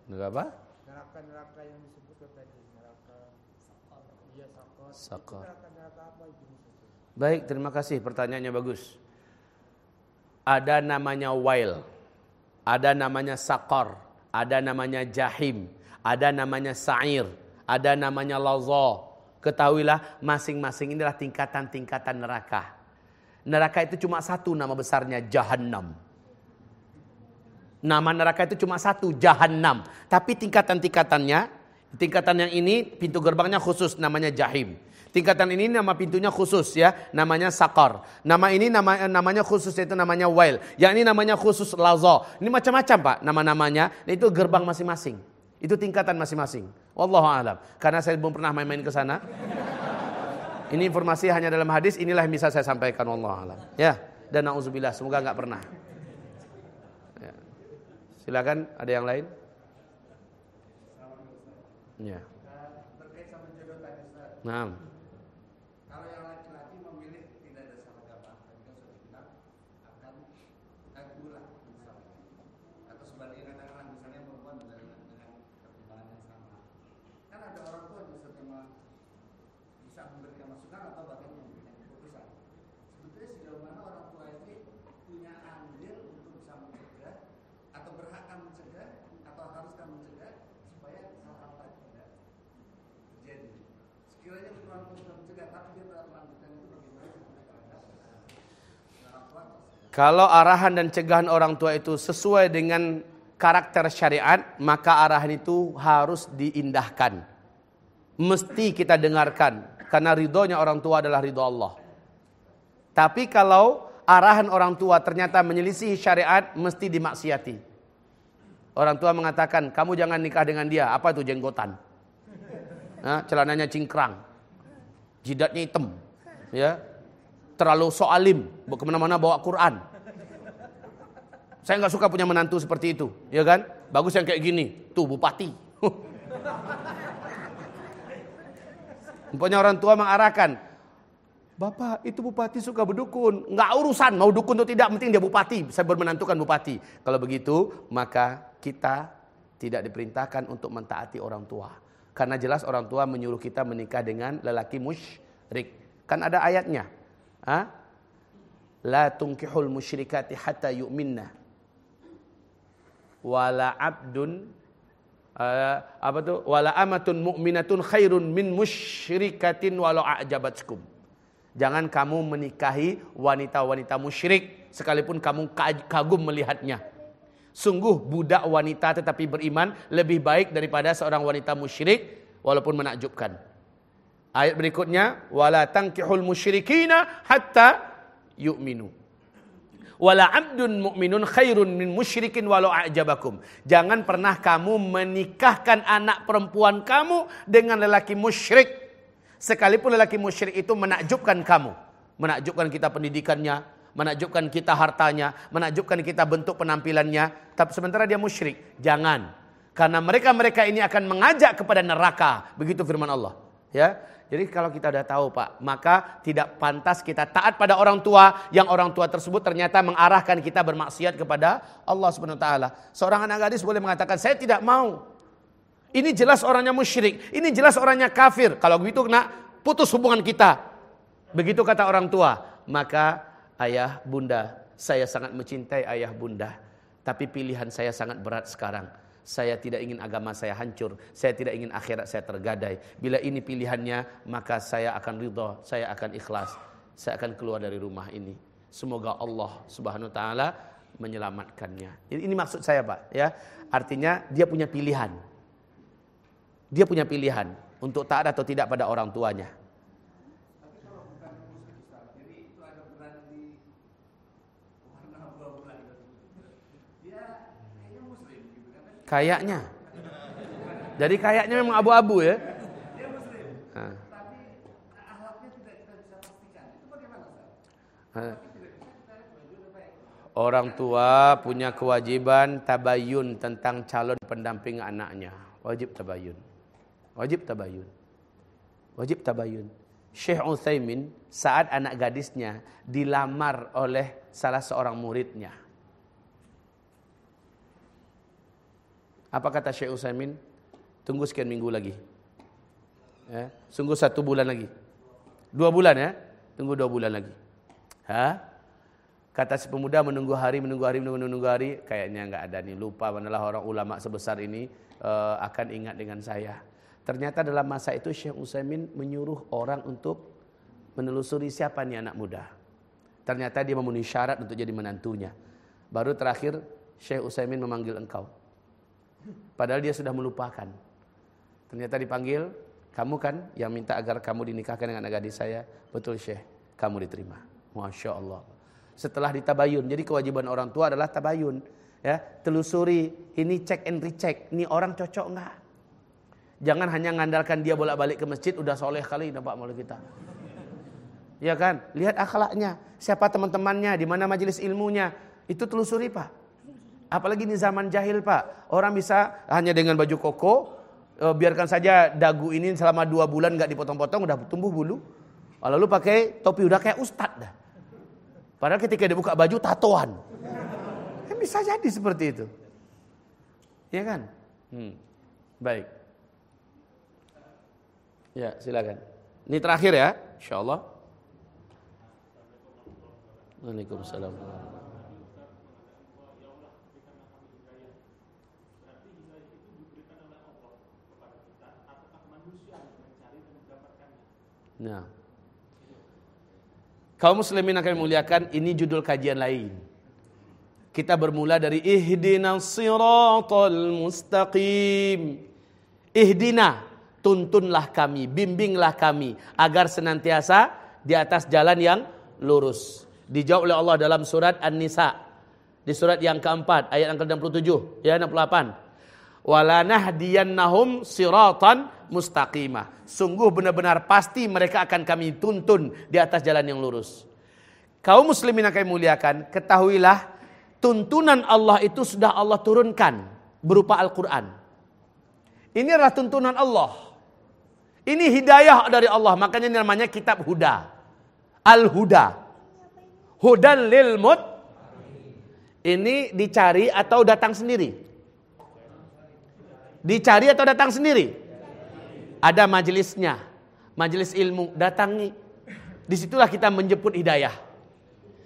Neraka apa? Neraka-neraka yang disebutkan tadi, neraka iya sakor. Sakor. Neraka-neraka apa itu? Baik, terima kasih pertanyaannya bagus. Ada namanya wail, ada namanya sakor, ada namanya jahim, ada namanya sa'ir, ada namanya lazo. Ketahuilah masing-masing inilah tingkatan-tingkatan neraka. Neraka itu cuma satu nama besarnya jahannam. Nama neraka itu cuma satu, jahanam. Tapi tingkatan-tingkatannya, tingkatan yang ini pintu gerbangnya khusus namanya jahim. Tingkatan ini nama pintunya khusus ya, namanya sakar. Nama ini nama namanya khusus yaitu namanya wail. Yang ini namanya khusus lazo. Ini macam-macam Pak nama-namanya. Itu gerbang masing-masing. Itu tingkatan masing-masing. Wallahu alam. Karena saya belum pernah main-main ke sana. Ini informasi hanya dalam hadis, inilah yang bisa saya sampaikan Allah alam. Ya, dan nauzubillah semoga nggak pernah. Silakan, ada yang lain? Ya. Nah. Kalau yang laki-laki memilih tidak ada salah apa, tadi kan sudah bilang akan kagulah misalnya. Atau sebaliknya katakanlah misalnya perempuan dengan dengan pertimbangan yang sama. Kan ada orang tua yang bisa bisa memberikan masukan atau bahkan memberikan keputusan. Sebetulnya sejauh mana orang tua ini punya andil untuk bisa mencegah atau berhak mencegah atau haruskah mencegah supaya hal-hal tidak terjadi. Sekiranya orang tua sudah mencegah tapi dia tidak melanjutkan itu bagaimana kalau arahan dan cegahan orang tua itu sesuai dengan karakter syariat, maka arahan itu harus diindahkan. Mesti kita dengarkan, karena ridhonya orang tua adalah ridho Allah. Tapi kalau arahan orang tua ternyata menyelisih syariat, mesti dimaksiati. Orang tua mengatakan, kamu jangan nikah dengan dia. Apa itu jenggotan? Nah, celananya cingkrang. Jidatnya hitam. Ya, terlalu soalim. Ke mana-mana bawa Quran. Saya nggak suka punya menantu seperti itu. Ya kan? Bagus yang kayak gini. Tuh bupati. [LAUGHS] Pokoknya orang tua mengarahkan. Bapak itu bupati suka berdukun. Nggak urusan mau dukun atau tidak. Penting dia bupati. Saya bermenantukan bupati. Kalau begitu maka kita tidak diperintahkan untuk mentaati orang tua. Karena jelas orang tua menyuruh kita menikah dengan lelaki musyrik. Kan ada ayatnya. Ha? La tunkihul musyrikati hatta yu'minna. wala abdun uh, apa tuh wala amatun mu'minatun khairun min musyrikatin walau a'jabatkum. Jangan kamu menikahi wanita-wanita musyrik sekalipun kamu kagum melihatnya. Sungguh budak wanita tetapi beriman lebih baik daripada seorang wanita musyrik walaupun menakjubkan. Ayat berikutnya wala tankihul musyrikina hatta yu'minu. Wala abdun mu'minun khairun min musyrikin walau a'jabakum. Jangan pernah kamu menikahkan anak perempuan kamu dengan lelaki musyrik. Sekalipun lelaki musyrik itu menakjubkan kamu. Menakjubkan kita pendidikannya, menakjubkan kita hartanya, menakjubkan kita bentuk penampilannya. Tapi sementara dia musyrik. Jangan. Karena mereka-mereka ini akan mengajak kepada neraka. Begitu firman Allah. Ya, jadi kalau kita sudah tahu Pak, maka tidak pantas kita taat pada orang tua yang orang tua tersebut ternyata mengarahkan kita bermaksiat kepada Allah Subhanahu taala. Seorang anak gadis boleh mengatakan saya tidak mau. Ini jelas orangnya musyrik, ini jelas orangnya kafir. Kalau begitu kena putus hubungan kita. Begitu kata orang tua, maka ayah, bunda, saya sangat mencintai ayah, bunda. Tapi pilihan saya sangat berat sekarang saya tidak ingin agama saya hancur. Saya tidak ingin akhirat saya tergadai. Bila ini pilihannya, maka saya akan ridha, saya akan ikhlas. Saya akan keluar dari rumah ini. Semoga Allah Subhanahu wa taala menyelamatkannya. Ini maksud saya, Pak, ya. Artinya dia punya pilihan. Dia punya pilihan untuk taat atau tidak pada orang tuanya. Kayaknya. Jadi kayaknya memang abu-abu ya. Orang tua punya kewajiban tabayun tentang calon pendamping anaknya. Wajib tabayun. Wajib tabayun. Wajib tabayun. Syekh Utsaimin saat anak gadisnya dilamar oleh salah seorang muridnya. Apa kata Syekh Utsaimin? Tunggu sekian minggu lagi. Ya, sungguh satu bulan lagi. Dua bulan ya? Tunggu dua bulan lagi. Ha? Kata si pemuda menunggu hari, menunggu hari, menunggu, menunggu hari. Kayaknya nggak ada nih. Lupa manalah orang ulama sebesar ini uh, akan ingat dengan saya. Ternyata dalam masa itu Syekh Utsaimin menyuruh orang untuk menelusuri siapa nih anak muda. Ternyata dia memenuhi syarat untuk jadi menantunya. Baru terakhir Syekh Utsaimin memanggil engkau. Padahal dia sudah melupakan. Ternyata dipanggil, kamu kan yang minta agar kamu dinikahkan dengan gadis saya. Betul Syekh, kamu diterima. Masya Allah. Setelah ditabayun, jadi kewajiban orang tua adalah tabayun. Ya, telusuri, ini cek and recheck, ini orang cocok enggak? Jangan hanya mengandalkan dia bolak-balik ke masjid, udah soleh kali nampak malu kita. Ya kan? Lihat akhlaknya, siapa teman-temannya, di mana majelis ilmunya. Itu telusuri Pak. Apalagi di zaman jahil pak. Orang bisa hanya dengan baju koko. E, biarkan saja dagu ini selama dua bulan nggak dipotong-potong udah tumbuh bulu. Lalu pakai topi udah kayak ustad dah. Padahal ketika dia buka baju tatoan. Ya, bisa jadi seperti itu. Ya kan? Hmm. Baik. Ya silakan. Ini terakhir ya, insya Allah. Waalaikumsalam. Nah. Kaum muslimin akan muliakan ini judul kajian lain. Kita bermula dari ihdinas siratal mustaqim. Ihdina, tuntunlah kami, bimbinglah kami agar senantiasa di atas jalan yang lurus. Dijawab oleh Allah dalam surat An-Nisa. Di surat yang keempat, ayat yang ke-67, ya 68. Walanahdiyannahum siratan mustaqimah. Sungguh benar-benar pasti mereka akan kami tuntun di atas jalan yang lurus. Kaum muslimin yang kami muliakan, ketahuilah tuntunan Allah itu sudah Allah turunkan berupa Al-Quran. Ini adalah tuntunan Allah. Ini hidayah dari Allah, makanya ini namanya kitab Huda. Al-Huda. Hudan lil mut. Ini dicari atau datang sendiri? Dicari atau datang sendiri? Ada majelisnya, majelis ilmu, datangi. Di situlah kita menjemput hidayah.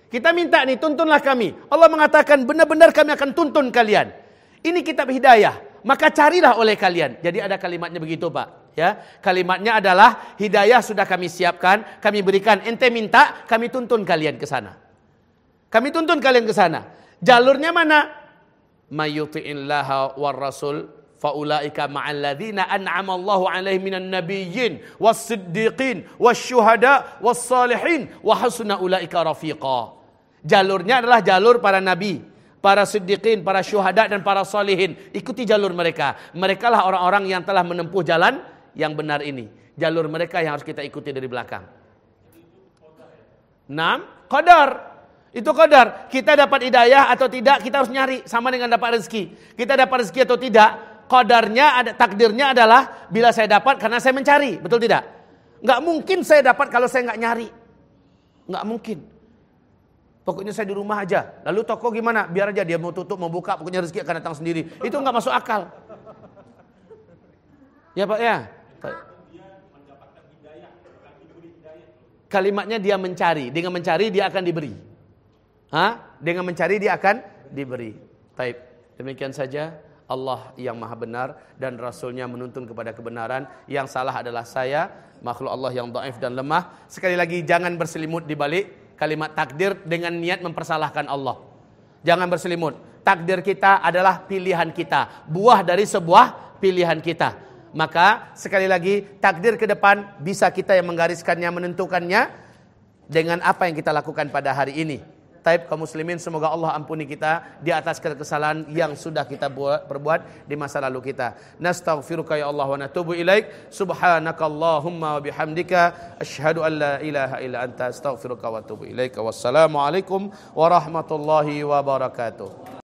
Kita minta nih, tuntunlah kami. Allah mengatakan benar-benar kami akan tuntun kalian. Ini kitab hidayah. Maka carilah oleh kalian. Jadi ada kalimatnya begitu Pak. Ya, kalimatnya adalah hidayah sudah kami siapkan, kami berikan. Ente minta, kami tuntun kalian ke sana. Kami tuntun kalian ke sana. Jalurnya mana? Mayyuti'illaha war rasul faulaika ma'al ladzina an'ama Allahu alaihim minan nabiyyin was-siddiqin wasyuhada was-salihin wa hasuna ulaika rafiqa. Jalurnya adalah jalur para nabi, para siddiqin, para syuhada dan para salihin. Ikuti jalur mereka. Mereka lah orang-orang yang telah menempuh jalan yang benar ini. Jalur mereka yang harus kita ikuti dari belakang. Enam, qadar. Itu qadar. Kita dapat hidayah atau tidak, kita harus nyari. Sama dengan dapat rezeki. Kita dapat rezeki atau tidak, qadarnya ada takdirnya adalah bila saya dapat karena saya mencari, betul tidak? Nggak mungkin saya dapat kalau saya nggak nyari. Nggak mungkin. Pokoknya saya di rumah aja. Lalu toko gimana? Biar aja dia mau tutup, mau buka, pokoknya rezeki akan datang sendiri. Itu nggak masuk akal. Ya Pak ya. Kalimatnya dia mencari. Dengan mencari dia akan diberi. Hah? Dengan mencari dia akan diberi. Taib. Demikian saja. Allah yang maha benar dan Rasulnya menuntun kepada kebenaran. Yang salah adalah saya, makhluk Allah yang daif dan lemah. Sekali lagi jangan berselimut di balik kalimat takdir dengan niat mempersalahkan Allah. Jangan berselimut. Takdir kita adalah pilihan kita, buah dari sebuah pilihan kita. Maka sekali lagi takdir ke depan bisa kita yang menggariskannya, menentukannya dengan apa yang kita lakukan pada hari ini. Taib kaum muslimin semoga Allah ampuni kita di atas kesalahan yang sudah kita buat perbuat di masa lalu kita. Nastaghfiruka ya Allah wa natubu ilaik. Subhanakallahumma wa bihamdika asyhadu an la ilaha illa anta astaghfiruka wa atubu ilaik. Wassalamualaikum warahmatullahi wabarakatuh.